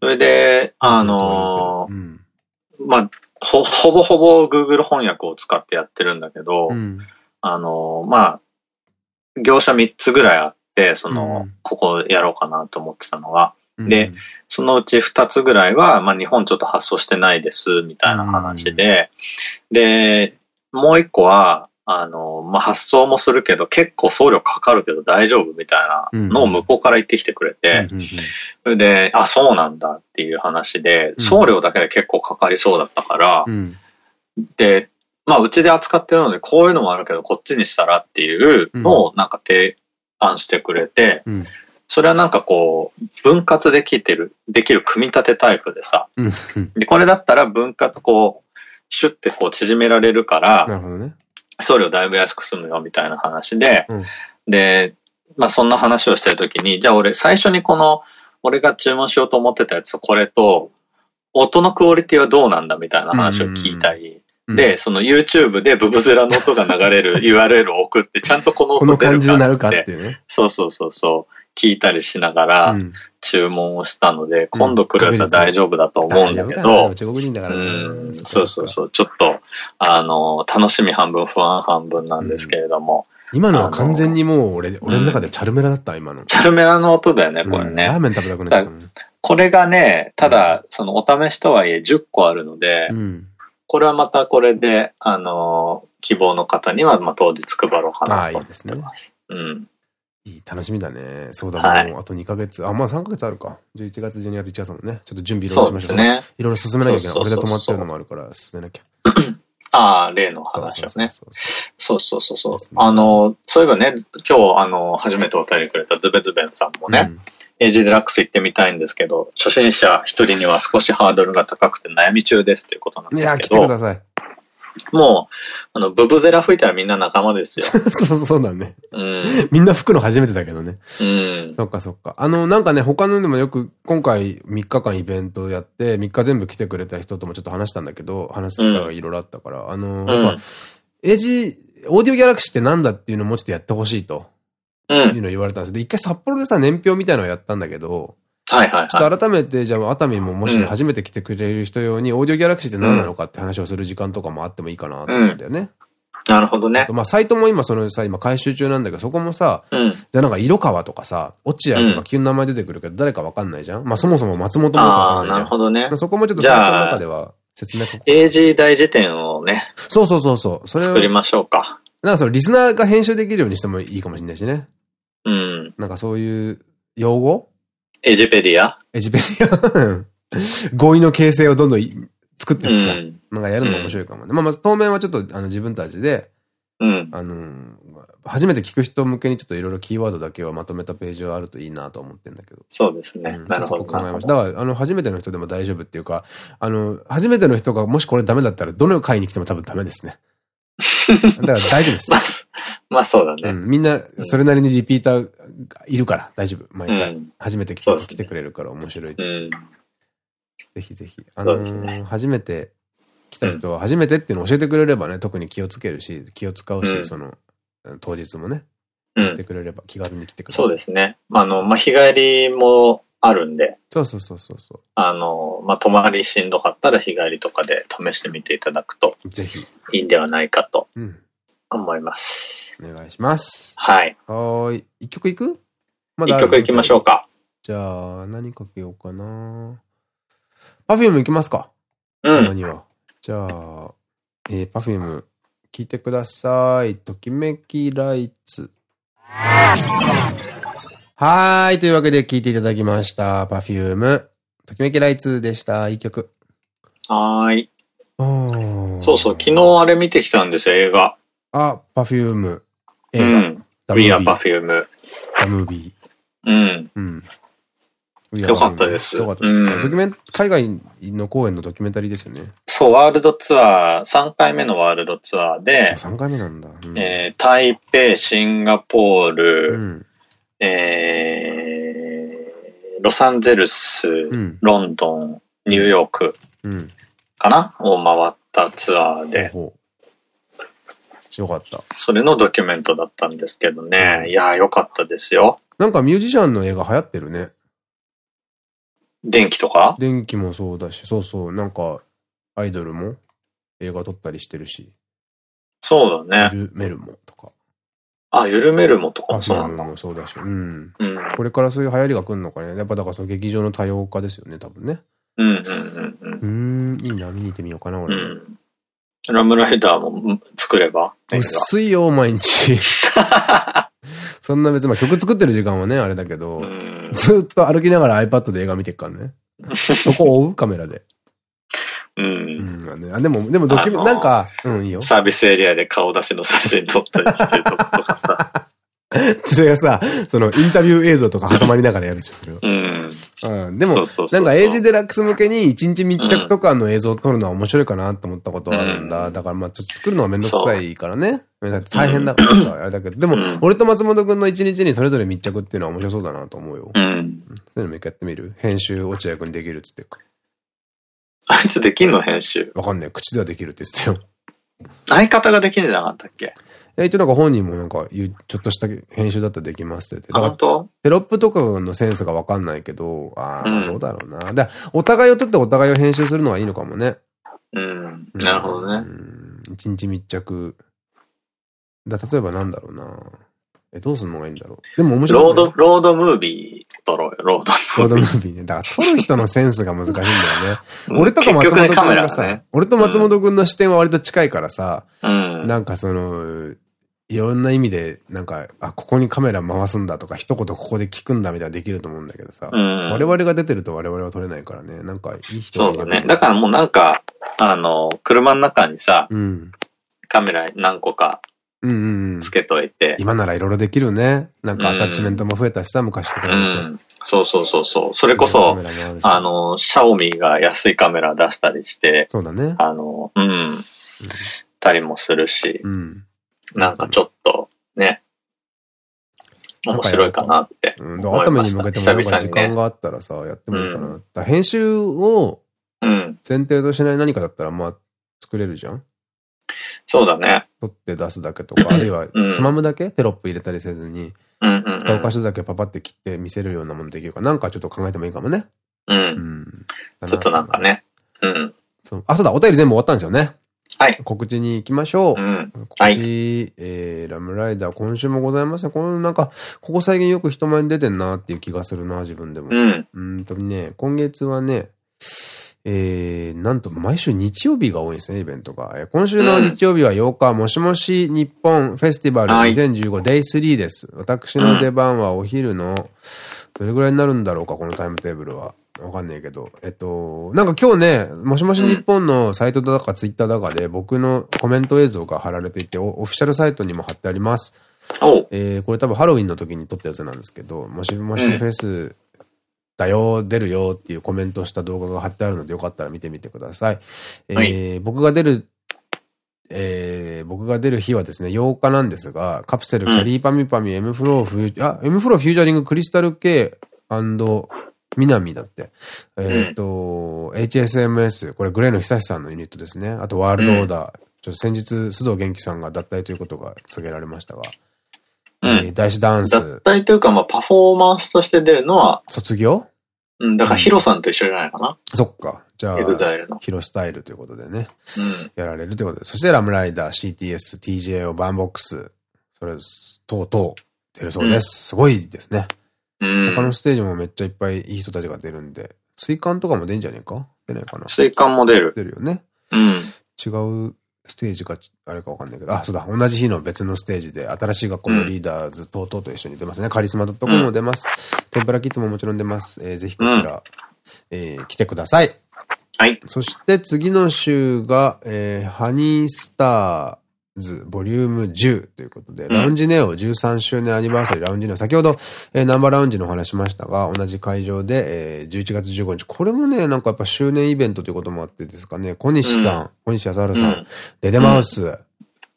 それで、あのーうん、まあ、ほ、ほぼほぼ Google 翻訳を使ってやってるんだけど、うん、あのー、まあ、業者3つぐらいあって、その、ここやろうかなと思ってたのが、で、そのうち2つぐらいは、まあ日本ちょっと発送してないです、みたいな話で、で、もう1個は、あの、まあ、発送もするけど、結構送料かかるけど大丈夫みたいなのを向こうから言ってきてくれて、それで、あ、そうなんだっていう話で、送料だけで結構かかりそうだったから、で、まあ、うちで扱ってるので、こういうのもあるけど、こっちにしたらっていうのをなんか提案してくれて、それはなんかこう、分割できてる、できる組み立てタイプでさ、で、これだったら分割こう、シュッてこう縮められるから、なるほどね。送料だいぶ安く済むよみたいな話で、うん、で、まあそんな話をしてるときに、じゃあ俺最初にこの、俺が注文しようと思ってたやつとこれと、音のクオリティはどうなんだみたいな話を聞いたり、で、その YouTube でブブゼラの音が流れる URL を送って、ちゃんとこの音出るかって。ってね。そうそうそうそう。聞いたりしながら注文をしたので、今度来るやつは大丈夫だと思うんだけど、そうそうそう、ちょっと、あの、楽しみ半分、不安半分なんですけれども。今のは完全にもう俺、俺の中でチャルメラだった、今の。チャルメラの音だよね、これね。ラーメン食べたくなっちゃった。これがね、ただ、そのお試しとはいえ10個あるので、これはまたこれで、あの、希望の方には、まあ、当日配ろうかなと思ってます。うん。いい、楽しみだね。そうだ、はい、もうあと2ヶ月。あ、まあ3ヶ月あるか。11月、12月、1月もね。ちょっと準備いろいろしましょう。ね。いろいろ進めなきゃいけない。俺で止まってるのもあるから、進めなきゃ。ああ、例の話をね。そうそうそうそう。あの、そういえばね、今日、あの、初めてお便りくれたズベズベンさんもね、エイジデラックス行ってみたいんですけど、初心者一人には少しハードルが高くて悩み中ですということなんですけど。いや、来てください。もう、あの、ブブゼラ吹いたらみんな仲間ですよ。そうそうだね。うん。みんな吹くの初めてだけどね。うん。そっかそっか。あの、なんかね、他のでもよく、今回3日間イベントやって、3日全部来てくれた人ともちょっと話したんだけど、話す機会がいろいろあったから、うん、あの、やっぱ、エイジ、オーディオギャラクシーってなんだっていうのをもうちょっとやってほしいと。うん。いうの言われたんですで、一回札幌でさ、年表みたいなのをやったんだけど、はいはい、はい。ちょっと改めて、じゃあ、熱海ももし初めて来てくれる人用に、オーディオギャラクシーって何なのかって話をする時間とかもあってもいいかなと思うんだよね。なるほどね。まあ、サイトも今、そのさ、今回収中なんだけど、そこもさ、うん、じゃあなんか、色川とかさ、落合とか急に名前出てくるけど、誰かわかんないじゃん？まあ、そもそも松本もわかんないじゃん。なるほどね。そこもちょっとサイトの中では説明英字大辞典をね。そうそうそうそう。それを。作りましょうか。なんかその、リスナーが編集できるようにしてもいいかもしれないしね。うん。なんかそういう、用語エジペディア？エジペディア？合意の形成をどんどん作ってってさ、うん、なんかやるのも面白いかもね。うん、まあまあ当面はちょっとあの自分たちで、うん、あの、初めて聞く人向けにちょっといろいろキーワードだけはまとめたページはあるといいなと思ってんだけど。そうですね。うん、なるほど。考えました。だから、あの、初めての人でも大丈夫っていうか、あの、初めての人がもしこれダメだったら、どの回に来ても多分ダメですね。だから大丈夫です。まあ、まあそうだね、うん。みんな、それなりにリピーターいるから大丈夫。毎回。初めて来て,、来てくれるから面白い。ぜひぜひ。あのー、初めて来た人は初めてっていうのを教えてくれればね、特に気をつけるし、気を使うし、その、当日もね、やってくれれば気軽に来てください。そうですね。あの、まあ、日帰りもあるんで。そうそうそうそうそう。あの、まあ、泊まりしんどかったら日帰りとかで試してみていただくと。ぜひ。いいんではないかと。思います。お願いします。はい。はい。一曲いく？まだ一曲いきましょうか。じゃあ、何かけようかな。 Perfumeいきますか。うん。何は。じゃあ、えー、 Perfume、聞いてください。ときめきライツ。はーい。というわけで聴いていただきました。 Perfume。ときめきライツでした。いい曲。はーい。そうそう。昨日あれ見てきたんですよ、映画。あ、 Perfume。映画。うん。We are Perfume。The Movie。うん。うん。よかったです。よかったです。ドキュメン、海外の公演のドキュメンタリーですよね。そう、ワールドツアー、3回目のワールドツアーで、3回目なんだ。えー、台北、シンガポール、えー、ロサンゼルス、うん、ロンドン、ニューヨークかな、うん、を回ったツアーで。よかった。それのドキュメントだったんですけどね。いやー、よかったですよ。なんかミュージシャンの映画流行ってるね。電気とか？電気もそうだし、そうそう、なんか、アイドルも映画撮ったりしてるし。そうだね。ゆるめるもとか。あ、緩めるもとか？もそうなんだ。もそうだし。うん。うん、これからそういう流行りが来るのかね。やっぱだからその劇場の多様化ですよね、多分ね。うんうんうんうん。うん、いいな、見に行ってみようかな、俺。うん。ラムライダーも作れば？薄いよ、毎日。そんな別に、まあ曲作ってる時間はね、あれだけど、ずっと歩きながら iPad で映画見てっからね。そこを追うカメラで。うん。うん、でも、でもドキュメン、なんか、うん、いいよ。サービスエリアで顔出しの写真撮ったりしてるとことかさ。それがさ、そのインタビュー映像とか挟まりながらやるでしょ、それを。うん。うん。でも、なんかエイジデラックス向けに一日密着とかの映像を撮るのは面白いかなと思ったことはあるんだ。うん、だからまあちょっと作るのはめんどくさいからね。大変だからさ、あれだけど。でも、俺と松本くんの一日にそれぞれ密着っていうのは面白そうだなと思うよ。うん。そういうのも一回やってみる？編集落合くんできるっつってか。あいつできんの編集。わかんない。口ではできるって言ってたよ。相方ができんじゃなかったっけ？えっと、なんか本人もなんか、ちょっとした編集だったらできますって言って。本テロップとかのセンスがわかんないけど、ああ、どうだろうな。で、お互いを取ってお互いを編集するのはいいのかもね。うん。なるほどね。一日密着。だ、例えばなんだろうな。え、どうすんのがいいんだろう。でも面白い、ね。ロード、ロードムービー撮ろうよ、ロードムービー。ロードムービーね。だから撮る人のセンスが難しいんだよね。俺とか松本君がさ、ね、俺と松本君の視点は割と近いからさ、うん、なんかその、いろんな意味で、なんか、あ、ここにカメラ回すんだとか、一言ここで聞くんだみたいなできると思うんだけどさ。うん、我々が出てると我々は撮れないからね。なんか、いい人そうだね。だからもうなんか、あの、車の中にさ、うん、カメラ何個か、つけといて。今ならいろいろできるね。なんかアタッチメントも増えたしさ、昔とか、うん、そうそうそうそう。それこそ、あの、シャオミが安いカメラ出したりして、そうだね。あの、うん。たりもするし。うんなんかちょっとね、面白いかなってうん。熱海に向けてもなんか時間があったらさ、やってもいいかな。うん、編集を前提としない何かだったら、まあ、作れるじゃん？そうだね。撮って出すだけとか、あるいは、つまむだけ？テロップ入れたりせずに、使う箇所だけパパって切って見せるようなものできるか、なんかちょっと考えてもいいかもね。うん。うん。ちょっとなんかね。うん。あ、そうだ、お便り全部終わったんですよね。はい。告知に行きましょう。うん。告知、はい、えー、ラムライダー、今週もございますね。このなんか、ここ最近よく人前に出てんなっていう気がするな、自分でも。うん。うんとね、今月はね、えー、なんと毎週日曜日が多いんですね、イベントが。えー、今週の日曜日は8日、うん、もしもし日本フェスティバル2015デイ3です。私の出番はお昼の、どれぐらいになるんだろうか、このタイムテーブルは。わかんないけど。えっと、なんか今日ね、もしもし日本のサイトだかツイッターだかで僕のコメント映像が貼られていて、オフィシャルサイトにも貼ってあります。えー、これ多分ハロウィンの時に撮ったやつなんですけど、もしもしフェスだよ、出るよっていうコメントした動画が貼ってあるのでよかったら見てみてください。えー、はい、僕が出る、えー、僕が出る日はですね、8日なんですが、カプセル、キャリーパミパミ、M フローフュー、あ、M フローフュージャリング、クリスタル K& 南だって。えっ、と、うん、HSMS、これグレーの久志さんのユニットですね。あとワールドオーダー。うん、ちょっと先日、須藤元気さんが脱退ということが告げられましたが。うん。えー、 DAISHI DANCE。脱退というか、まあ、パフォーマンスとして出るのは。卒業？うん、だからヒロさんと一緒じゃないかな。そっか。じゃあ、 EXILE の。ヒロスタイルということでね。うん。やられるということで。そして RAM RIDER、CTS、TJO、 banvox、それ、等々出るそうです。すごいですね。他のステージもめっちゃいっぱいいい人たちが出るんで、水カンとかも出んじゃねえか出ないかな水カンも出る。出るよね。うん。違うステージか、あれかわかんないけど、あ、そうだ、同じ日の別のステージで、新しい学校のリーダーズ等々と一緒に出ますね。カリスマ .com も出ます。天ぷらキッズももちろん出ます。えー、ぜひこちら、えー、来てください。はい。そして次の週が、えー、ハニースター、ズボリューム10ということで、ラウンジネオ13周年アニバーサリーラウンジネオ、先ほど、えー、ナンバーラウンジのお話しましたが、同じ会場で、えー、11月15日、これもね、なんかやっぱ周年イベントということもあってですかね、小西さん、うん、小西康晴さん、うん、デデマウス、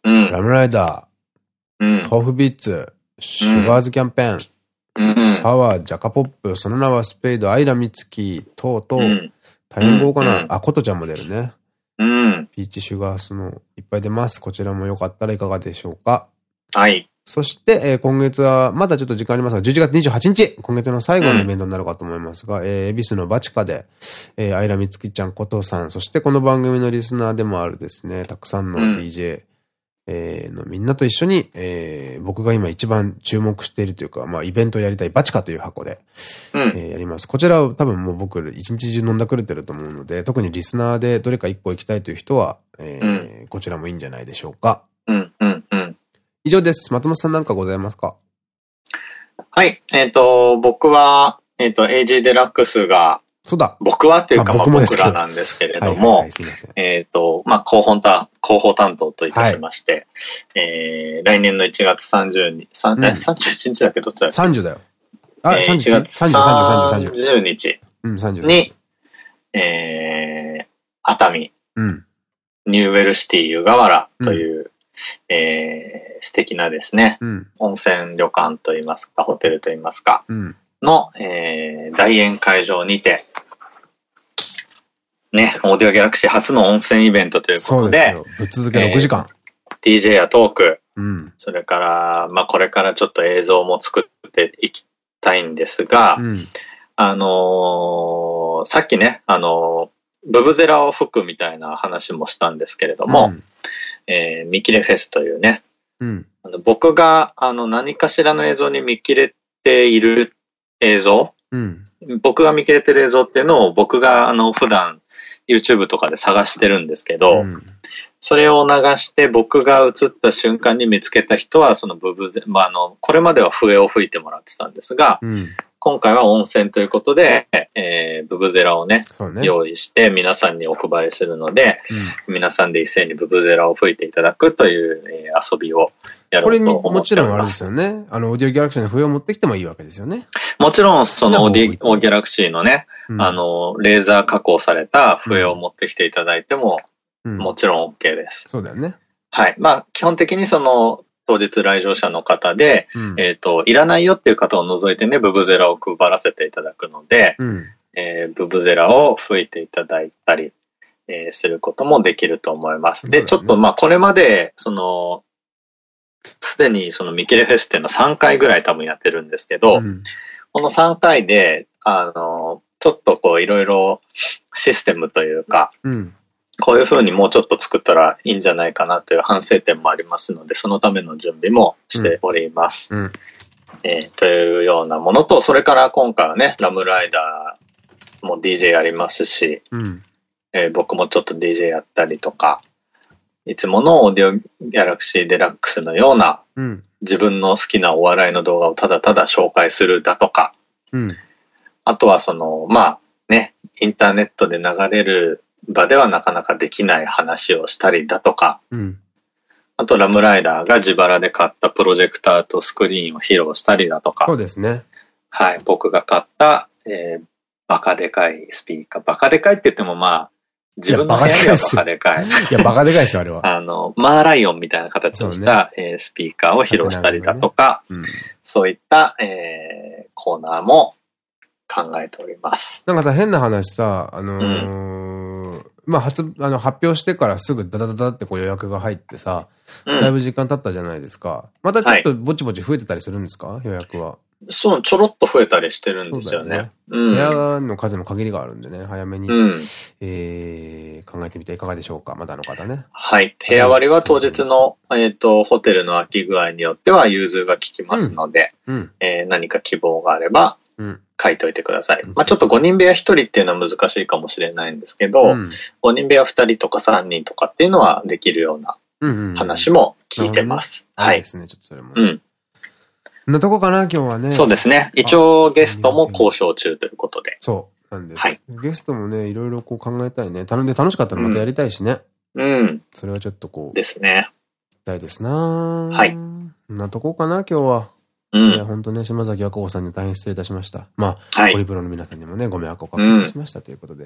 うん、ラムライダー、豆腐ビッツ、シュガーズキャンペーン、サワー、ジャカポップ、その名はスペイド、アイラミツキ、等々、大変豪華な、あ、コトちゃんも出るね。うん。ピーチシュガースのいっぱい出ます。こちらもよかったらいかがでしょうか？はい。そして、えー、今月は、まだちょっと時間ありますが、11月28日、今月の最後のイベントになるかと思いますが、うん、えー、恵比寿のバチカで、えー、アイラミツキちゃん、ことさん、そしてこの番組のリスナーでもあるですね、たくさんの DJ、うんえー、のみんなと一緒に、えー、僕が今一番注目しているというか、まあイベントをやりたいバチカという箱で、うん、えー、やります。こちらは多分もう僕一日中飲んだくれてると思うので、特にリスナーでどれか一個行きたいという人は、えー、うん、こちらもいいんじゃないでしょうか。うんうんうん。以上です。松本さんなんかございますか？はい。えっ、ー、と、僕は、えっ、ー、と、AG デラックスが、そうだ。僕はっていうか、まあ僕らなんですけれども、えっと、まあ広報担、広報担当といたしまして、はい、えー、来年の1月30日、3、うん、31日だけど、どっちだっけ ?30 だよ。あ、えー、1月30、30、30。30日。に、えー、熱海、うん、ニューウェルシティ湯河原という、うん、えー、素敵なですね、うん、温泉旅館といいますか、ホテルといいますか、うん。の、えー、大宴会場にて、ね、オーディオギャラクシー初の温泉イベントということで、ぶっ続け6時間、えー、DJ やトーク、うん、それから、まあこれからちょっと映像も作っていきたいんですが、うん、あのー、さっきね、あのー、ブブゼラを吹くみたいな話もしたんですけれども、うん、えー、見切れフェスというね、うん、あの僕があの何かしらの映像に見切れている映像、うん、僕が見切れてる映像っていうのを僕があの普段 YouTube とかで探してるんですけど、うん、それを流して僕が映った瞬間に見つけた人はそのブブゼ、まあ、あの、これまでは笛を吹いてもらってたんですが、うん、今回は温泉ということで、えー、ブブゼラをね、ね用意して皆さんにお配りするので、うん、皆さんで一斉にブブゼラを吹いていただくという、えー、遊びをやろうと思っております。これもちろんあれですよね。あの、オーディオギャラクシーの笛を持ってきてもいいわけですよね。もちろん、そのオーディオギャラクシーのね、うん、あの、レーザー加工された笛を持ってきていただいても、うん、もちろん OK です。そうだよね。はい。まあ、基本的にその、当日来場者の方で、うん、えっと、いらないよっていう方を除いてね、ブブゼラを配らせていただくので、うん、えー、ブブゼラを吹いていただいたり、えー、することもできると思います。で、ね、ちょっとまあ、これまで、その、すでにそのミケレフェスっていうのは3回ぐらい多分やってるんですけど、うん、この3回で、あの、ちょっとこういろいろシステムというか、うん、こういう風にもうちょっと作ったらいいんじゃないかなという反省点もありますので、そのための準備もしております。うん、えー、というようなものと、それから今回はね、ラムライダーも DJ やりますし、うん、えー、僕もちょっと DJ やったりとか、いつものオーディオギャラクシーデラックスのような、うん、自分の好きなお笑いの動画をただただ紹介するだとか、うん、あとはその、まあね、インターネットで流れる場ではなかなかできない話をしたりだとか、うん、あとラムライダーが自腹で買ったプロジェクターとスクリーンを披露したりだとか、そうですね。はい、僕が買った、えー、バカでかいスピーカー。バカでかいって言ってもまあ、自分の部屋ではバカでかい。いや、バカでかいですよ、あれは。あの、マーライオンみたいな形をした、ね、えー、スピーカーを披露したりだとか、ねうん、そういった、えー、コーナーも考えております。なんかさ、変な話さ、あのーうん、まあ、発、あの、発表してからすぐダダダダってこう予約が入ってさ、だいぶ時間経ったじゃないですか。またちょっとぼちぼち増えてたりするんですか、はい、予約は。そう、ちょろっと増えたりしてるんですよね。ねうん、部屋の数の限りがあるんでね、早めに、うん、えー、考えてみていかがでしょうか、まだの方ね。はい。部屋割りは当日の、えっと、ホテルの空き具合によっては融通が効きますので、うん、えー、何か希望があれば、書いといてください。まあちょっと5人部屋1人っていうのは難しいかもしれないんですけど、うん、5人部屋2人とか3人とかっていうのはできるような話も聞いてます。はい。ですね、ちょっとそれも。うん。なとこかな、今日はね。そうですね。一応ゲストも交渉中ということで。そう。なんで。はい。ゲストもね、いろいろこう考えたいね。頼んで楽しかったらまたやりたいしね。うん。それはちょっとこう。ですね。たいですなはい。なとこかな、今日は。うん。本当ね、島崎和子さんに大変失礼いたしました。まあ、はい、ホリプロの皆さんにもね、ご迷惑をおかけしましたということで。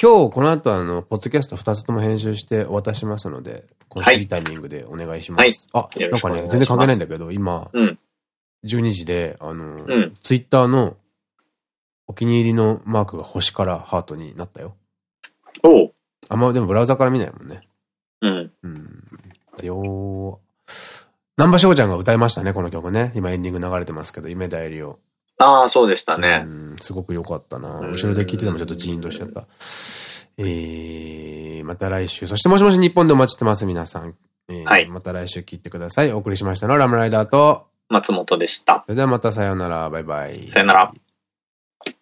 今日、この後、あの、ポッドキャスト2つとも編集してお渡しますので、今週いいタイミングでお願いします。はい、あ、なんかね、全然関係ないんだけど、今、うん、12時で、あの、うん、ツイッターのお気に入りのマークが星からハートになったよ。おあんま、でもブラウザから見ないもんね。うん。うん。よー。南波翔ちゃんが歌いましたね、この曲ね。今エンディング流れてますけど、夢だえりを。ああ、そうでしたね。うん、すごく良かったな。後ろで聴いててもちょっとジーンとしちゃった。えー、また来週。そしてもしもし日本でお待ちしてます、皆さん。えー、はい。また来週聞いてください。お送りしましたのラムライダーと、松本でした。それではまたさようなら。バイバイ。さようなら。